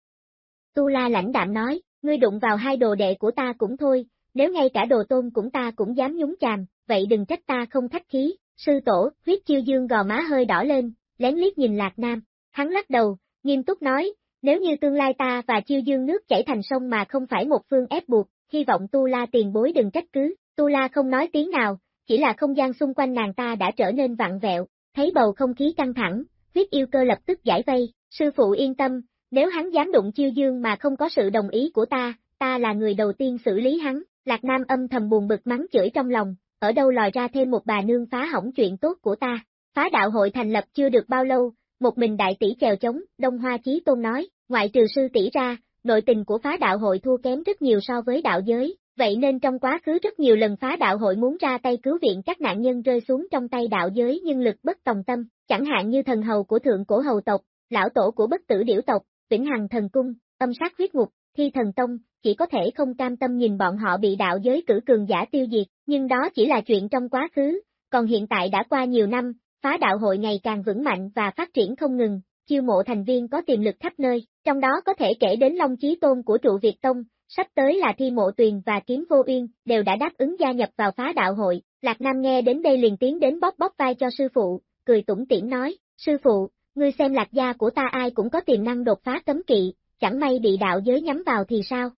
Tu La lãnh đạm nói, ngươi đụng vào hai đồ đệ của ta cũng thôi, nếu ngay cả đồ tôn cũng ta cũng dám nhúng chàm, vậy đừng trách ta không khách khí, sư tổ, huyết chiêu dương gò má hơi đỏ lên, lén liếc nhìn Lạc Nam, hắn lắc đầu, nghiêm túc nói, nếu như tương lai ta và chiêu dương nước chảy thành sông mà không phải một phương ép buộc, hy vọng Tu La tiền bối đừng trách cứ, Tu La không nói tiếng nào, chỉ là không gian xung quanh nàng ta đã trở nên vặn vẹo, thấy bầu không khí căng thẳng, huyết yêu cơ lập tức giải vây, sư phụ yên tâm, nếu hắn dám đụng chiêu dương mà không có sự đồng ý của ta, ta là người đầu tiên xử lý hắn, Lạc Nam âm thầm buồn bực mắng chửi trong lòng, ở đâu lòi ra thêm một bà nương phá hỏng chuyện tốt của ta, phá đạo hội thành lập chưa được bao lâu, một mình đại tỷ chèo chống, Đông Hoa Chí Tôn nói, ngoại trừ sư tỷ ra, nội tình của phá đạo hội thua kém rất nhiều so với đạo giới, vậy nên trong quá khứ rất nhiều lần phá đạo hội muốn ra tay cứu viện các nạn nhân rơi xuống trong tay đạo giới nhưng lực bất tòng tâm, chẳng hạn như thần hầu của thượng cổ hầu tộc, lão tổ của bất tử điểu tộc, vĩnh hằng thần cung, âm sát huyết ngục, thi thần tông, chỉ có thể không cam tâm nhìn bọn họ bị đạo giới cử cường giả tiêu diệt, nhưng đó chỉ là chuyện trong quá khứ, còn hiện tại đã qua nhiều năm, phá đạo hội ngày càng vững mạnh và phát triển không ngừng, chiêu mộ thành viên có tiềm lực khắp nơi, trong đó có thể kể đến Long Chí Tôn của trụ Việt Tông, sắp tới là Thi Mộ Tuyền và Kiếm Vô Uyên, đều đã đáp ứng gia nhập vào phá đạo hội, Lạc Nam nghe đến đây liền tiến đến bóp bóp vai cho sư phụ, cười tủm tỉm nói, sư phụ, ngươi xem lạc gia của ta ai cũng có tiềm năng đột phá cấm kỵ, chẳng may bị đạo giới nhắm vào thì sao?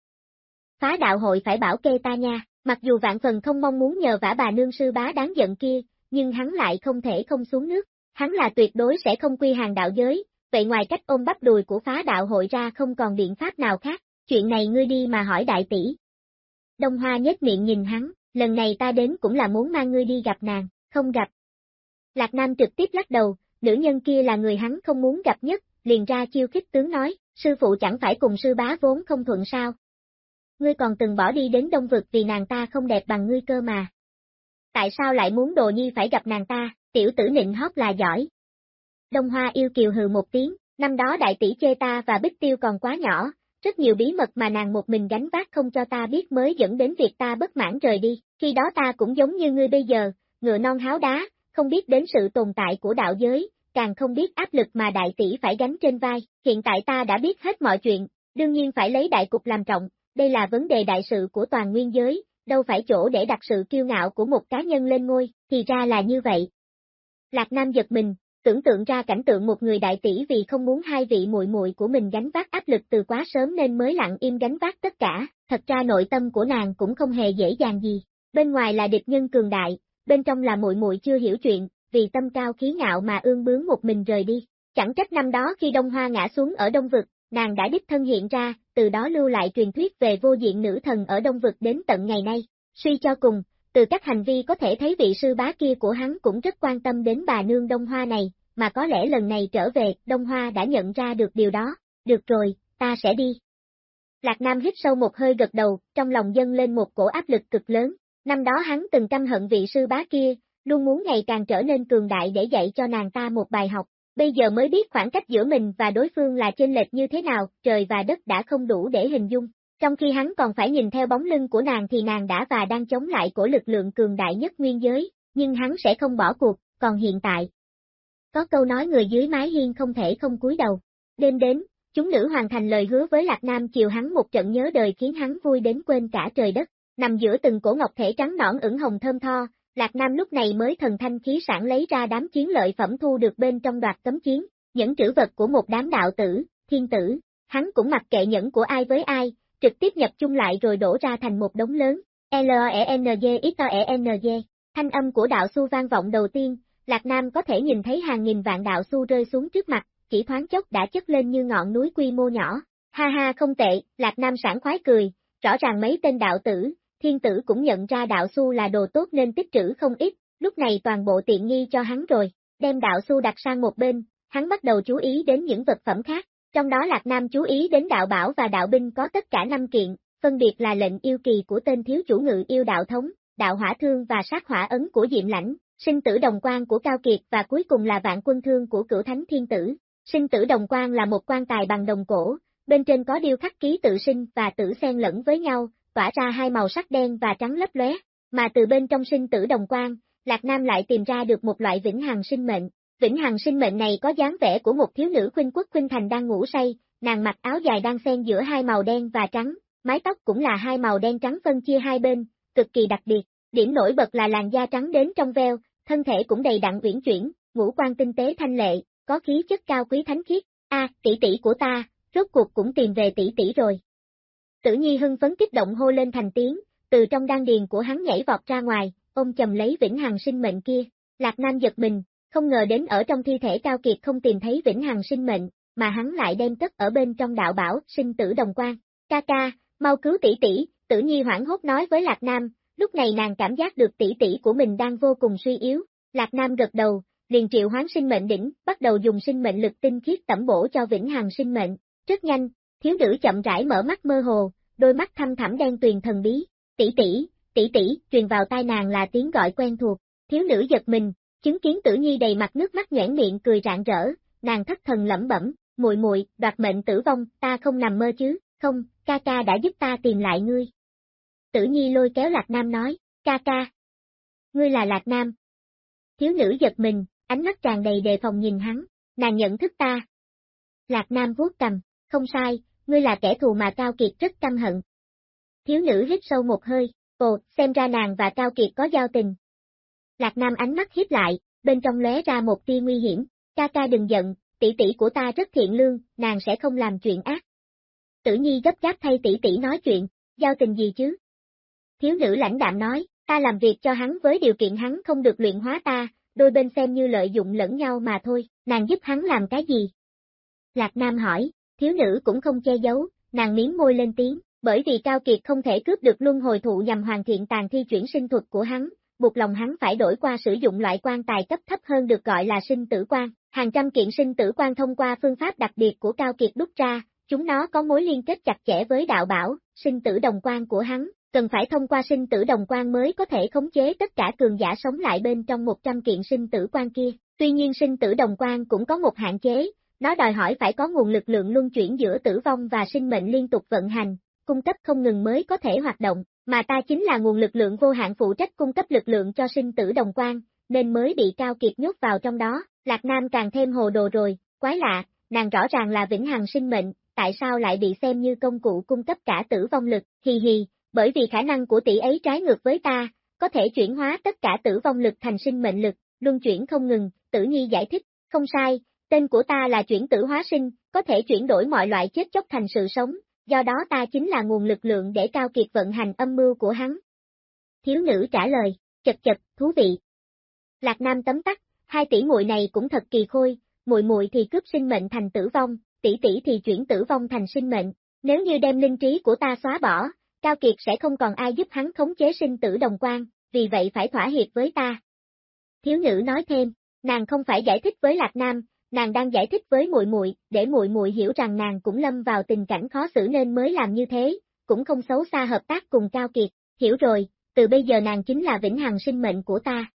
Phá đạo hội phải bảo kê ta nha, mặc dù vạn phần không mong muốn nhờ vả bà nương sư bá đáng giận kia, nhưng hắn lại không thể không xuống nước, hắn là tuyệt đối sẽ không quy hàng đạo giới, vậy ngoài cách ôm bắp đùi của phá đạo hội ra không còn biện pháp nào khác, chuyện này ngươi đi mà hỏi đại tỷ. Đông Hoa nhếch miệng nhìn hắn, lần này ta đến cũng là muốn mang ngươi đi gặp nàng, không gặp. Lạc Nam trực tiếp lắc đầu, nữ nhân kia là người hắn không muốn gặp nhất, liền ra chiêu khích tướng nói, sư phụ chẳng phải cùng sư bá vốn không thuận sao. Ngươi còn từng bỏ đi đến đông vực vì nàng ta không đẹp bằng ngươi cơ mà. Tại sao lại muốn đồ nhi phải gặp nàng ta, tiểu tử nịnh hót là giỏi. Đông Hoa yêu kiều hừ một tiếng, năm đó đại tỷ chê ta và Bích Tiêu còn quá nhỏ, rất nhiều bí mật mà nàng một mình gánh vác không cho ta biết mới dẫn đến việc ta bất mãn rời đi, khi đó ta cũng giống như ngươi bây giờ, ngựa non háo đá, không biết đến sự tồn tại của đạo giới, càng không biết áp lực mà đại tỷ phải gánh trên vai, hiện tại ta đã biết hết mọi chuyện, đương nhiên phải lấy đại cục làm trọng, đây là vấn đề đại sự của toàn nguyên giới, đâu phải chỗ để đặt sự kiêu ngạo của một cá nhân lên ngôi, thì ra là như vậy. Lạc Nam giật mình, tưởng tượng ra cảnh tượng một người đại tỷ vì không muốn hai vị muội muội của mình gánh vác áp lực từ quá sớm nên mới lặng im gánh vác tất cả, thật ra nội tâm của nàng cũng không hề dễ dàng gì, bên ngoài là địch nhân cường đại, bên trong là muội muội chưa hiểu chuyện, vì tâm cao khí ngạo mà ương bướng một mình rời đi. Chẳng trách năm đó khi Đông Hoa ngã xuống ở Đông Vực, nàng đã đích thân hiện ra, từ đó lưu lại truyền thuyết về vô diện nữ thần ở Đông Vực đến tận ngày nay. Suy cho cùng, từ các hành vi có thể thấy vị sư bá kia của hắn cũng rất quan tâm đến bà nương Đông Hoa này, mà có lẽ lần này trở về, Đông Hoa đã nhận ra được điều đó. Được rồi, ta sẽ đi. Lạc Nam hít sâu một hơi gật đầu, trong lòng dâng lên một cổ áp lực cực lớn. Năm đó hắn từng căm hận vị sư bá kia, luôn muốn ngày càng trở nên cường đại để dạy cho nàng ta một bài học. Bây giờ mới biết khoảng cách giữa mình và đối phương là chênh lệch như thế nào, trời và đất đã không đủ để hình dung. Trong khi hắn còn phải nhìn theo bóng lưng của nàng thì nàng đã và đang chống lại của lực lượng cường đại nhất nguyên giới, nhưng hắn sẽ không bỏ cuộc, còn hiện tại. Có câu nói người dưới mái hiên không thể không cúi đầu. Đêm đến, chúng nữ hoàn thành lời hứa với Lạc Nam chiều hắn một trận nhớ đời khiến hắn vui đến quên cả trời đất. Nằm giữa từng cổ ngọc thể trắng nõn ửng hồng thơm tho, Lạc Nam lúc này mới thần thanh khí sản lấy ra đám chiến lợi phẩm thu được bên trong đoạt cấm chiến, những trữ vật của một đám đạo tử, thiên tử, hắn cũng mặc kệ nhẫn của ai với ai, trực tiếp nhập chung lại rồi đổ ra thành một đống lớn. L-E-N-G-X-E-N-G, Thanh âm của đạo su vang vọng đầu tiên, Lạc Nam có thể nhìn thấy hàng nghìn vạn đạo su rơi xuống trước mặt, chỉ thoáng chốc đã chất lên như ngọn núi quy mô nhỏ. Ha ha không tệ, Lạc Nam sảng khoái cười, rõ ràng mấy tên đạo tử, thiên tử cũng nhận ra đạo su là đồ tốt nên tích trữ không ít, lúc này toàn bộ tiện nghi cho hắn rồi, đem đạo su đặt sang một bên, hắn bắt đầu chú ý đến những vật phẩm khác, trong đó Lạc Nam chú ý đến đạo bảo và đạo binh có tất cả năm kiện, phân biệt là lệnh yêu kỳ của tên thiếu chủ ngự yêu đạo thống, đạo hỏa thương và sát hỏa ấn của Diệm Lãnh, sinh tử đồng quan của Cao Kiệt và cuối cùng là vạn quân thương của cửu thánh thiên tử. Sinh tử đồng quan là một quan tài bằng đồng cổ, bên trên có điêu khắc ký tự sinh và tử xen lẫn với nhau, tỏa ra hai màu sắc đen và trắng lấp lóe, mà từ bên trong sinh tử đồng quan, Lạc Nam lại tìm ra được một loại vĩnh hằng sinh mệnh. Vĩnh hằng sinh mệnh này có dáng vẻ của một thiếu nữ khuynh quốc khuynh thành đang ngủ say, nàng mặc áo dài đang xen giữa hai màu đen và trắng, mái tóc cũng là hai màu đen trắng phân chia hai bên, cực kỳ đặc biệt. Điểm nổi bật là làn da trắng đến trong veo, thân thể cũng đầy đặn uyển chuyển, ngũ quan tinh tế thanh lệ, có khí chất cao quý thánh khiết. A, tỷ tỷ của ta, rốt cuộc cũng tìm về tỷ tỷ rồi. Tử Nhi hưng phấn kích động hô lên thành tiếng, từ trong đan điền của hắn nhảy vọt ra ngoài, ôm chầm lấy vĩnh hằng sinh mệnh kia. Lạc Nam giật mình, không ngờ đến ở trong thi thể cao kiệt không tìm thấy vĩnh hằng sinh mệnh, mà hắn lại đem cất ở bên trong đạo bảo, sinh tử đồng quan. Ca ca, mau cứu tỷ tỷ, tử nhi hoảng hốt nói với Lạc Nam, lúc này nàng cảm giác được tỷ tỷ của mình đang vô cùng suy yếu. Lạc Nam gật đầu, liền triệu hoán sinh mệnh đỉnh, bắt đầu dùng sinh mệnh lực tinh khiết tẩm bổ cho vĩnh hằng sinh mệnh. Rất nhanh, thiếu nữ chậm rãi mở mắt mơ hồ, đôi mắt thăm thẳm đen tuyền thần bí, tỷ tỷ, tỷ tỷ, truyền vào tai nàng là tiếng gọi quen thuộc, thiếu nữ giật mình, chứng kiến tử nhi đầy mặt nước mắt nhoẻn miệng cười rạng rỡ, nàng thất thần lẩm bẩm, muội muội, đoạt mệnh tử vong, ta không nằm mơ chứ, không, ca ca đã giúp ta tìm lại ngươi. Tử nhi lôi kéo Lạc Nam nói, ca ca. Ngươi là Lạc Nam. Thiếu nữ giật mình, ánh mắt tràn đầy đề phòng nhìn hắn, nàng nhận thức ta. Lạc Nam vuốt cầm, không sai, ngươi là kẻ thù mà Cao Kiệt rất căm hận. Thiếu nữ hít sâu một hơi, ồ, xem ra nàng và Cao Kiệt có giao tình. Lạc Nam ánh mắt hiếp lại, bên trong lóe ra một tia nguy hiểm, ca ca đừng giận, tỷ tỷ của ta rất thiện lương, nàng sẽ không làm chuyện ác. Tử Nhi gấp gáp thay tỷ tỷ nói chuyện, giao tình gì chứ? Thiếu nữ lãnh đạm nói, ta làm việc cho hắn với điều kiện hắn không được luyện hóa ta, đôi bên xem như lợi dụng lẫn nhau mà thôi, nàng giúp hắn làm cái gì? Lạc Nam hỏi, thiếu nữ cũng không che giấu, nàng miếng môi lên tiếng, bởi vì Cao Kiệt không thể cướp được luân hồi thụ nhằm hoàn thiện tàn thi chuyển sinh thuật của hắn, buộc lòng hắn phải đổi qua sử dụng loại quan tài cấp thấp hơn được gọi là sinh tử quan. Hàng trăm kiện sinh tử quan thông qua phương pháp đặc biệt của Cao Kiệt đúc ra, chúng nó có mối liên kết chặt chẽ với đạo bảo, sinh tử đồng quan của hắn, cần phải thông qua sinh tử đồng quan mới có thể khống chế tất cả cường giả sống lại bên trong 100 kiện sinh tử quan kia. Tuy nhiên sinh tử đồng quan cũng có một hạn chế, nó đòi hỏi phải có nguồn lực lượng luân chuyển giữa tử vong và sinh mệnh liên tục vận hành, cung cấp không ngừng mới có thể hoạt động, mà ta chính là nguồn lực lượng vô hạn phụ trách cung cấp lực lượng cho sinh tử đồng quan, nên mới bị Cao Kiệt nhốt vào trong đó, Lạc Nam càng thêm hồ đồ rồi, quái lạ, nàng rõ ràng là vĩnh hằng sinh mệnh, tại sao lại bị xem như công cụ cung cấp cả tử vong lực, hì hì, bởi vì khả năng của tỷ ấy trái ngược với ta, có thể chuyển hóa tất cả tử vong lực thành sinh mệnh lực, luân chuyển không ngừng, tử nhi giải thích, không sai, tên của ta là chuyển tử hóa sinh, có thể chuyển đổi mọi loại chết chóc thành sự sống, do đó ta chính là nguồn lực lượng để cao kiệt vận hành âm mưu của hắn. Thiếu nữ trả lời, chật chật, thú vị. Lạc Nam tấm tắc, hai tỷ muội này cũng thật kỳ khôi, muội muội thì cướp sinh mệnh thành tử vong, tỷ tỷ thì chuyển tử vong thành sinh mệnh, nếu như đem linh trí của ta xóa bỏ, Cao Kiệt sẽ không còn ai giúp hắn khống chế sinh tử đồng quan, vì vậy phải thỏa hiệp với ta. Thiếu nữ nói thêm, nàng không phải giải thích với Lạc Nam, nàng đang giải thích với muội muội, để muội muội hiểu rằng nàng cũng lâm vào tình cảnh khó xử nên mới làm như thế, cũng không xấu xa hợp tác cùng Cao Kiệt, hiểu rồi, từ bây giờ nàng chính là vĩnh hằng sinh mệnh của ta.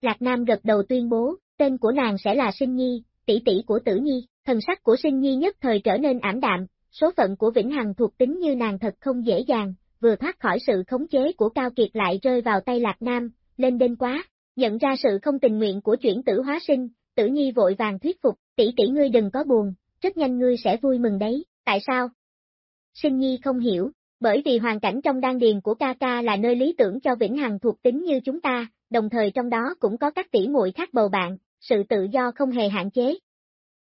Lạc Nam gật đầu tuyên bố, tên của nàng sẽ là Sinh Nhi, tỷ tỷ của Tử Nhi, thần sắc của Sinh Nhi nhất thời trở nên ảm đạm, số phận của Vĩnh Hằng thuộc tính như nàng thật không dễ dàng, vừa thoát khỏi sự khống chế của Cao Kiệt lại rơi vào tay Lạc Nam, lên đên quá, nhận ra sự không tình nguyện của chuyển tử hóa sinh, Tử Nhi vội vàng thuyết phục, tỷ tỷ ngươi đừng có buồn, rất nhanh ngươi sẽ vui mừng đấy, tại sao? Sinh Nhi không hiểu, bởi vì hoàn cảnh trong đan điền của ca ca là nơi lý tưởng cho Vĩnh Hằng thuộc tính như chúng ta, đồng thời trong đó cũng có các tỷ muội khác bầu bạn, sự tự do không hề hạn chế.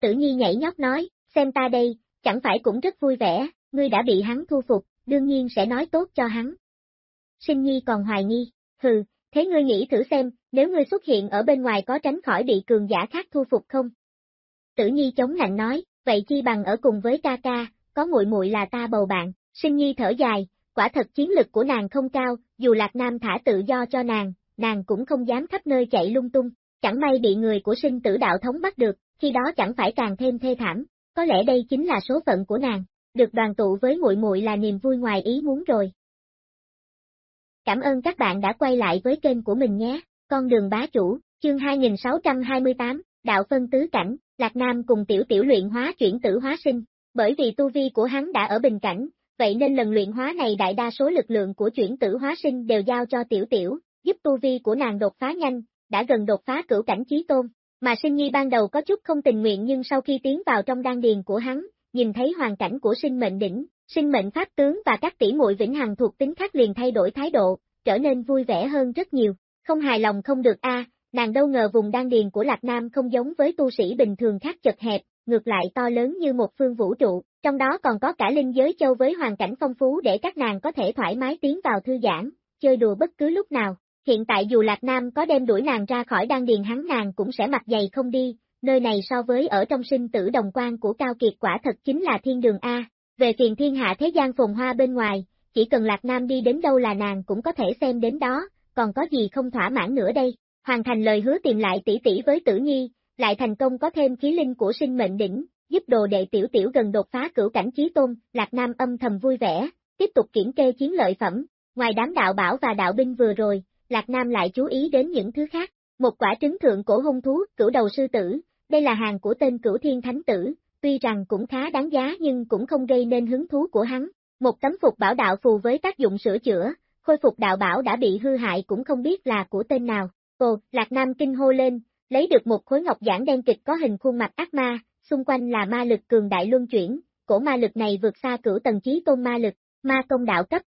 Tử Nhi nhảy nhót nói, xem ta đây, chẳng phải cũng rất vui vẻ, ngươi đã bị hắn thu phục, đương nhiên sẽ nói tốt cho hắn. Sinh Nhi còn hoài nghi, hừ, thế ngươi nghĩ thử xem, nếu ngươi xuất hiện ở bên ngoài có tránh khỏi bị cường giả khác thu phục không? Tử Nhi chống lạnh nói, vậy chi bằng ở cùng với ca ca, có muội muội là ta bầu bạn, sinh nhi thở dài, quả thật chiến lực của nàng không cao, dù Lạc Nam thả tự do cho nàng, nàng cũng không dám khắp nơi chạy lung tung, chẳng may bị người của sinh tử đạo thống bắt được, khi đó chẳng phải càng thêm thê thảm, có lẽ đây chính là số phận của nàng, được đoàn tụ với muội muội là niềm vui ngoài ý muốn rồi. Cảm ơn các bạn đã quay lại với kênh của mình nhé, con đường bá chủ, chương 2628, đạo phân tứ cảnh, Lạc Nam cùng tiểu tiểu luyện hóa chuyển tử hóa sinh, bởi vì tu vi của hắn đã ở bình cảnh, vậy nên lần luyện hóa này đại đa số lực lượng của chuyển tử hóa sinh đều giao cho tiểu tiểu, giúp tu vi của nàng đột phá nhanh, đã gần đột phá cửu cảnh chí tôn. Mà sinh nhi ban đầu có chút không tình nguyện nhưng sau khi tiến vào trong đan điền của hắn, nhìn thấy hoàn cảnh của sinh mệnh đỉnh, sinh mệnh pháp tướng và các tỷ muội vĩnh hằng thuộc tính khác liền thay đổi thái độ, trở nên vui vẻ hơn rất nhiều. Không hài lòng không được a, nàng đâu ngờ vùng đan điền của Lạc Nam không giống với tu sĩ bình thường khác chật hẹp, ngược lại to lớn như một phương vũ trụ, trong đó còn có cả linh giới châu với hoàn cảnh phong phú để các nàng có thể thoải mái tiến vào thư giãn, chơi đùa bất cứ lúc nào. Hiện tại dù Lạc Nam có đem đuổi nàng ra khỏi đan điền hắn nàng cũng sẽ mặt dày không đi, nơi này so với ở trong sinh tử đồng quan của Cao Kiệt quả thật chính là thiên đường A. Về phiền thiên hạ thế gian phồn hoa bên ngoài, chỉ cần Lạc Nam đi đến đâu là nàng cũng có thể xem đến đó, còn có gì không thỏa mãn nữa đây. Hoàn thành lời hứa tìm lại tỷ tỷ với tử nhi, lại thành công có thêm khí linh của sinh mệnh đỉnh, giúp đồ đệ tiểu tiểu gần đột phá cửu cảnh chí tôn, Lạc Nam âm thầm vui vẻ, tiếp tục kiểm kê chiến lợi phẩm, ngoài đám đạo bảo và đạo binh vừa rồi, Lạc Nam lại chú ý đến những thứ khác, một quả trứng thượng cổ hung thú, cửu đầu sư tử, đây là hàng của tên cửu thiên thánh tử, tuy rằng cũng khá đáng giá nhưng cũng không gây nên hứng thú của hắn, một tấm phục bảo đạo phù với tác dụng sửa chữa, khôi phục đạo bảo đã bị hư hại cũng không biết là của tên nào, ồ, Lạc Nam kinh hô lên, lấy được một khối ngọc giản đen kịch có hình khuôn mặt ác ma, xung quanh là ma lực cường đại luân chuyển, cổ ma lực này vượt xa cửu tầng trí tôn ma lực, ma công đạo cấp.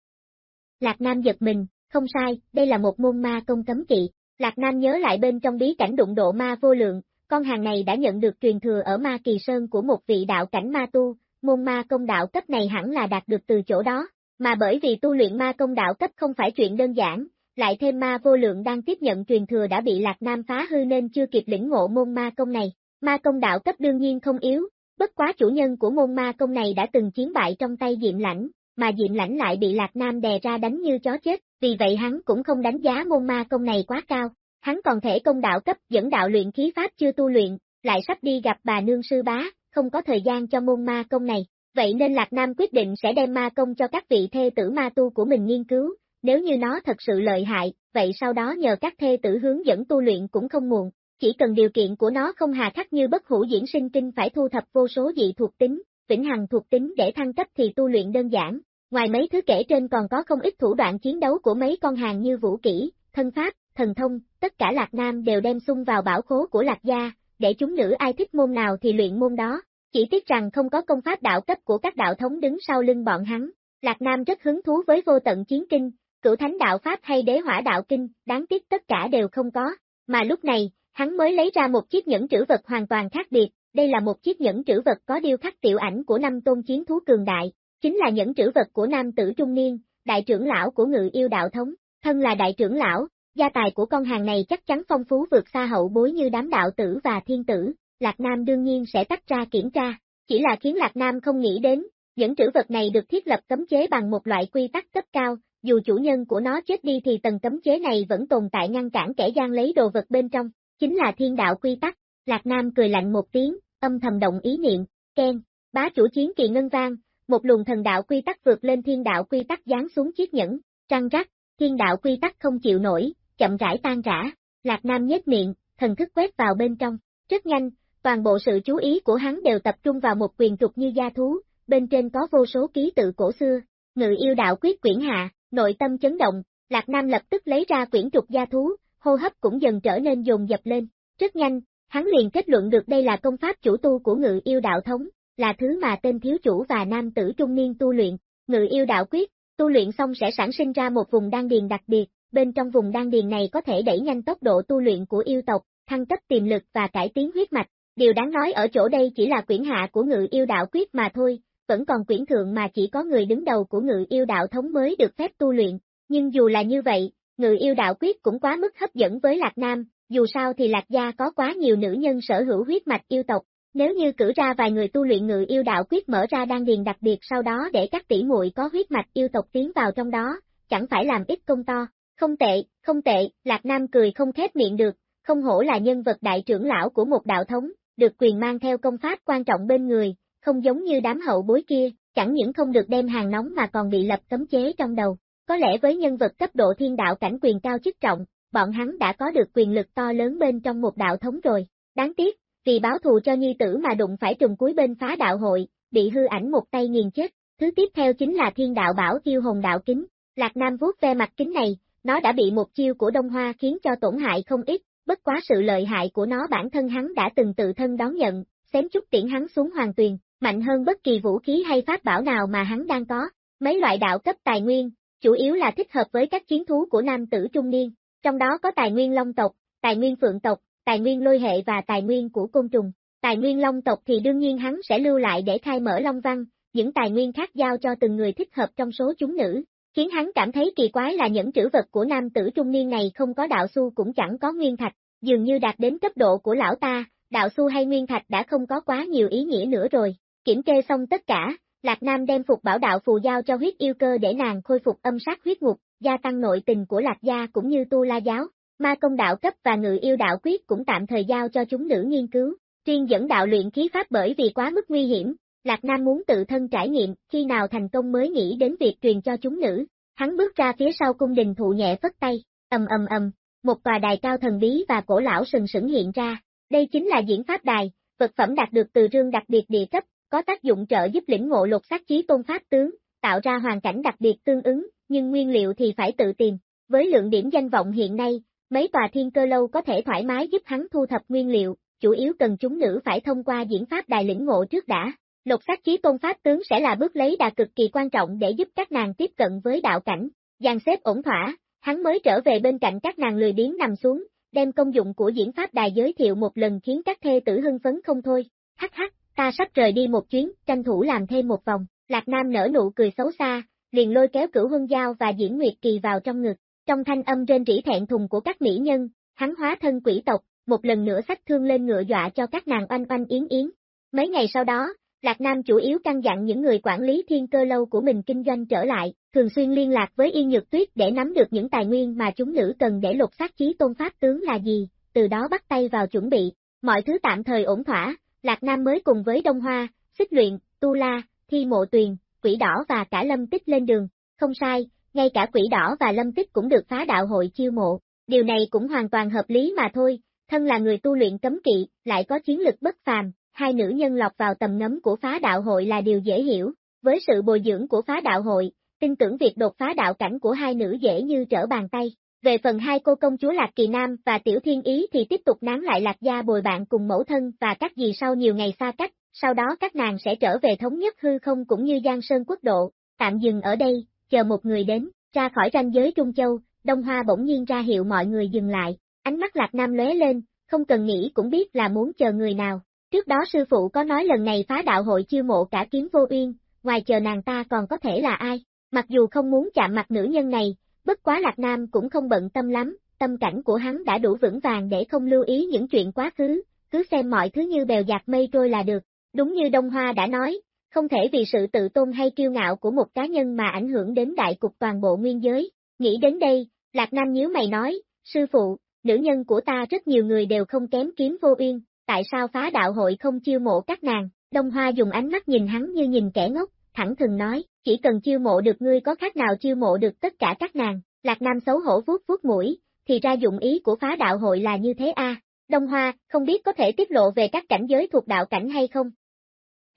Lạc Nam giật mình, không sai, đây là một môn ma công cấm kỵ. Lạc Nam nhớ lại bên trong bí cảnh đụng độ ma vô lượng, con hàng này đã nhận được truyền thừa ở ma kỳ sơn của một vị đạo cảnh ma tu, môn ma công đạo cấp này hẳn là đạt được từ chỗ đó, mà bởi vì tu luyện ma công đạo cấp không phải chuyện đơn giản, lại thêm ma vô lượng đang tiếp nhận truyền thừa đã bị Lạc Nam phá hư nên chưa kịp lĩnh ngộ môn ma công này. Ma công đạo cấp đương nhiên không yếu, bất quá chủ nhân của môn ma công này đã từng chiến bại trong tay Diệm Lãnh, mà Diệm Lãnh lại bị Lạc Nam đè ra đánh như chó chết, vì vậy hắn cũng không đánh giá môn ma công này quá cao. Hắn còn thể công đạo cấp dẫn đạo luyện khí pháp chưa tu luyện, lại sắp đi gặp bà nương sư bá, không có thời gian cho môn ma công này. Vậy nên Lạc Nam quyết định sẽ đem ma công cho các vị thê tử ma tu của mình nghiên cứu, nếu như nó thật sự lợi hại, vậy sau đó nhờ các thê tử hướng dẫn tu luyện cũng không muộn. Chỉ cần điều kiện của nó không hà khắc như bất hữu diễn sinh kinh phải thu thập vô số dị thuộc tính, vĩnh hằng thuộc tính để thăng cấp thì tu luyện đơn giản. Ngoài mấy thứ kể trên còn có không ít thủ đoạn chiến đấu của mấy con hàng như vũ kỹ, thân pháp, thần thông, tất cả Lạc Nam đều đem xung vào bảo khố của Lạc Gia, để chúng nữ ai thích môn nào thì luyện môn đó. Chỉ tiếc rằng không có công pháp đạo cấp của các đạo thống đứng sau lưng bọn hắn. Lạc Nam rất hứng thú với vô tận chiến kinh, cửu thánh đạo pháp hay đế hỏa đạo kinh, đáng tiếc tất cả đều không có. Mà lúc này, hắn mới lấy ra một chiếc nhẫn trữ vật hoàn toàn khác biệt, đây là một chiếc nhẫn trữ vật có điêu khắc tiểu ảnh của năm tôn chiến thú cường đại, chính là nhẫn trữ vật của nam tử trung niên, đại trưởng lão của ngự yêu đạo thống, thân là đại trưởng lão, gia tài của con hàng này chắc chắn phong phú vượt xa hậu bối như đám đạo tử và thiên tử, Lạc Nam đương nhiên sẽ tách ra kiểm tra, chỉ là khiến Lạc Nam không nghĩ đến, những trữ vật này được thiết lập cấm chế bằng một loại quy tắc cấp cao, dù chủ nhân của nó chết đi thì tầng cấm chế này vẫn tồn tại ngăn cản kẻ gian lấy đồ vật bên trong, chính là thiên đạo quy tắc. Lạc Nam cười lạnh một tiếng, âm thầm động ý niệm, khen, bá chủ chiến kỳ ngân vang, một luồng thần đạo quy tắc vượt lên thiên đạo quy tắc giáng xuống chiếc nhẫn, trăng rắc, thiên đạo quy tắc không chịu nổi, chậm rãi tan rã, Lạc Nam nhếch miệng, thần thức quét vào bên trong, rất nhanh, toàn bộ sự chú ý của hắn đều tập trung vào một quyền trục như gia thú, bên trên có vô số ký tự cổ xưa, ngự yêu đạo quyết quyển hạ, nội tâm chấn động, Lạc Nam lập tức lấy ra quyển trục gia thú, hô hấp cũng dần trở nên dồn dập lên, rất nhanh, hắn liền kết luận được đây là công pháp chủ tu của ngự yêu đạo thống, là thứ mà tên thiếu chủ và nam tử trung niên tu luyện, ngự yêu đạo quyết, tu luyện xong sẽ sản sinh ra một vùng đan điền đặc biệt, bên trong vùng đan điền này có thể đẩy nhanh tốc độ tu luyện của yêu tộc, thăng cấp tiềm lực và cải tiến huyết mạch. Điều đáng nói ở chỗ đây chỉ là quyển hạ của ngự yêu đạo quyết mà thôi, vẫn còn quyển thượng mà chỉ có người đứng đầu của ngự yêu đạo thống mới được phép tu luyện, nhưng dù là như vậy, ngự yêu đạo quyết cũng quá mức hấp dẫn với Lạc Nam, dù sao thì Lạc Gia có quá nhiều nữ nhân sở hữu huyết mạch yêu tộc, nếu như cử ra vài người tu luyện ngự yêu đạo quyết mở ra đan điền đặc biệt sau đó để các tỷ muội có huyết mạch yêu tộc tiến vào trong đó, chẳng phải làm ít công to. Không tệ, không tệ, Lạc Nam cười không khép miệng được, không hổ là nhân vật đại trưởng lão của một đạo thống, được quyền mang theo công pháp quan trọng bên người, không giống như đám hậu bối kia, chẳng những không được đem hàng nóng mà còn bị lập cấm chế trong đầu. Có lẽ với nhân vật cấp độ thiên đạo cảnh quyền cao chức trọng, bọn hắn đã có được quyền lực to lớn bên trong một đạo thống rồi. Đáng tiếc, vì báo thù cho nhi tử mà đụng phải trùng cuối bên phá đạo hội, bị hư ảnh một tay nghiền chết. Thứ tiếp theo chính là thiên đạo bảo tiêu hồn đạo kính. Lạc Nam vuốt ve mặt kính này, nó đã bị một chiêu của Đông Hoa khiến cho tổn hại không ít, bất quá sự lợi hại của nó bản thân hắn đã từng tự thân đón nhận, xém chút tiễn hắn xuống hoàng tuyền, mạnh hơn bất kỳ vũ khí hay pháp bảo nào mà hắn đang có. Mấy loại đạo cấp tài nguyên, chủ yếu là thích hợp với các chiến thú của nam tử trung niên, trong đó có tài nguyên long tộc, tài nguyên phượng tộc, tài nguyên lôi hệ và tài nguyên của côn trùng. Tài nguyên long tộc thì đương nhiên hắn sẽ lưu lại để khai mở long văn, những tài nguyên khác giao cho từng người thích hợp trong số chúng nữ. Khiến hắn cảm thấy kỳ quái là những trữ vật của nam tử trung niên này không có đạo su cũng chẳng có nguyên thạch, dường như đạt đến cấp độ của lão ta, đạo su hay nguyên thạch đã không có quá nhiều ý nghĩa nữa rồi. Kiểm kê xong tất cả, Lạc Nam đem phục bảo đạo phù giao cho huyết yêu cơ để nàng khôi phục âm sát huyết ngục, gia tăng nội tình của Lạc gia cũng như tu la giáo. Ma công đạo cấp và ngự yêu đạo quyết cũng tạm thời giao cho chúng nữ nghiên cứu, riêng dẫn đạo luyện khí pháp bởi vì quá mức nguy hiểm, Lạc Nam muốn tự thân trải nghiệm, khi nào thành công mới nghĩ đến việc truyền cho chúng nữ. Hắn bước ra phía sau cung đình thụ nhẹ phất tay, ầm ầm ầm, một tòa đài cao thần bí và cổ lão sừng sững hiện ra. Đây chính là diễn pháp đài, vật phẩm đạt được từ rương đặc biệt địa cấp, có tác dụng trợ giúp lĩnh ngộ lục sát chí tôn pháp tướng, tạo ra hoàn cảnh đặc biệt tương ứng, nhưng nguyên liệu thì phải tự tìm. Với lượng điểm danh vọng hiện nay, mấy tòa thiên cơ lâu có thể thoải mái giúp hắn thu thập nguyên liệu, chủ yếu cần chúng nữ phải thông qua diễn pháp đài lĩnh ngộ trước đã lục sát chí tôn pháp tướng sẽ là bước lấy đà cực kỳ quan trọng để giúp các nàng tiếp cận với đạo cảnh. dàn xếp ổn thỏa, hắn mới trở về bên cạnh các nàng lười biếng nằm xuống, đem công dụng của diễn pháp đài giới thiệu một lần khiến các thê tử hưng phấn không thôi. Hắc hắc, ta sắp rời đi một chuyến, tranh thủ làm thêm một vòng. Lạc Nam nở nụ cười xấu xa, liền lôi kéo cửu huân giao và diễn nguyệt kỳ vào trong ngực. Trong thanh âm trên rỉ thẹn thùng của các mỹ nhân, hắn hóa thân quỷ tộc, một lần nữa sách thương lên ngựa dọa cho các nàng oanh oanh yến yến. Mấy ngày sau đó, Lạc Nam chủ yếu căn dặn những người quản lý thiên cơ lâu của mình kinh doanh trở lại, thường xuyên liên lạc với Yên Nhược Tuyết để nắm được những tài nguyên mà chúng nữ cần để lột xác chí tôn pháp tướng là gì, từ đó bắt tay vào chuẩn bị. Mọi thứ tạm thời ổn thỏa, Lạc Nam mới cùng với Đông Hoa, Xích Luyện, Tu La, Thi Mộ Tuyền, Quỷ Đỏ và cả Lâm Tích lên đường. Không sai, ngay cả Quỷ Đỏ và Lâm Tích cũng được phá đạo hội chiêu mộ. Điều này cũng hoàn toàn hợp lý mà thôi, thân là người tu luyện cấm kỵ, lại có chiến lực bất phàm, hai nữ nhân lọc vào tầm ngấm của phá đạo hội là điều dễ hiểu. Với sự bồi dưỡng của phá đạo hội, tin tưởng việc đột phá đạo cảnh của hai nữ dễ như trở bàn tay. Về phần hai cô công chúa Lạc Kỳ Nam và Tiểu Thiên Ý thì tiếp tục nán lại Lạc Gia bồi bạn cùng mẫu thân và các dì sau nhiều ngày xa cách, sau đó các nàng sẽ trở về thống nhất hư không cũng như Giang Sơn quốc độ, tạm dừng ở đây, chờ một người đến, ra khỏi ranh giới Trung Châu, Đông Hoa bỗng nhiên ra hiệu mọi người dừng lại, ánh mắt Lạc Nam lóe lên, không cần nghĩ cũng biết là muốn chờ người nào. Trước đó sư phụ có nói lần này phá đạo hội chiêu mộ cả kiếm vô uyên, ngoài chờ nàng ta còn có thể là ai, mặc dù không muốn chạm mặt nữ nhân này, bất quá Lạc Nam cũng không bận tâm lắm, tâm cảnh của hắn đã đủ vững vàng để không lưu ý những chuyện quá khứ, cứ xem mọi thứ như bèo dạt mây trôi là được, đúng như Đông Hoa đã nói, không thể vì sự tự tôn hay kiêu ngạo của một cá nhân mà ảnh hưởng đến đại cục toàn bộ nguyên giới, nghĩ đến đây, Lạc Nam nhíu mày nói, sư phụ, nữ nhân của ta rất nhiều người đều không kém kiếm vô uyên, tại sao phá đạo hội không chiêu mộ các nàng, Đông Hoa dùng ánh mắt nhìn hắn như nhìn kẻ ngốc, thẳng thừng nói, chỉ cần chiêu mộ được ngươi có khác nào chiêu mộ được tất cả các nàng, Lạc Nam xấu hổ vuốt vuốt mũi, thì ra dụng ý của phá đạo hội là như thế a. Đông Hoa, không biết có thể tiết lộ về các cảnh giới thuộc đạo cảnh hay không?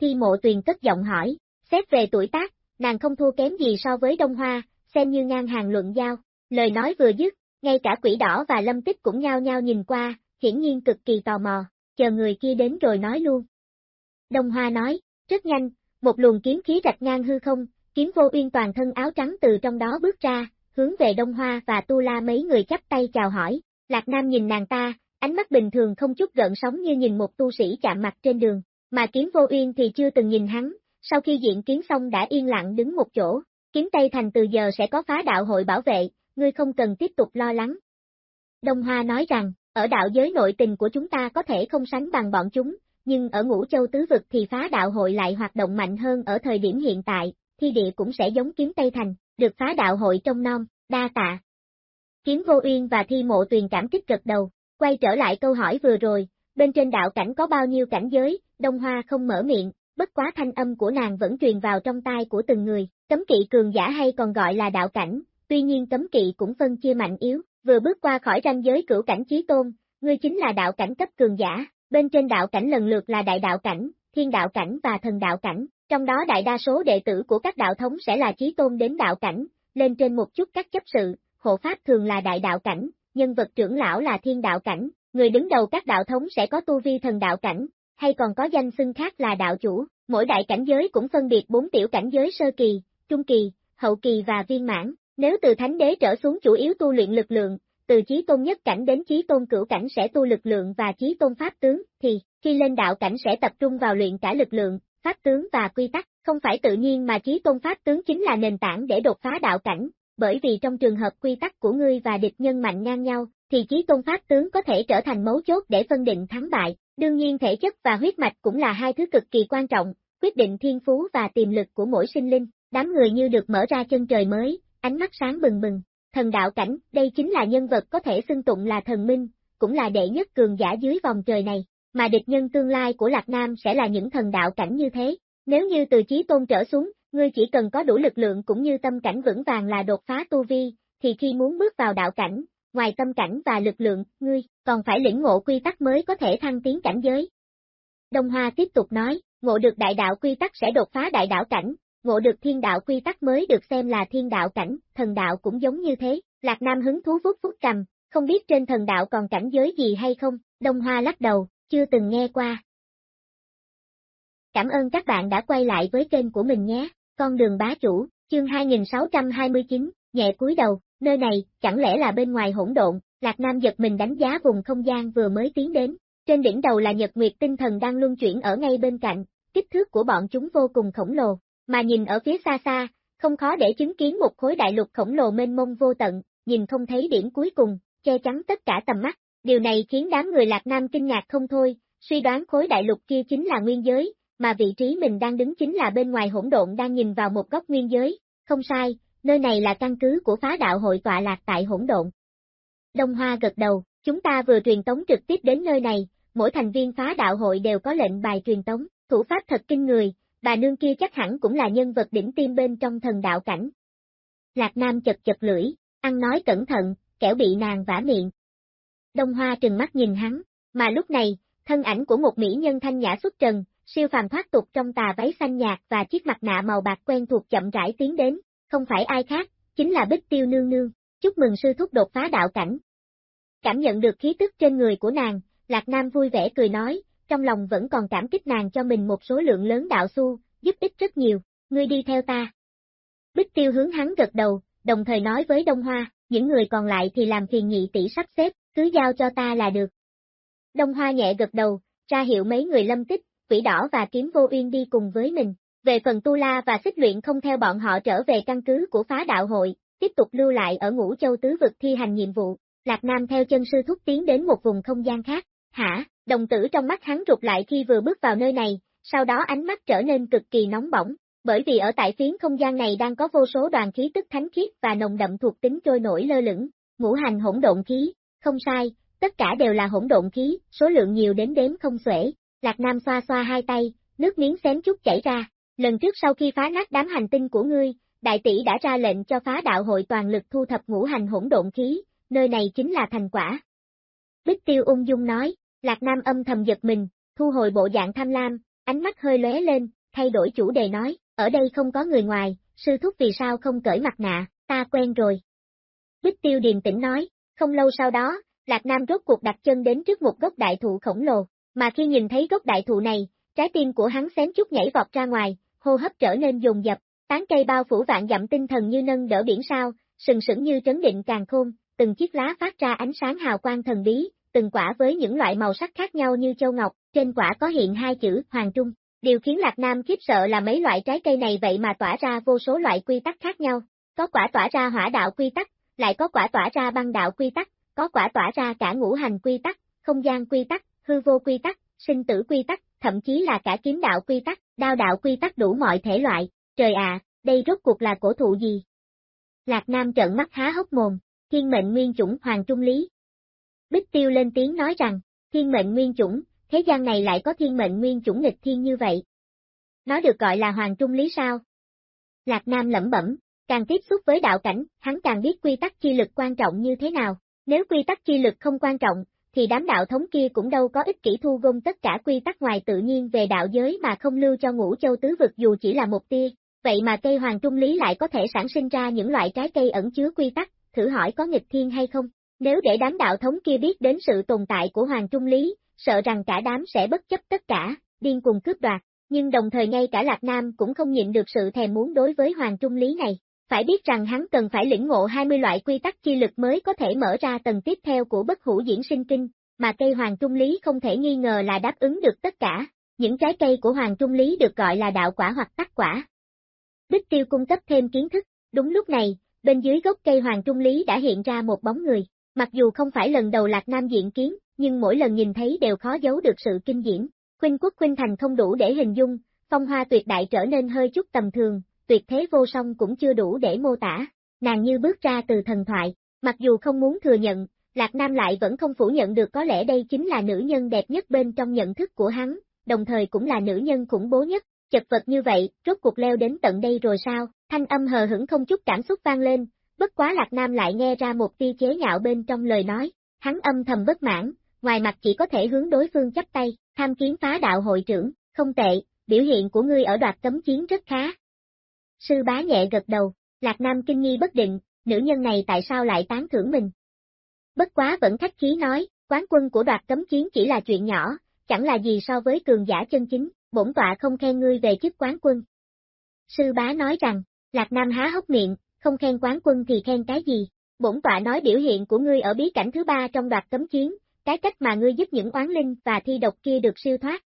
Thi mộ tuyền cất giọng hỏi, xét về tuổi tác, nàng không thua kém gì so với Đông Hoa, xem như ngang hàng luận giao, lời nói vừa dứt, ngay cả quỷ đỏ và lâm tích cũng nhao nhao nhìn qua, hiển nhiên cực kỳ tò mò, chờ người kia đến rồi nói luôn. Đông Hoa nói, rất nhanh, một luồng kiếm khí rạch ngang hư không, kiếm vô uyên toàn thân áo trắng từ trong đó bước ra, hướng về Đông Hoa và Tu La mấy người chắp tay chào hỏi, Lạc Nam nhìn nàng ta, ánh mắt bình thường không chút gợn sóng như nhìn một tu sĩ chạm mặt trên đường, mà kiếm vô uyên thì chưa từng nhìn hắn, sau khi diện kiến xong đã yên lặng đứng một chỗ, kiếm Tây Thành từ giờ sẽ có phá đạo hội bảo vệ, ngươi không cần tiếp tục lo lắng. Đông Hoa nói rằng, ở đạo giới nội tình của chúng ta có thể không sánh bằng bọn chúng, nhưng ở ngũ châu tứ vực thì phá đạo hội lại hoạt động mạnh hơn ở thời điểm hiện tại, thi địa cũng sẽ giống kiếm Tây Thành, được phá đạo hội trong non, đa tạ. Kiếm vô uyên và thi mộ tuyền cảm kích gật đầu, quay trở lại câu hỏi vừa rồi, bên trên đạo cảnh có bao nhiêu cảnh giới, Đông Hoa không mở miệng, bất quá thanh âm của nàng vẫn truyền vào trong tai của từng người, cấm kỵ cường giả hay còn gọi là đạo cảnh, tuy nhiên cấm kỵ cũng phân chia mạnh yếu, vừa bước qua khỏi ranh giới cửu cảnh chí tôn, ngươi chính là đạo cảnh cấp cường giả, bên trên đạo cảnh lần lượt là đại đạo cảnh, thiên đạo cảnh và thần đạo cảnh, trong đó đại đa số đệ tử của các đạo thống sẽ là chí tôn đến đạo cảnh, lên trên một chút các chấp sự, hộ pháp thường là đại đạo cảnh, nhân vật trưởng lão là thiên đạo cảnh, người đứng đầu các đạo thống sẽ có tu vi thần đạo cảnh, hay còn có danh xưng khác là đạo chủ, mỗi đại cảnh giới cũng phân biệt bốn tiểu cảnh giới sơ kỳ, trung kỳ, hậu kỳ và viên mãn, nếu từ thánh đế trở xuống chủ yếu tu luyện lực lượng, từ chí tôn nhất cảnh đến chí tôn cửu cảnh sẽ tu lực lượng và chí tôn pháp tướng, thì, khi lên đạo cảnh sẽ tập trung vào luyện cả lực lượng, pháp tướng và quy tắc, Không phải tự nhiên mà trí tôn pháp tướng chính là nền tảng để đột phá đạo cảnh, bởi vì trong trường hợp quy tắc của ngươi và địch nhân mạnh ngang nhau, thì trí tôn pháp tướng có thể trở thành mấu chốt để phân định thắng bại. Đương nhiên thể chất và huyết mạch cũng là hai thứ cực kỳ quan trọng, quyết định thiên phú và tiềm lực của mỗi sinh linh. Đám người như được mở ra chân trời mới, ánh mắt sáng bừng bừng. Thần đạo cảnh, đây chính là nhân vật có thể xưng tụng là thần minh, cũng là đệ nhất cường giả dưới vòng trời này, mà địch nhân tương lai của Lạc Nam sẽ là những thần đạo cảnh như thế. Nếu như từ chí tôn trở xuống, ngươi chỉ cần có đủ lực lượng cũng như tâm cảnh vững vàng là đột phá tu vi, thì khi muốn bước vào đạo cảnh, ngoài tâm cảnh và lực lượng, ngươi còn phải lĩnh ngộ quy tắc mới có thể thăng tiến cảnh giới. Đông Hoa tiếp tục nói, ngộ được đại đạo quy tắc sẽ đột phá đại đạo cảnh, ngộ được thiên đạo quy tắc mới được xem là thiên đạo cảnh, thần đạo cũng giống như thế. Lạc Nam hứng thú phút phút cầm, không biết trên thần đạo còn cảnh giới gì hay không, Đông Hoa lắc đầu, chưa từng nghe qua. Cảm ơn các bạn đã quay lại với kênh của mình nhé, con đường bá chủ, chương 2629, nhẹ cúi đầu, nơi này, chẳng lẽ là bên ngoài hỗn độn, Lạc Nam giật mình đánh giá vùng không gian vừa mới tiến đến, trên đỉnh đầu là nhật nguyệt tinh thần đang luân chuyển ở ngay bên cạnh, kích thước của bọn chúng vô cùng khổng lồ, mà nhìn ở phía xa xa, không khó để chứng kiến một khối đại lục khổng lồ mênh mông vô tận, nhìn không thấy điểm cuối cùng, che chắn tất cả tầm mắt. Điều này khiến đám người Lạc Nam kinh ngạc không thôi, suy đoán khối đại lục kia chính là nguyên giới, mà vị trí mình đang đứng chính là bên ngoài hỗn độn đang nhìn vào một góc nguyên giới. Không sai, nơi này là căn cứ của phá đạo hội tọa lạc tại hỗn độn. Đông Hoa gật đầu, chúng ta vừa truyền tống trực tiếp đến nơi này, mỗi thành viên phá đạo hội đều có lệnh bài truyền tống, thủ pháp thật kinh người, bà nương kia chắc hẳn cũng là nhân vật đỉnh tim bên trong thần đạo cảnh. Lạc Nam chật chật lưỡi, ăn nói cẩn thận, kẻo bị nàng vả miệng. Đông Hoa trừng mắt nhìn hắn, mà lúc này, thân ảnh của một mỹ nhân thanh nhã xuất trần, siêu phàm thoát tục trong tà váy xanh nhạt và chiếc mặt nạ màu bạc quen thuộc chậm rãi tiến đến, không phải ai khác, chính là Bích Tiêu Nương Nương, chúc mừng sư thúc đột phá đạo cảnh. Cảm nhận được khí tức trên người của nàng, Lạc Nam vui vẻ cười nói, trong lòng vẫn còn cảm kích nàng cho mình một số lượng lớn đạo xu, giúp ích rất nhiều, ngươi đi theo ta. Bích Tiêu hướng hắn gật đầu, đồng thời nói với Đông Hoa, những người còn lại thì làm phiền nhị tỷ sắp xếp, cứ giao cho ta là được. Đông Hoa nhẹ gật đầu, ra hiệu mấy người lâm tích, quỷ đỏ và kiếm vô uyên đi cùng với mình. Về phần Tu La và xích luyện không theo bọn họ trở về căn cứ của phá đạo hội, tiếp tục lưu lại ở ngũ châu tứ vực thi hành nhiệm vụ. Lạc Nam theo chân sư thúc tiến đến một vùng không gian khác. Hả, đồng tử trong mắt hắn rụt lại khi vừa bước vào nơi này, sau đó ánh mắt trở nên cực kỳ nóng bỏng, bởi vì ở tại phiến không gian này đang có vô số đoàn khí tức thánh khiết và nồng đậm thuộc tính trôi nổi lơ lửng, ngũ hành hỗn độn khí, không sai, tất cả đều là hỗn độn khí, số lượng nhiều đến đếm không xuể. Lạc Nam xoa xoa hai tay, nước miếng xém chút chảy ra. Lần trước sau khi phá nát đám hành tinh của ngươi, đại tỷ đã ra lệnh cho phá đạo hội toàn lực thu thập ngũ hành hỗn độn khí, nơi này chính là thành quả. Bích Tiêu ung dung nói, Lạc Nam âm thầm giật mình, thu hồi bộ dạng tham lam, ánh mắt hơi lóe lên, thay đổi chủ đề nói, ở đây không có người ngoài, sư thúc vì sao không cởi mặt nạ, ta quen rồi. Bích Tiêu điềm tĩnh nói, không lâu sau đó, Lạc Nam rốt cuộc đặt chân đến trước một gốc đại thụ khổng lồ, mà khi nhìn thấy gốc đại thụ này, trái tim của hắn xém chút nhảy vọt ra ngoài, hô hấp trở nên dồn dập, tán cây bao phủ vạn dặm tinh thần như nâng đỡ biển sao, sừng sững như trấn định càng khôn, từng chiếc lá phát ra ánh sáng hào quang thần bí, từng quả với những loại màu sắc khác nhau như châu ngọc, trên quả có hiện hai chữ Hoàng Trung. Điều khiến Lạc Nam khiếp sợ là mấy loại trái cây này vậy mà tỏa ra vô số loại quy tắc khác nhau, có quả tỏa ra hỏa đạo quy tắc, lại có quả tỏa ra băng đạo quy tắc, có quả tỏa ra cả ngũ hành quy tắc, không gian quy tắc, hư vô quy tắc, sinh tử quy tắc, thậm chí là cả kiếm đạo quy tắc, đao đạo quy tắc đủ mọi thể loại, trời ạ, đây rốt cuộc là cổ thụ gì? Lạc Nam trợn mắt há hốc mồm, thiên mệnh nguyên chủng hoàng trung lý. Bích tiêu lên tiếng nói rằng, thiên mệnh nguyên chủng, thế gian này lại có thiên mệnh nguyên chủng nghịch thiên như vậy. Nó được gọi là hoàng trung lý sao? Lạc Nam lẩm bẩm, càng tiếp xúc với đạo cảnh, hắn càng biết quy tắc chi lực quan trọng như thế nào. Nếu quy tắc chi lực không quan trọng, thì đám đạo thống kia cũng đâu có ích kỷ thu gom tất cả quy tắc ngoài tự nhiên về đạo giới mà không lưu cho ngũ châu tứ vực dù chỉ là một tia. Vậy mà cây hoàng trung lý lại có thể sản sinh ra những loại trái cây ẩn chứa quy tắc, thử hỏi có nghịch thiên hay không? Nếu để đám đạo thống kia biết đến sự tồn tại của hoàng trung lý, sợ rằng cả đám sẽ bất chấp tất cả, điên cùng cướp đoạt, nhưng đồng thời ngay cả Lạc Nam cũng không nhịn được sự thèm muốn đối với hoàng trung lý này. Phải biết rằng hắn cần phải lĩnh ngộ 20 loại quy tắc chi lực mới có thể mở ra tầng tiếp theo của bất hủ diễn sinh kinh, mà cây hoàng trung lý không thể nghi ngờ là đáp ứng được tất cả. Những trái cây của Hoàng Trung Lý được gọi là đạo quả hoặc tắc quả. Bích Tiêu cung cấp thêm kiến thức, đúng lúc này, bên dưới gốc cây Hoàng Trung Lý đã hiện ra một bóng người, mặc dù không phải lần đầu Lạc Nam diện kiến, nhưng mỗi lần nhìn thấy đều khó giấu được sự kinh diễm. Khuynh quốc khuynh thành không đủ để hình dung, phong hoa tuyệt đại trở nên hơi chút tầm thường, tuyệt thế vô song cũng chưa đủ để mô tả. Nàng như bước ra từ thần thoại, mặc dù không muốn thừa nhận, Lạc Nam lại vẫn không phủ nhận được có lẽ đây chính là nữ nhân đẹp nhất bên trong nhận thức của hắn, đồng thời cũng là nữ nhân khủng bố nhất, chật vật như vậy, rốt cuộc leo đến tận đây rồi sao, thanh âm hờ hững không chút cảm xúc vang lên, bất quá Lạc Nam lại nghe ra một tia chế nhạo bên trong lời nói, hắn âm thầm bất mãn, ngoài mặt chỉ có thể hướng đối phương chấp tay, tham kiến phá đạo hội trưởng, không tệ, biểu hiện của ngươi ở đoạt cấm chiến rất khá. Sư bá nhẹ gật đầu, Lạc Nam kinh nghi bất định, nữ nhân này tại sao lại tán thưởng mình. Bất quá vẫn khách khí nói, quán quân của đoạt cấm chiến chỉ là chuyện nhỏ, chẳng là gì so với cường giả chân chính, bổn tọa không khen ngươi về chức quán quân. Sư bá nói rằng, Lạc Nam há hốc miệng, không khen quán quân thì khen cái gì, bổn tọa nói biểu hiện của ngươi ở bí cảnh thứ ba trong đoạt cấm chiến, cái cách mà ngươi giúp những oán linh và thi độc kia được siêu thoát.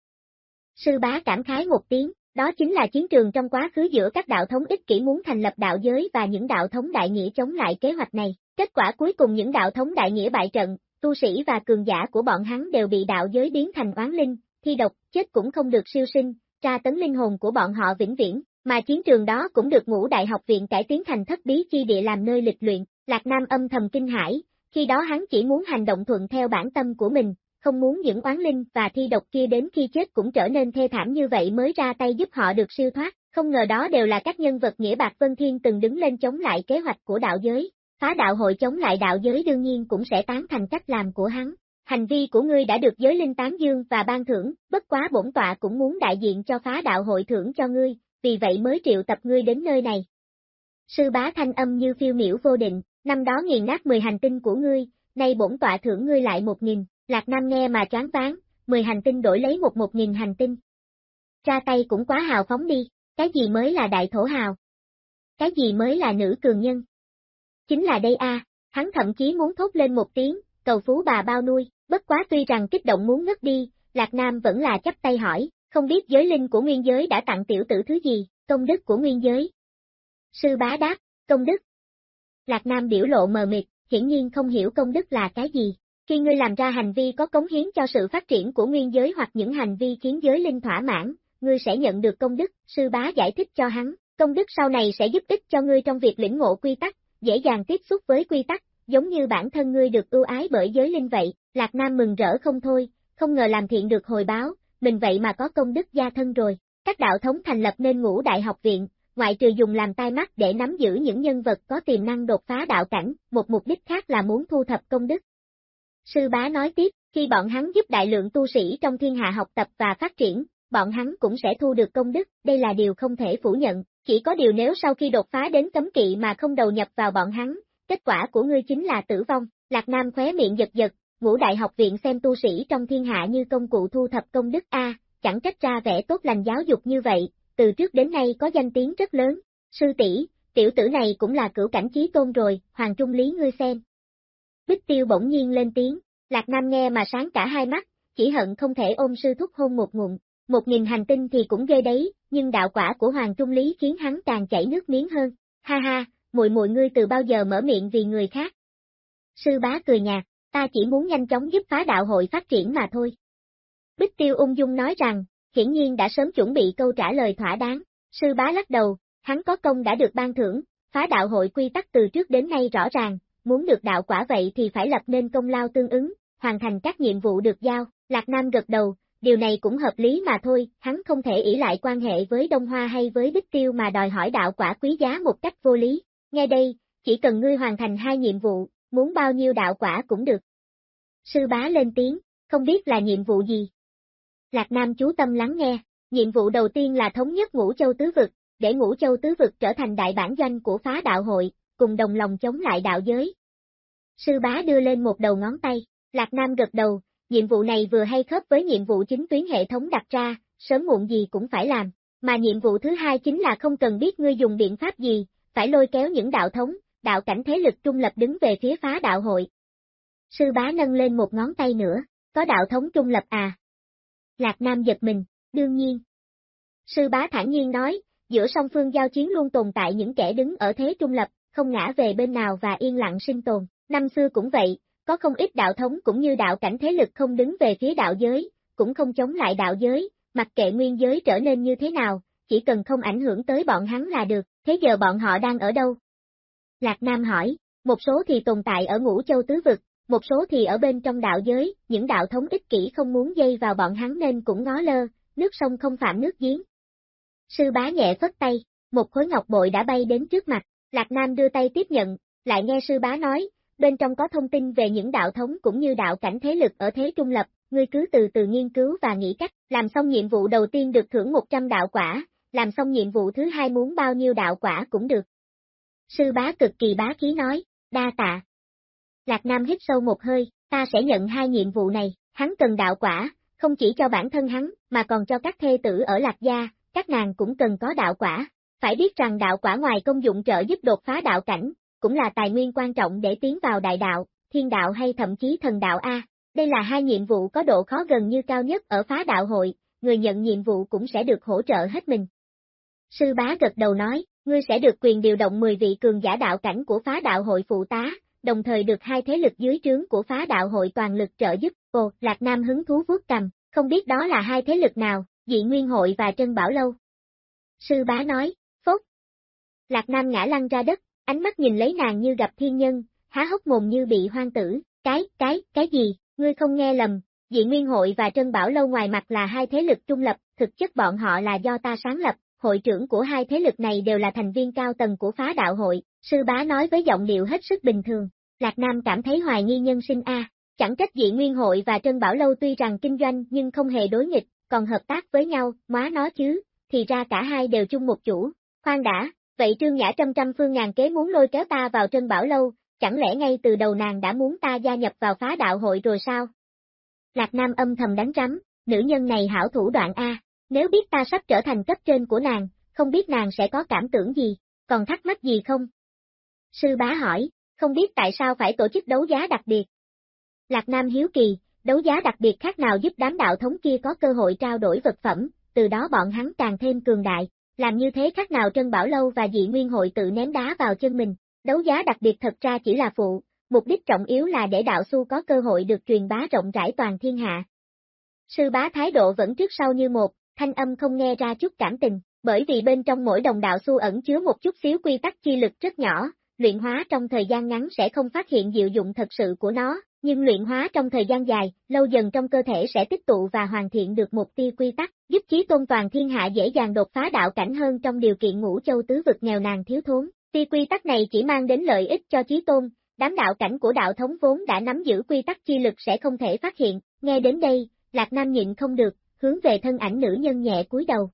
Sư bá cảm khái một tiếng, đó chính là chiến trường trong quá khứ giữa các đạo thống ích kỷ muốn thành lập đạo giới và những đạo thống đại nghĩa chống lại kế hoạch này. Kết quả cuối cùng những đạo thống đại nghĩa bại trận, tu sĩ và cường giả của bọn hắn đều bị đạo giới biến thành oán linh, thi độc, chết cũng không được siêu sinh, tra tấn linh hồn của bọn họ vĩnh viễn, mà chiến trường đó cũng được ngũ đại học viện cải tiến thành thất bí chi địa làm nơi lịch luyện, Lạc Nam âm thầm kinh hãi, khi đó hắn chỉ muốn hành động thuận theo bản tâm của mình, không muốn những oán linh và thi độc kia đến khi chết cũng trở nên thê thảm như vậy mới ra tay giúp họ được siêu thoát, không ngờ đó đều là các nhân vật nghĩa bạc Vân Thiên từng đứng lên chống lại kế hoạch của đạo giới, phá đạo hội chống lại đạo giới đương nhiên cũng sẽ tán thành cách làm của hắn. Hành vi của ngươi đã được giới linh tán dương và ban thưởng, bất quá bổn tọa cũng muốn đại diện cho phá đạo hội thưởng cho ngươi, vì vậy mới triệu tập ngươi đến nơi này. Sư bá thanh âm như phiêu miểu vô định, năm đó nghiền nát 10 hành tinh của ngươi, nay bổn tọa thưởng ngươi lại một nghìn, Lạc Nam nghe mà choáng váng, 10 hành tinh đổi lấy một một nghìn hành tinh. Ra tay cũng quá hào phóng đi, cái gì mới là đại thổ hào? Cái gì mới là nữ cường nhân? Chính là đây a, hắn thậm chí muốn thốt lên một tiếng, cầu phú bà bao nuôi, bất quá tuy rằng kích động muốn ngất đi, Lạc Nam vẫn là chấp tay hỏi, không biết giới linh của nguyên giới đã tặng tiểu tử thứ gì, công đức của nguyên giới. Sư bá đáp, công đức. Lạc Nam biểu lộ mờ mịt, hiển nhiên không hiểu công đức là cái gì. Khi ngươi làm ra hành vi có cống hiến cho sự phát triển của nguyên giới hoặc những hành vi khiến giới linh thỏa mãn, ngươi sẽ nhận được công đức, sư bá giải thích cho hắn, công đức sau này sẽ giúp ích cho ngươi trong việc lĩnh ngộ quy tắc, dễ dàng tiếp xúc với quy tắc, giống như bản thân ngươi được ưu ái bởi giới linh vậy, Lạc Nam mừng rỡ không thôi, không ngờ làm thiện được hồi báo, mình vậy mà có công đức gia thân rồi. Các đạo thống thành lập nên ngũ đại học viện, ngoại trừ dùng làm tai mắt để nắm giữ những nhân vật có tiềm năng đột phá đạo cảnh, một mục đích khác là muốn thu thập công đức. Sư bá nói tiếp, khi bọn hắn giúp đại lượng tu sĩ trong thiên hạ học tập và phát triển, bọn hắn cũng sẽ thu được công đức, đây là điều không thể phủ nhận, chỉ có điều nếu sau khi đột phá đến cấm kỵ mà không đầu nhập vào bọn hắn, kết quả của ngươi chính là tử vong, Lạc Nam khóe miệng giật giật, ngũ đại học viện xem tu sĩ trong thiên hạ như công cụ thu thập công đức A, chẳng trách ra vẻ tốt lành giáo dục như vậy, từ trước đến nay có danh tiếng rất lớn, sư tỷ tiểu tử này cũng là cửu cảnh trí tôn rồi, Hoàng Trung Lý ngươi xem. Bích tiêu bỗng nhiên lên tiếng, Lạc Nam nghe mà sáng cả hai mắt, chỉ hận không thể ôm sư thúc hôn một ngụm, một nghìn hành tinh thì cũng ghê đấy, nhưng đạo quả của Hoàng Trung Lý khiến hắn càng chảy nước miếng hơn, ha ha, muội muội ngươi từ bao giờ mở miệng vì người khác. Sư bá cười nhạt, ta chỉ muốn nhanh chóng giúp phá đạo hội phát triển mà thôi. Bích Tiêu ung dung nói rằng, hiển nhiên đã sớm chuẩn bị câu trả lời thỏa đáng, sư bá lắc đầu, hắn có công đã được ban thưởng, phá đạo hội quy tắc từ trước đến nay rõ ràng, muốn được đạo quả vậy thì phải lập nên công lao tương ứng, hoàn thành các nhiệm vụ được giao, Lạc Nam gật đầu, điều này cũng hợp lý mà thôi, hắn không thể ỷ lại quan hệ với Đông Hoa hay với Bích Tiêu mà đòi hỏi đạo quả quý giá một cách vô lý, nghe đây, chỉ cần ngươi hoàn thành hai nhiệm vụ, muốn bao nhiêu đạo quả cũng được. Sư bá lên tiếng, không biết là nhiệm vụ gì. Lạc Nam chú tâm lắng nghe, nhiệm vụ đầu tiên là thống nhất ngũ châu tứ vực, để ngũ châu tứ vực trở thành đại bản doanh của phá đạo hội, cùng đồng lòng chống lại đạo giới. Sư bá đưa lên một đầu ngón tay, Lạc Nam gật đầu, nhiệm vụ này vừa hay khớp với nhiệm vụ chính tuyến hệ thống đặt ra, sớm muộn gì cũng phải làm, mà nhiệm vụ thứ hai chính là không cần biết ngươi dùng biện pháp gì, phải lôi kéo những đạo thống, đạo cảnh thế lực trung lập đứng về phía phá đạo hội. Sư bá nâng lên một ngón tay nữa, có đạo thống trung lập à? Lạc Nam giật mình, đương nhiên. Sư bá thản nhiên nói, giữa song phương giao chiến luôn tồn tại những kẻ đứng ở thế trung lập, không ngã về bên nào và yên lặng sinh tồn. Năm xưa cũng vậy, có không ít đạo thống cũng như đạo cảnh thế lực không đứng về phía đạo giới, cũng không chống lại đạo giới, mặc kệ nguyên giới trở nên như thế nào, chỉ cần không ảnh hưởng tới bọn hắn là được, thế giờ bọn họ đang ở đâu? Lạc Nam hỏi, một số thì tồn tại ở ngũ châu tứ vực, một số thì ở bên trong đạo giới, những đạo thống ích kỷ không muốn dây vào bọn hắn nên cũng ngó lơ, nước sông không phạm nước giếng. Sư bá nhẹ phất tay, một khối ngọc bội đã bay đến trước mặt, Lạc Nam đưa tay tiếp nhận, lại nghe sư bá nói, bên trong có thông tin về những đạo thống cũng như đạo cảnh thế lực ở thế trung lập, ngươi cứ từ từ nghiên cứu và nghĩ cách, làm xong nhiệm vụ đầu tiên được thưởng 100 đạo quả, làm xong nhiệm vụ thứ hai muốn bao nhiêu đạo quả cũng được. Sư bá cực kỳ bá khí nói, đa tạ. Lạc Nam hít sâu một hơi, ta sẽ nhận hai nhiệm vụ này, hắn cần đạo quả, không chỉ cho bản thân hắn, mà còn cho các thê tử ở Lạc Gia, các nàng cũng cần có đạo quả. Phải biết rằng đạo quả ngoài công dụng trợ giúp đột phá đạo cảnh, cũng là tài nguyên quan trọng để tiến vào đại đạo, thiên đạo hay thậm chí thần đạo A. Đây là hai nhiệm vụ có độ khó gần như cao nhất ở phá đạo hội, người nhận nhiệm vụ cũng sẽ được hỗ trợ hết mình. Sư bá gật đầu nói, ngươi sẽ được quyền điều động 10 vị cường giả đạo cảnh của phá đạo hội phụ tá, đồng thời được hai thế lực dưới trướng của phá đạo hội toàn lực trợ giúp. Ồ, Lạc Nam hứng thú vuốt cầm, không biết đó là hai thế lực nào, dị nguyên hội và Trân Bảo Lâu. Sư bá nói, phốt. Lạc Nam ngã lăn ra đất, ánh mắt nhìn lấy nàng như gặp thiên nhân, há hốc mồm như bị hoang tử, cái, cái, cái gì, ngươi không nghe lầm, dị nguyên hội và Trân Bảo Lâu ngoài mặt là hai thế lực trung lập, thực chất bọn họ là do ta sáng lập, hội trưởng của hai thế lực này đều là thành viên cao tầng của phá đạo hội, sư bá nói với giọng điệu hết sức bình thường, Lạc Nam cảm thấy hoài nghi nhân sinh A, chẳng trách dị nguyên hội và Trân Bảo Lâu tuy rằng kinh doanh nhưng không hề đối nghịch, còn hợp tác với nhau, má nó chứ, thì ra cả hai đều chung một chủ, khoan đã, vậy Trương Nhã trăm trăm phương ngàn kế muốn lôi kéo ta vào Trân Bảo Lâu, chẳng lẽ ngay từ đầu nàng đã muốn ta gia nhập vào phá đạo hội rồi sao? Lạc Nam âm thầm đánh trắm, nữ nhân này hảo thủ đoạn A, nếu biết ta sắp trở thành cấp trên của nàng, không biết nàng sẽ có cảm tưởng gì, còn thắc mắc gì không? Sư bá hỏi, không biết tại sao phải tổ chức đấu giá đặc biệt. Lạc Nam hiếu kỳ, đấu giá đặc biệt khác nào giúp đám đạo thống kia có cơ hội trao đổi vật phẩm, từ đó bọn hắn càng thêm cường đại, làm như thế khác nào Trân Bảo Lâu và dị nguyên hội tự ném đá vào chân mình, đấu giá đặc biệt thật ra chỉ là phụ, mục đích trọng yếu là để đạo su có cơ hội được truyền bá rộng rãi toàn thiên hạ. Sư bá thái độ vẫn trước sau như một, thanh âm không nghe ra chút cảm tình, bởi vì bên trong mỗi đồng đạo xu ẩn chứa một chút xíu quy tắc chi lực rất nhỏ, luyện hóa trong thời gian ngắn sẽ không phát hiện diệu dụng thật sự của nó, nhưng luyện hóa trong thời gian dài, lâu dần trong cơ thể sẽ tích tụ và hoàn thiện được một tia quy tắc, giúp chí tôn toàn thiên hạ dễ dàng đột phá đạo cảnh hơn trong điều kiện ngũ châu tứ vực nghèo nàn thiếu thốn. Tia quy tắc này chỉ mang đến lợi ích cho chí tôn, đám đạo cảnh của đạo thống vốn đã nắm giữ quy tắc chi lực sẽ không thể phát hiện, nghe đến đây, Lạc Nam nhịn không được, hướng về thân ảnh nữ nhân nhẹ cúi đầu.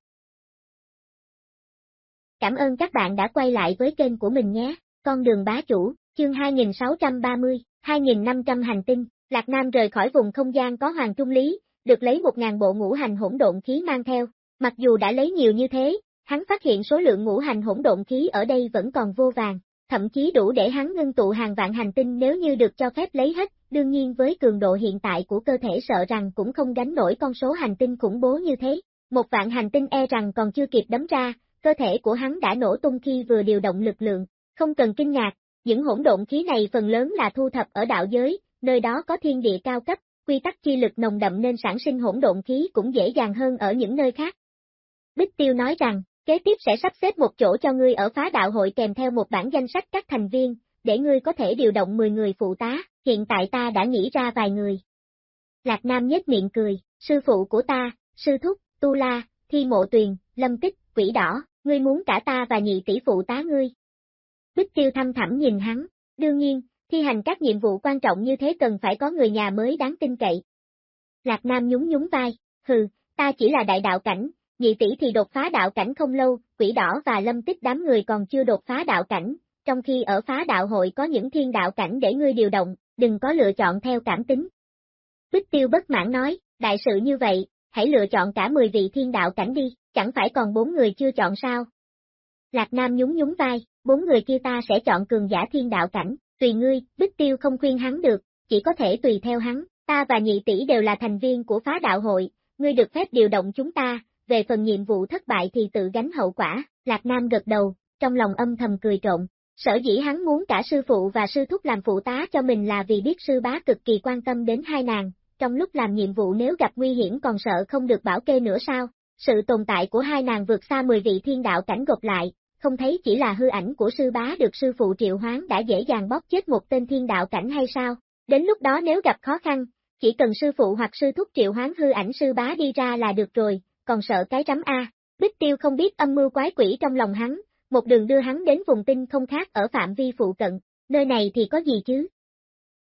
Cảm ơn các bạn đã quay lại với kênh của mình nhé, con đường bá chủ, chương 2630, 2500 hành tinh, Lạc Nam rời khỏi vùng không gian có hoàng trung lý, được lấy 1.000 bộ ngũ hành hỗn độn khí mang theo, mặc dù đã lấy nhiều như thế, hắn phát hiện số lượng ngũ hành hỗn độn khí ở đây vẫn còn vô vàng, thậm chí đủ để hắn ngưng tụ hàng vạn hành tinh nếu như được cho phép lấy hết, đương nhiên với cường độ hiện tại của cơ thể sợ rằng cũng không gánh nổi con số hành tinh khủng bố như thế. Một vạn hành tinh e rằng còn chưa kịp đấm ra, cơ thể của hắn đã nổ tung khi vừa điều động lực lượng. Không cần kinh ngạc, những hỗn độn khí này phần lớn là thu thập ở đạo giới, nơi đó có thiên địa cao cấp, quy tắc chi lực nồng đậm nên sản sinh hỗn độn khí cũng dễ dàng hơn ở những nơi khác. Bích Tiêu nói rằng, kế tiếp sẽ sắp xếp một chỗ cho ngươi ở phá đạo hội kèm theo một bản danh sách các thành viên, để ngươi có thể điều động 10 người phụ tá, hiện tại ta đã nghĩ ra vài người. Lạc Nam nhếch miệng cười, sư phụ của ta, sư thúc, tu la, thi mộ tuyền, lâm tích, quỷ đỏ, ngươi muốn cả ta và nhị tỷ phụ tá ngươi. Bích tiêu thăm thẳm nhìn hắn, đương nhiên, thi hành các nhiệm vụ quan trọng như thế cần phải có người nhà mới đáng tin cậy. Lạc Nam nhún nhún vai, hừ, ta chỉ là đại đạo cảnh, nhị tỷ thì đột phá đạo cảnh không lâu, quỷ đỏ và lâm tích đám người còn chưa đột phá đạo cảnh, trong khi ở phá đạo hội có những thiên đạo cảnh để ngươi điều động, đừng có lựa chọn theo cảm tính. Bích tiêu bất mãn nói, đại sự như vậy, hãy lựa chọn cả 10 vị thiên đạo cảnh đi, chẳng phải còn bốn người chưa chọn sao. Lạc Nam nhún nhún vai, bốn người kia ta sẽ chọn cường giả thiên đạo cảnh, tùy ngươi, Bích tiêu không khuyên hắn được, chỉ có thể tùy theo hắn, ta và nhị tỷ đều là thành viên của phá đạo hội, ngươi được phép điều động chúng ta, về phần nhiệm vụ thất bại thì tự gánh hậu quả, Lạc Nam gật đầu, trong lòng âm thầm cười trộn. Sở dĩ hắn muốn cả sư phụ và sư thúc làm phụ tá cho mình là vì biết sư bá cực kỳ quan tâm đến hai nàng, trong lúc làm nhiệm vụ nếu gặp nguy hiểm còn sợ không được bảo kê nữa sao, sự tồn tại của hai nàng vượt xa 10 vị thiên đạo cảnh gộp lại, không thấy chỉ là hư ảnh của sư bá được sư phụ triệu hoán đã dễ dàng bóp chết một tên thiên đạo cảnh hay sao, đến lúc đó nếu gặp khó khăn, chỉ cần sư phụ hoặc sư thúc triệu hoán hư ảnh sư bá đi ra là được rồi, còn sợ cái rắm A. Bích tiêu không biết âm mưu quái quỷ trong lòng hắn, một đường đưa hắn đến vùng tinh không khác ở phạm vi phụ cận, nơi này thì có gì chứ?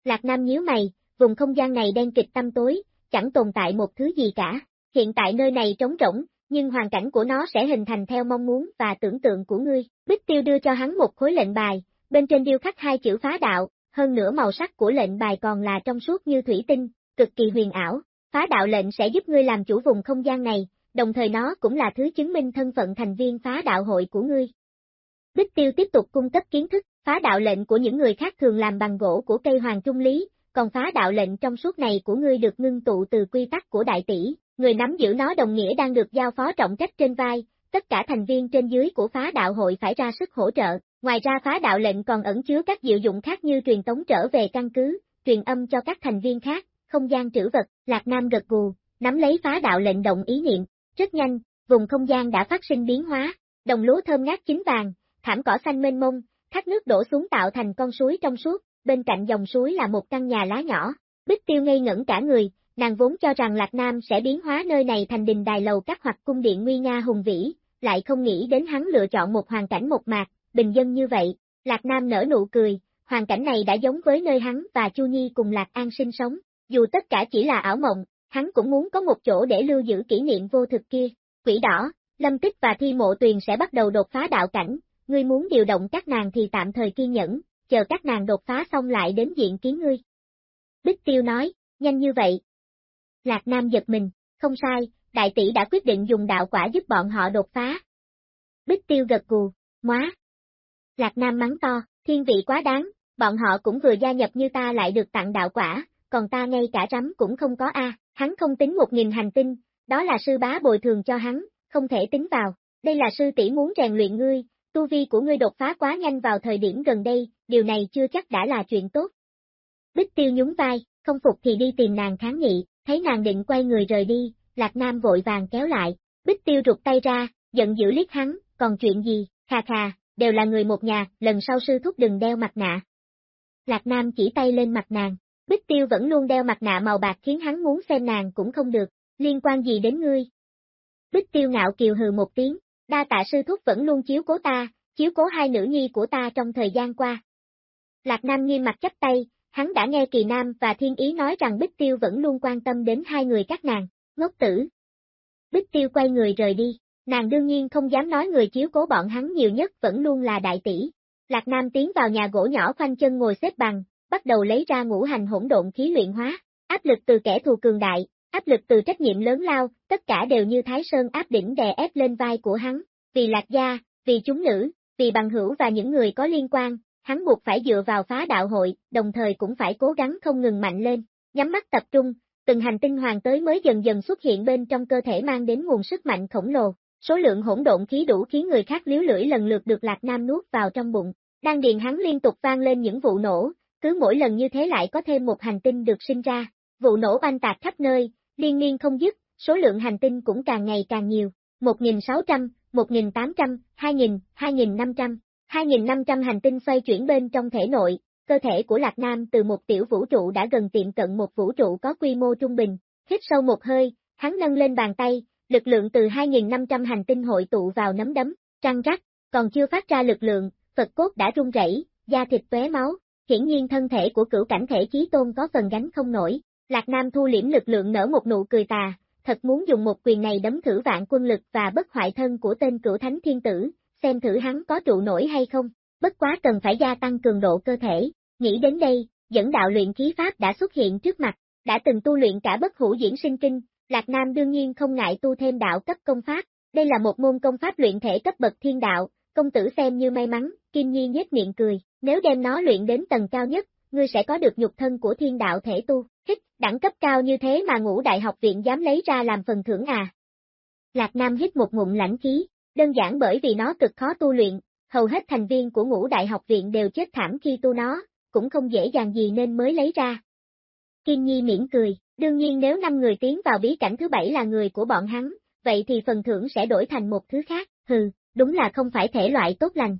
Lạc Nam nhíu mày, vùng không gian này đen kịch tâm tối, chẳng tồn tại một thứ gì cả. Hiện tại nơi này trống rỗng, nhưng hoàn cảnh của nó sẽ hình thành theo mong muốn và tưởng tượng của ngươi. Bích tiêu đưa cho hắn một khối lệnh bài, bên trên điêu khắc hai chữ phá đạo, hơn nữa màu sắc của lệnh bài còn là trong suốt như thủy tinh, cực kỳ huyền ảo. Phá đạo lệnh sẽ giúp ngươi làm chủ vùng không gian này, đồng thời nó cũng là thứ chứng minh thân phận thành viên phá đạo hội của ngươi. Bích tiêu tiếp tục cung cấp kiến thức, phá đạo lệnh của những người khác thường làm bằng gỗ của cây hoàng trung lý, còn phá đạo lệnh trong suốt này của ngươi được ngưng tụ từ quy tắc của đại tỷ, người nắm giữ nó đồng nghĩa đang được giao phó trọng trách trên vai, tất cả thành viên trên dưới của phá đạo hội phải ra sức hỗ trợ, ngoài ra phá đạo lệnh còn ẩn chứa các diệu dụng khác như truyền tống trở về căn cứ, truyền âm cho các thành viên khác, không gian trữ vật, Lạc Nam gật gù, nắm lấy phá đạo lệnh động ý niệm, rất nhanh, vùng không gian đã phát sinh biến hóa, đồng lúa thơm ngát chín vàng, thảm cỏ xanh mênh mông, thác nước đổ xuống tạo thành con suối trong suốt, bên cạnh dòng suối là một căn nhà lá nhỏ. Bích tiêu ngây ngẩn cả người, nàng vốn cho rằng Lạc Nam sẽ biến hóa nơi này thành đình đài lầu các hoặc cung điện nguy nga hùng vĩ, lại không nghĩ đến hắn lựa chọn một hoàn cảnh một mạc, bình dân như vậy. Lạc Nam nở nụ cười, hoàn cảnh này đã giống với nơi hắn và Chu Nhi cùng Lạc An sinh sống, dù tất cả chỉ là ảo mộng, hắn cũng muốn có một chỗ để lưu giữ kỷ niệm vô thực kia. Quỷ đỏ, Lâm Tích và Thi Mộ Tuyền sẽ bắt đầu đột phá đạo cảnh, ngươi muốn điều động các nàng thì tạm thời kiên nhẫn, chờ các nàng đột phá xong lại đến diện kiến ngươi. Bích Tiêu nói, nhanh như vậy. Lạc Nam giật mình, không sai, đại tỷ đã quyết định dùng đạo quả giúp bọn họ đột phá. Bích Tiêu gật gù, móa. Lạc Nam mắng to, thiên vị quá đáng, bọn họ cũng vừa gia nhập như ta lại được tặng đạo quả, còn ta ngay cả rắm cũng không có a, hắn không tính một nghìn hành tinh, đó là sư bá bồi thường cho hắn, không thể tính vào, đây là sư tỷ muốn rèn luyện ngươi, tu vi của ngươi đột phá quá nhanh vào thời điểm gần đây, điều này chưa chắc đã là chuyện tốt. Bích tiêu nhún vai, không phục thì đi tìm nàng kháng nghị, thấy nàng định quay người rời đi, Lạc Nam vội vàng kéo lại, Bích tiêu rụt tay ra, giận dữ liếc hắn, còn chuyện gì, khà khà, đều là người một nhà, lần sau sư thúc đừng đeo mặt nạ. Lạc Nam chỉ tay lên mặt nàng, Bích tiêu vẫn luôn đeo mặt nạ màu bạc khiến hắn muốn xem nàng cũng không được, liên quan gì đến ngươi. Bích tiêu ngạo kiều hừ một tiếng, đa tạ sư thúc vẫn luôn chiếu cố ta, chiếu cố hai nữ nhi của ta trong thời gian qua. Lạc Nam nghiêm mặt chấp tay, hắn đã nghe Kỳ Nam và Thiên Ý nói rằng Bích Tiêu vẫn luôn quan tâm đến hai người các nàng, ngốc tử. Bích Tiêu quay người rời đi, nàng đương nhiên không dám nói người chiếu cố bọn hắn nhiều nhất vẫn luôn là đại tỷ. Lạc Nam tiến vào nhà gỗ nhỏ khoanh chân ngồi xếp bằng, bắt đầu lấy ra ngũ hành hỗn độn khí luyện hóa, áp lực từ kẻ thù cường đại, áp lực từ trách nhiệm lớn lao, tất cả đều như Thái Sơn áp đỉnh đè ép lên vai của hắn, vì lạc gia, vì chúng nữ, vì bằng hữu và những người có liên quan, hắn buộc phải dựa vào phá đạo hội, đồng thời cũng phải cố gắng không ngừng mạnh lên, nhắm mắt tập trung, từng hành tinh hoàng tới mới dần dần xuất hiện bên trong cơ thể mang đến nguồn sức mạnh khổng lồ, số lượng hỗn độn khí đủ khiến người khác liếu lưỡi lần lượt được Lạc Nam nuốt vào trong bụng, đang điền hắn liên tục vang lên những vụ nổ, cứ mỗi lần như thế lại có thêm một hành tinh được sinh ra, vụ nổ banh tạc khắp nơi, liên miên không dứt, số lượng hành tinh cũng càng ngày càng nhiều, 1.600, 1.800, 2.000, 2.500, 2.500 hành tinh xoay chuyển bên trong thể nội, cơ thể của Lạc Nam từ một tiểu vũ trụ đã gần tiệm cận một vũ trụ có quy mô trung bình, hít sâu một hơi, hắn nâng lên bàn tay, lực lượng từ 2.500 hành tinh hội tụ vào nắm đấm, trăng rắc, còn chưa phát ra lực lượng, Phật cốt đã rung rẩy, da thịt tóe máu, hiển nhiên thân thể của cửu cảnh thể chí tôn có phần gánh không nổi, Lạc Nam thu liễm lực lượng nở một nụ cười tà, thật muốn dùng một quyền này đấm thử vạn quân lực và bất hoại thân của tên cửu thánh thiên tử, xem thử hắn có trụ nổi hay không, bất quá cần phải gia tăng cường độ cơ thể, nghĩ đến đây, dẫn đạo luyện khí pháp đã xuất hiện trước mặt, đã từng tu luyện cả bất hủ diễn sinh kinh, Lạc Nam đương nhiên không ngại tu thêm đạo cấp công pháp, đây là một môn công pháp luyện thể cấp bậc thiên đạo, công tử xem như may mắn, Kim Nhi nhếch miệng cười, nếu đem nó luyện đến tầng cao nhất, ngươi sẽ có được nhục thân của thiên đạo thể tu, hít, đẳng cấp cao như thế mà ngũ đại học viện dám lấy ra làm phần thưởng à. Lạc Nam hít một ngụm lãnh khí, đơn giản bởi vì nó cực khó tu luyện, hầu hết thành viên của ngũ đại học viện đều chết thảm khi tu nó, cũng không dễ dàng gì nên mới lấy ra. kim Nhi miễn cười, đương nhiên nếu năm người tiến vào bí cảnh thứ bảy là người của bọn hắn, vậy thì phần thưởng sẽ đổi thành một thứ khác, hừ, đúng là không phải thể loại tốt lành.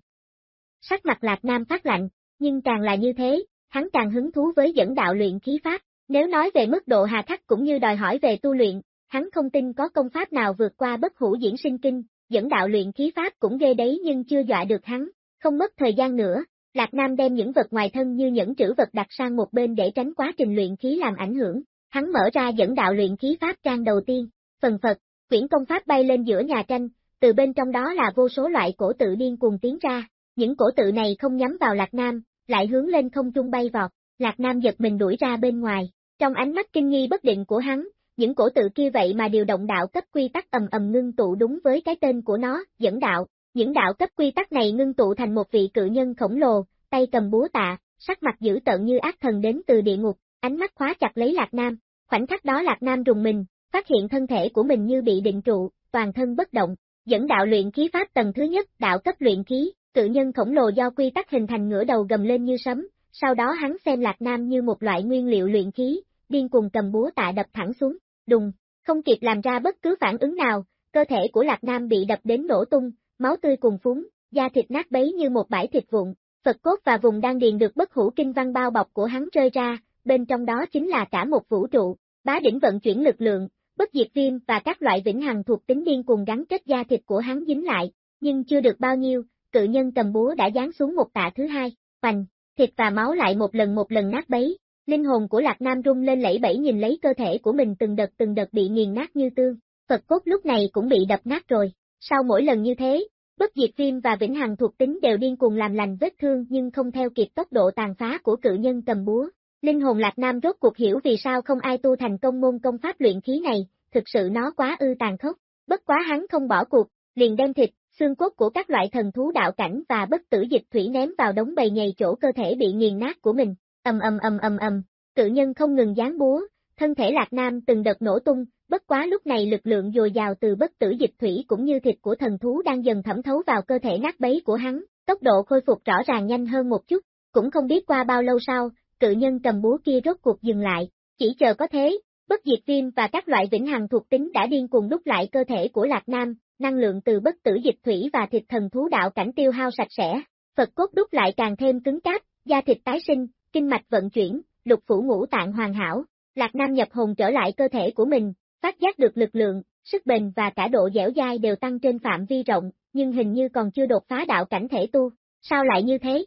Sắc mặt Lạc Nam phát lạnh, nhưng càng là như thế, hắn càng hứng thú với dẫn đạo luyện khí pháp, nếu nói về mức độ hà khắc cũng như đòi hỏi về tu luyện, hắn không tin có công pháp nào vượt qua bất hủ diễn sinh kinh, dẫn đạo luyện khí pháp cũng ghê đấy nhưng chưa dọa được hắn, không mất thời gian nữa, Lạc Nam đem những vật ngoài thân như những trữ vật đặt sang một bên để tránh quá trình luyện khí làm ảnh hưởng, hắn mở ra dẫn đạo luyện khí pháp trang đầu tiên, phần phật, quyển công pháp bay lên giữa nhà tranh, từ bên trong đó là vô số loại cổ tự điên cuồng tiến ra, những cổ tự này không nhắm vào Lạc Nam, lại hướng lên không trung bay vọt, Lạc Nam giật mình đuổi ra bên ngoài, trong ánh mắt kinh nghi bất định của hắn, những cổ tự kia vậy mà điều động đạo cấp quy tắc ầm ầm ngưng tụ đúng với cái tên của nó, dẫn đạo. Những đạo cấp quy tắc này ngưng tụ thành một vị cự nhân khổng lồ, tay cầm búa tạ, sắc mặt dữ tợn như ác thần đến từ địa ngục, ánh mắt khóa chặt lấy Lạc Nam. Khoảnh khắc đó Lạc Nam rùng mình, phát hiện thân thể của mình như bị định trụ, toàn thân bất động. Dẫn đạo luyện khí pháp tầng thứ nhất, đạo cấp luyện khí, cự nhân khổng lồ do quy tắc hình thành ngửa đầu gầm lên như sấm, sau đó hắn xem Lạc Nam như một loại nguyên liệu luyện khí, điên cùng cầm búa tạ đập thẳng xuống, đùng, không kịp làm ra bất cứ phản ứng nào, cơ thể của Lạc Nam bị đập đến nổ tung, máu tươi cùng phúng, da thịt nát bấy như một bãi thịt vụn, Phật cốt và vùng đang điền được bất hủ kinh văn bao bọc của hắn rơi ra, bên trong đó chính là cả một vũ trụ, bá đỉnh vận chuyển lực lượng, bất diệt viêm và các loại vĩnh hằng thuộc tính điên cùng gắn kết da thịt của hắn dính lại, nhưng chưa được bao nhiêu, cự nhân cầm búa đã giáng xuống một tạ thứ hai, hoành, thịt và máu lại một lần một lần nát bấy, linh hồn của Lạc Nam rung lên lẫy bẫy nhìn lấy cơ thể của mình từng đợt từng đợt bị nghiền nát như tương, Phật cốt lúc này cũng bị đập nát rồi, sau mỗi lần như thế, bất diệt viêm và vĩnh hằng thuộc tính đều điên cuồng làm lành vết thương nhưng không theo kịp tốc độ tàn phá của cự nhân cầm búa. Linh hồn Lạc Nam rốt cuộc hiểu vì sao không ai tu thành công môn công pháp luyện khí này, thực sự nó quá ư tàn khốc, bất quá hắn không bỏ cuộc, liền đem thịt, xương cốt của các loại thần thú đạo cảnh và bất tử dịch thủy ném vào đống bầy nhầy chỗ cơ thể bị nghiền nát của mình, ầm ầm ầm ầm ầm, cự nhân không ngừng giáng búa, thân thể Lạc Nam từng đợt nổ tung, bất quá lúc này lực lượng dồi dào từ bất tử dịch thủy cũng như thịt của thần thú đang dần thẩm thấu vào cơ thể nát bấy của hắn, tốc độ khôi phục rõ ràng nhanh hơn một chút, cũng không biết qua bao lâu sau, cự nhân cầm búa kia rốt cuộc dừng lại, chỉ chờ có thế, bất diệt viêm và các loại vĩnh hằng thuộc tính đã điên cuồng đúc lại cơ thể của Lạc Nam, năng lượng từ bất tử dịch thủy và thịt thần thú đạo cảnh tiêu hao sạch sẽ, Phật cốt đúc lại càng thêm cứng cáp, da thịt tái sinh, kinh mạch vận chuyển, lục phủ ngũ tạng hoàn hảo, Lạc Nam nhập hồn trở lại cơ thể của mình, phát giác được lực lượng, sức bền và cả độ dẻo dai đều tăng trên phạm vi rộng, nhưng hình như còn chưa đột phá đạo cảnh thể tu, sao lại như thế?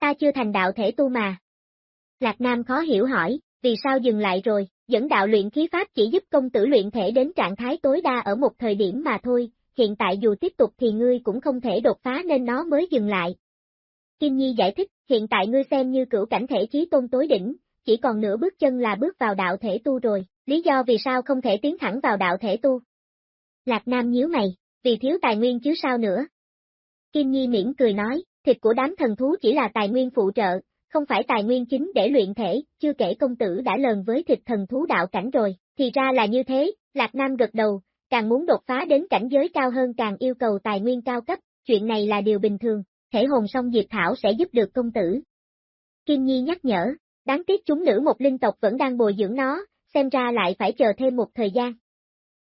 Ta chưa thành đạo thể tu mà. Lạc Nam khó hiểu hỏi, vì sao dừng lại rồi, dẫn đạo luyện khí pháp chỉ giúp công tử luyện thể đến trạng thái tối đa ở một thời điểm mà thôi, hiện tại dù tiếp tục thì ngươi cũng không thể đột phá nên nó mới dừng lại. Kim Nhi giải thích, hiện tại ngươi xem như cửu cảnh thể chí tôn tối đỉnh, chỉ còn nửa bước chân là bước vào đạo thể tu rồi, lý do vì sao không thể tiến thẳng vào đạo thể tu. Lạc Nam nhíu mày, vì thiếu tài nguyên chứ sao nữa. Kim Nhi miễn cười nói, thịt của đám thần thú chỉ là tài nguyên phụ trợ, không phải tài nguyên chính để luyện thể, chưa kể công tử đã lần với thịt thần thú đạo cảnh rồi, thì ra là như thế, Lạc Nam gật đầu, càng muốn đột phá đến cảnh giới cao hơn càng yêu cầu tài nguyên cao cấp, chuyện này là điều bình thường, thể hồn song Diệp Thảo sẽ giúp được công tử. Kim Nhi nhắc nhở, đáng tiếc chúng nữ một linh tộc vẫn đang bồi dưỡng nó, xem ra lại phải chờ thêm một thời gian.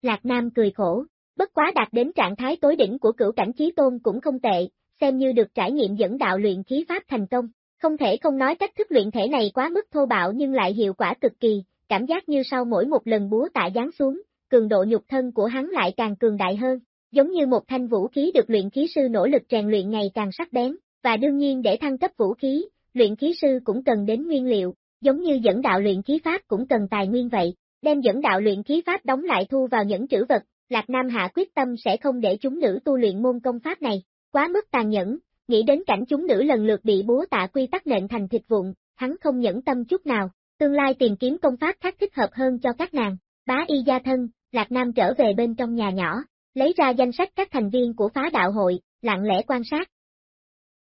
Lạc Nam cười khổ, bất quá đạt đến trạng thái tối đỉnh của cửu cảnh chí tôn cũng không tệ, xem như được trải nghiệm dẫn đạo luyện khí pháp thành công. Không thể không nói cách thức luyện thể này quá mức thô bạo nhưng lại hiệu quả cực kỳ, cảm giác như sau mỗi một lần búa tạ giáng xuống, cường độ nhục thân của hắn lại càng cường đại hơn, giống như một thanh vũ khí được luyện khí sư nỗ lực rèn luyện ngày càng sắc bén, và đương nhiên để thăng cấp vũ khí, luyện khí sư cũng cần đến nguyên liệu, giống như dẫn đạo luyện khí pháp cũng cần tài nguyên vậy, đem dẫn đạo luyện khí pháp đóng lại thu vào những trữ vật, Lạc Nam hạ quyết tâm sẽ không để chúng nữ tu luyện môn công pháp này, quá mức tàn nhẫn, nghĩ đến cảnh chúng nữ lần lượt bị búa tạ quy tắc nện thành thịt vụn, hắn không nhẫn tâm chút nào, tương lai tìm kiếm công pháp khác thích hợp hơn cho các nàng, bá y gia thân, Lạc Nam trở về bên trong nhà nhỏ, lấy ra danh sách các thành viên của phá đạo hội, lặng lẽ quan sát,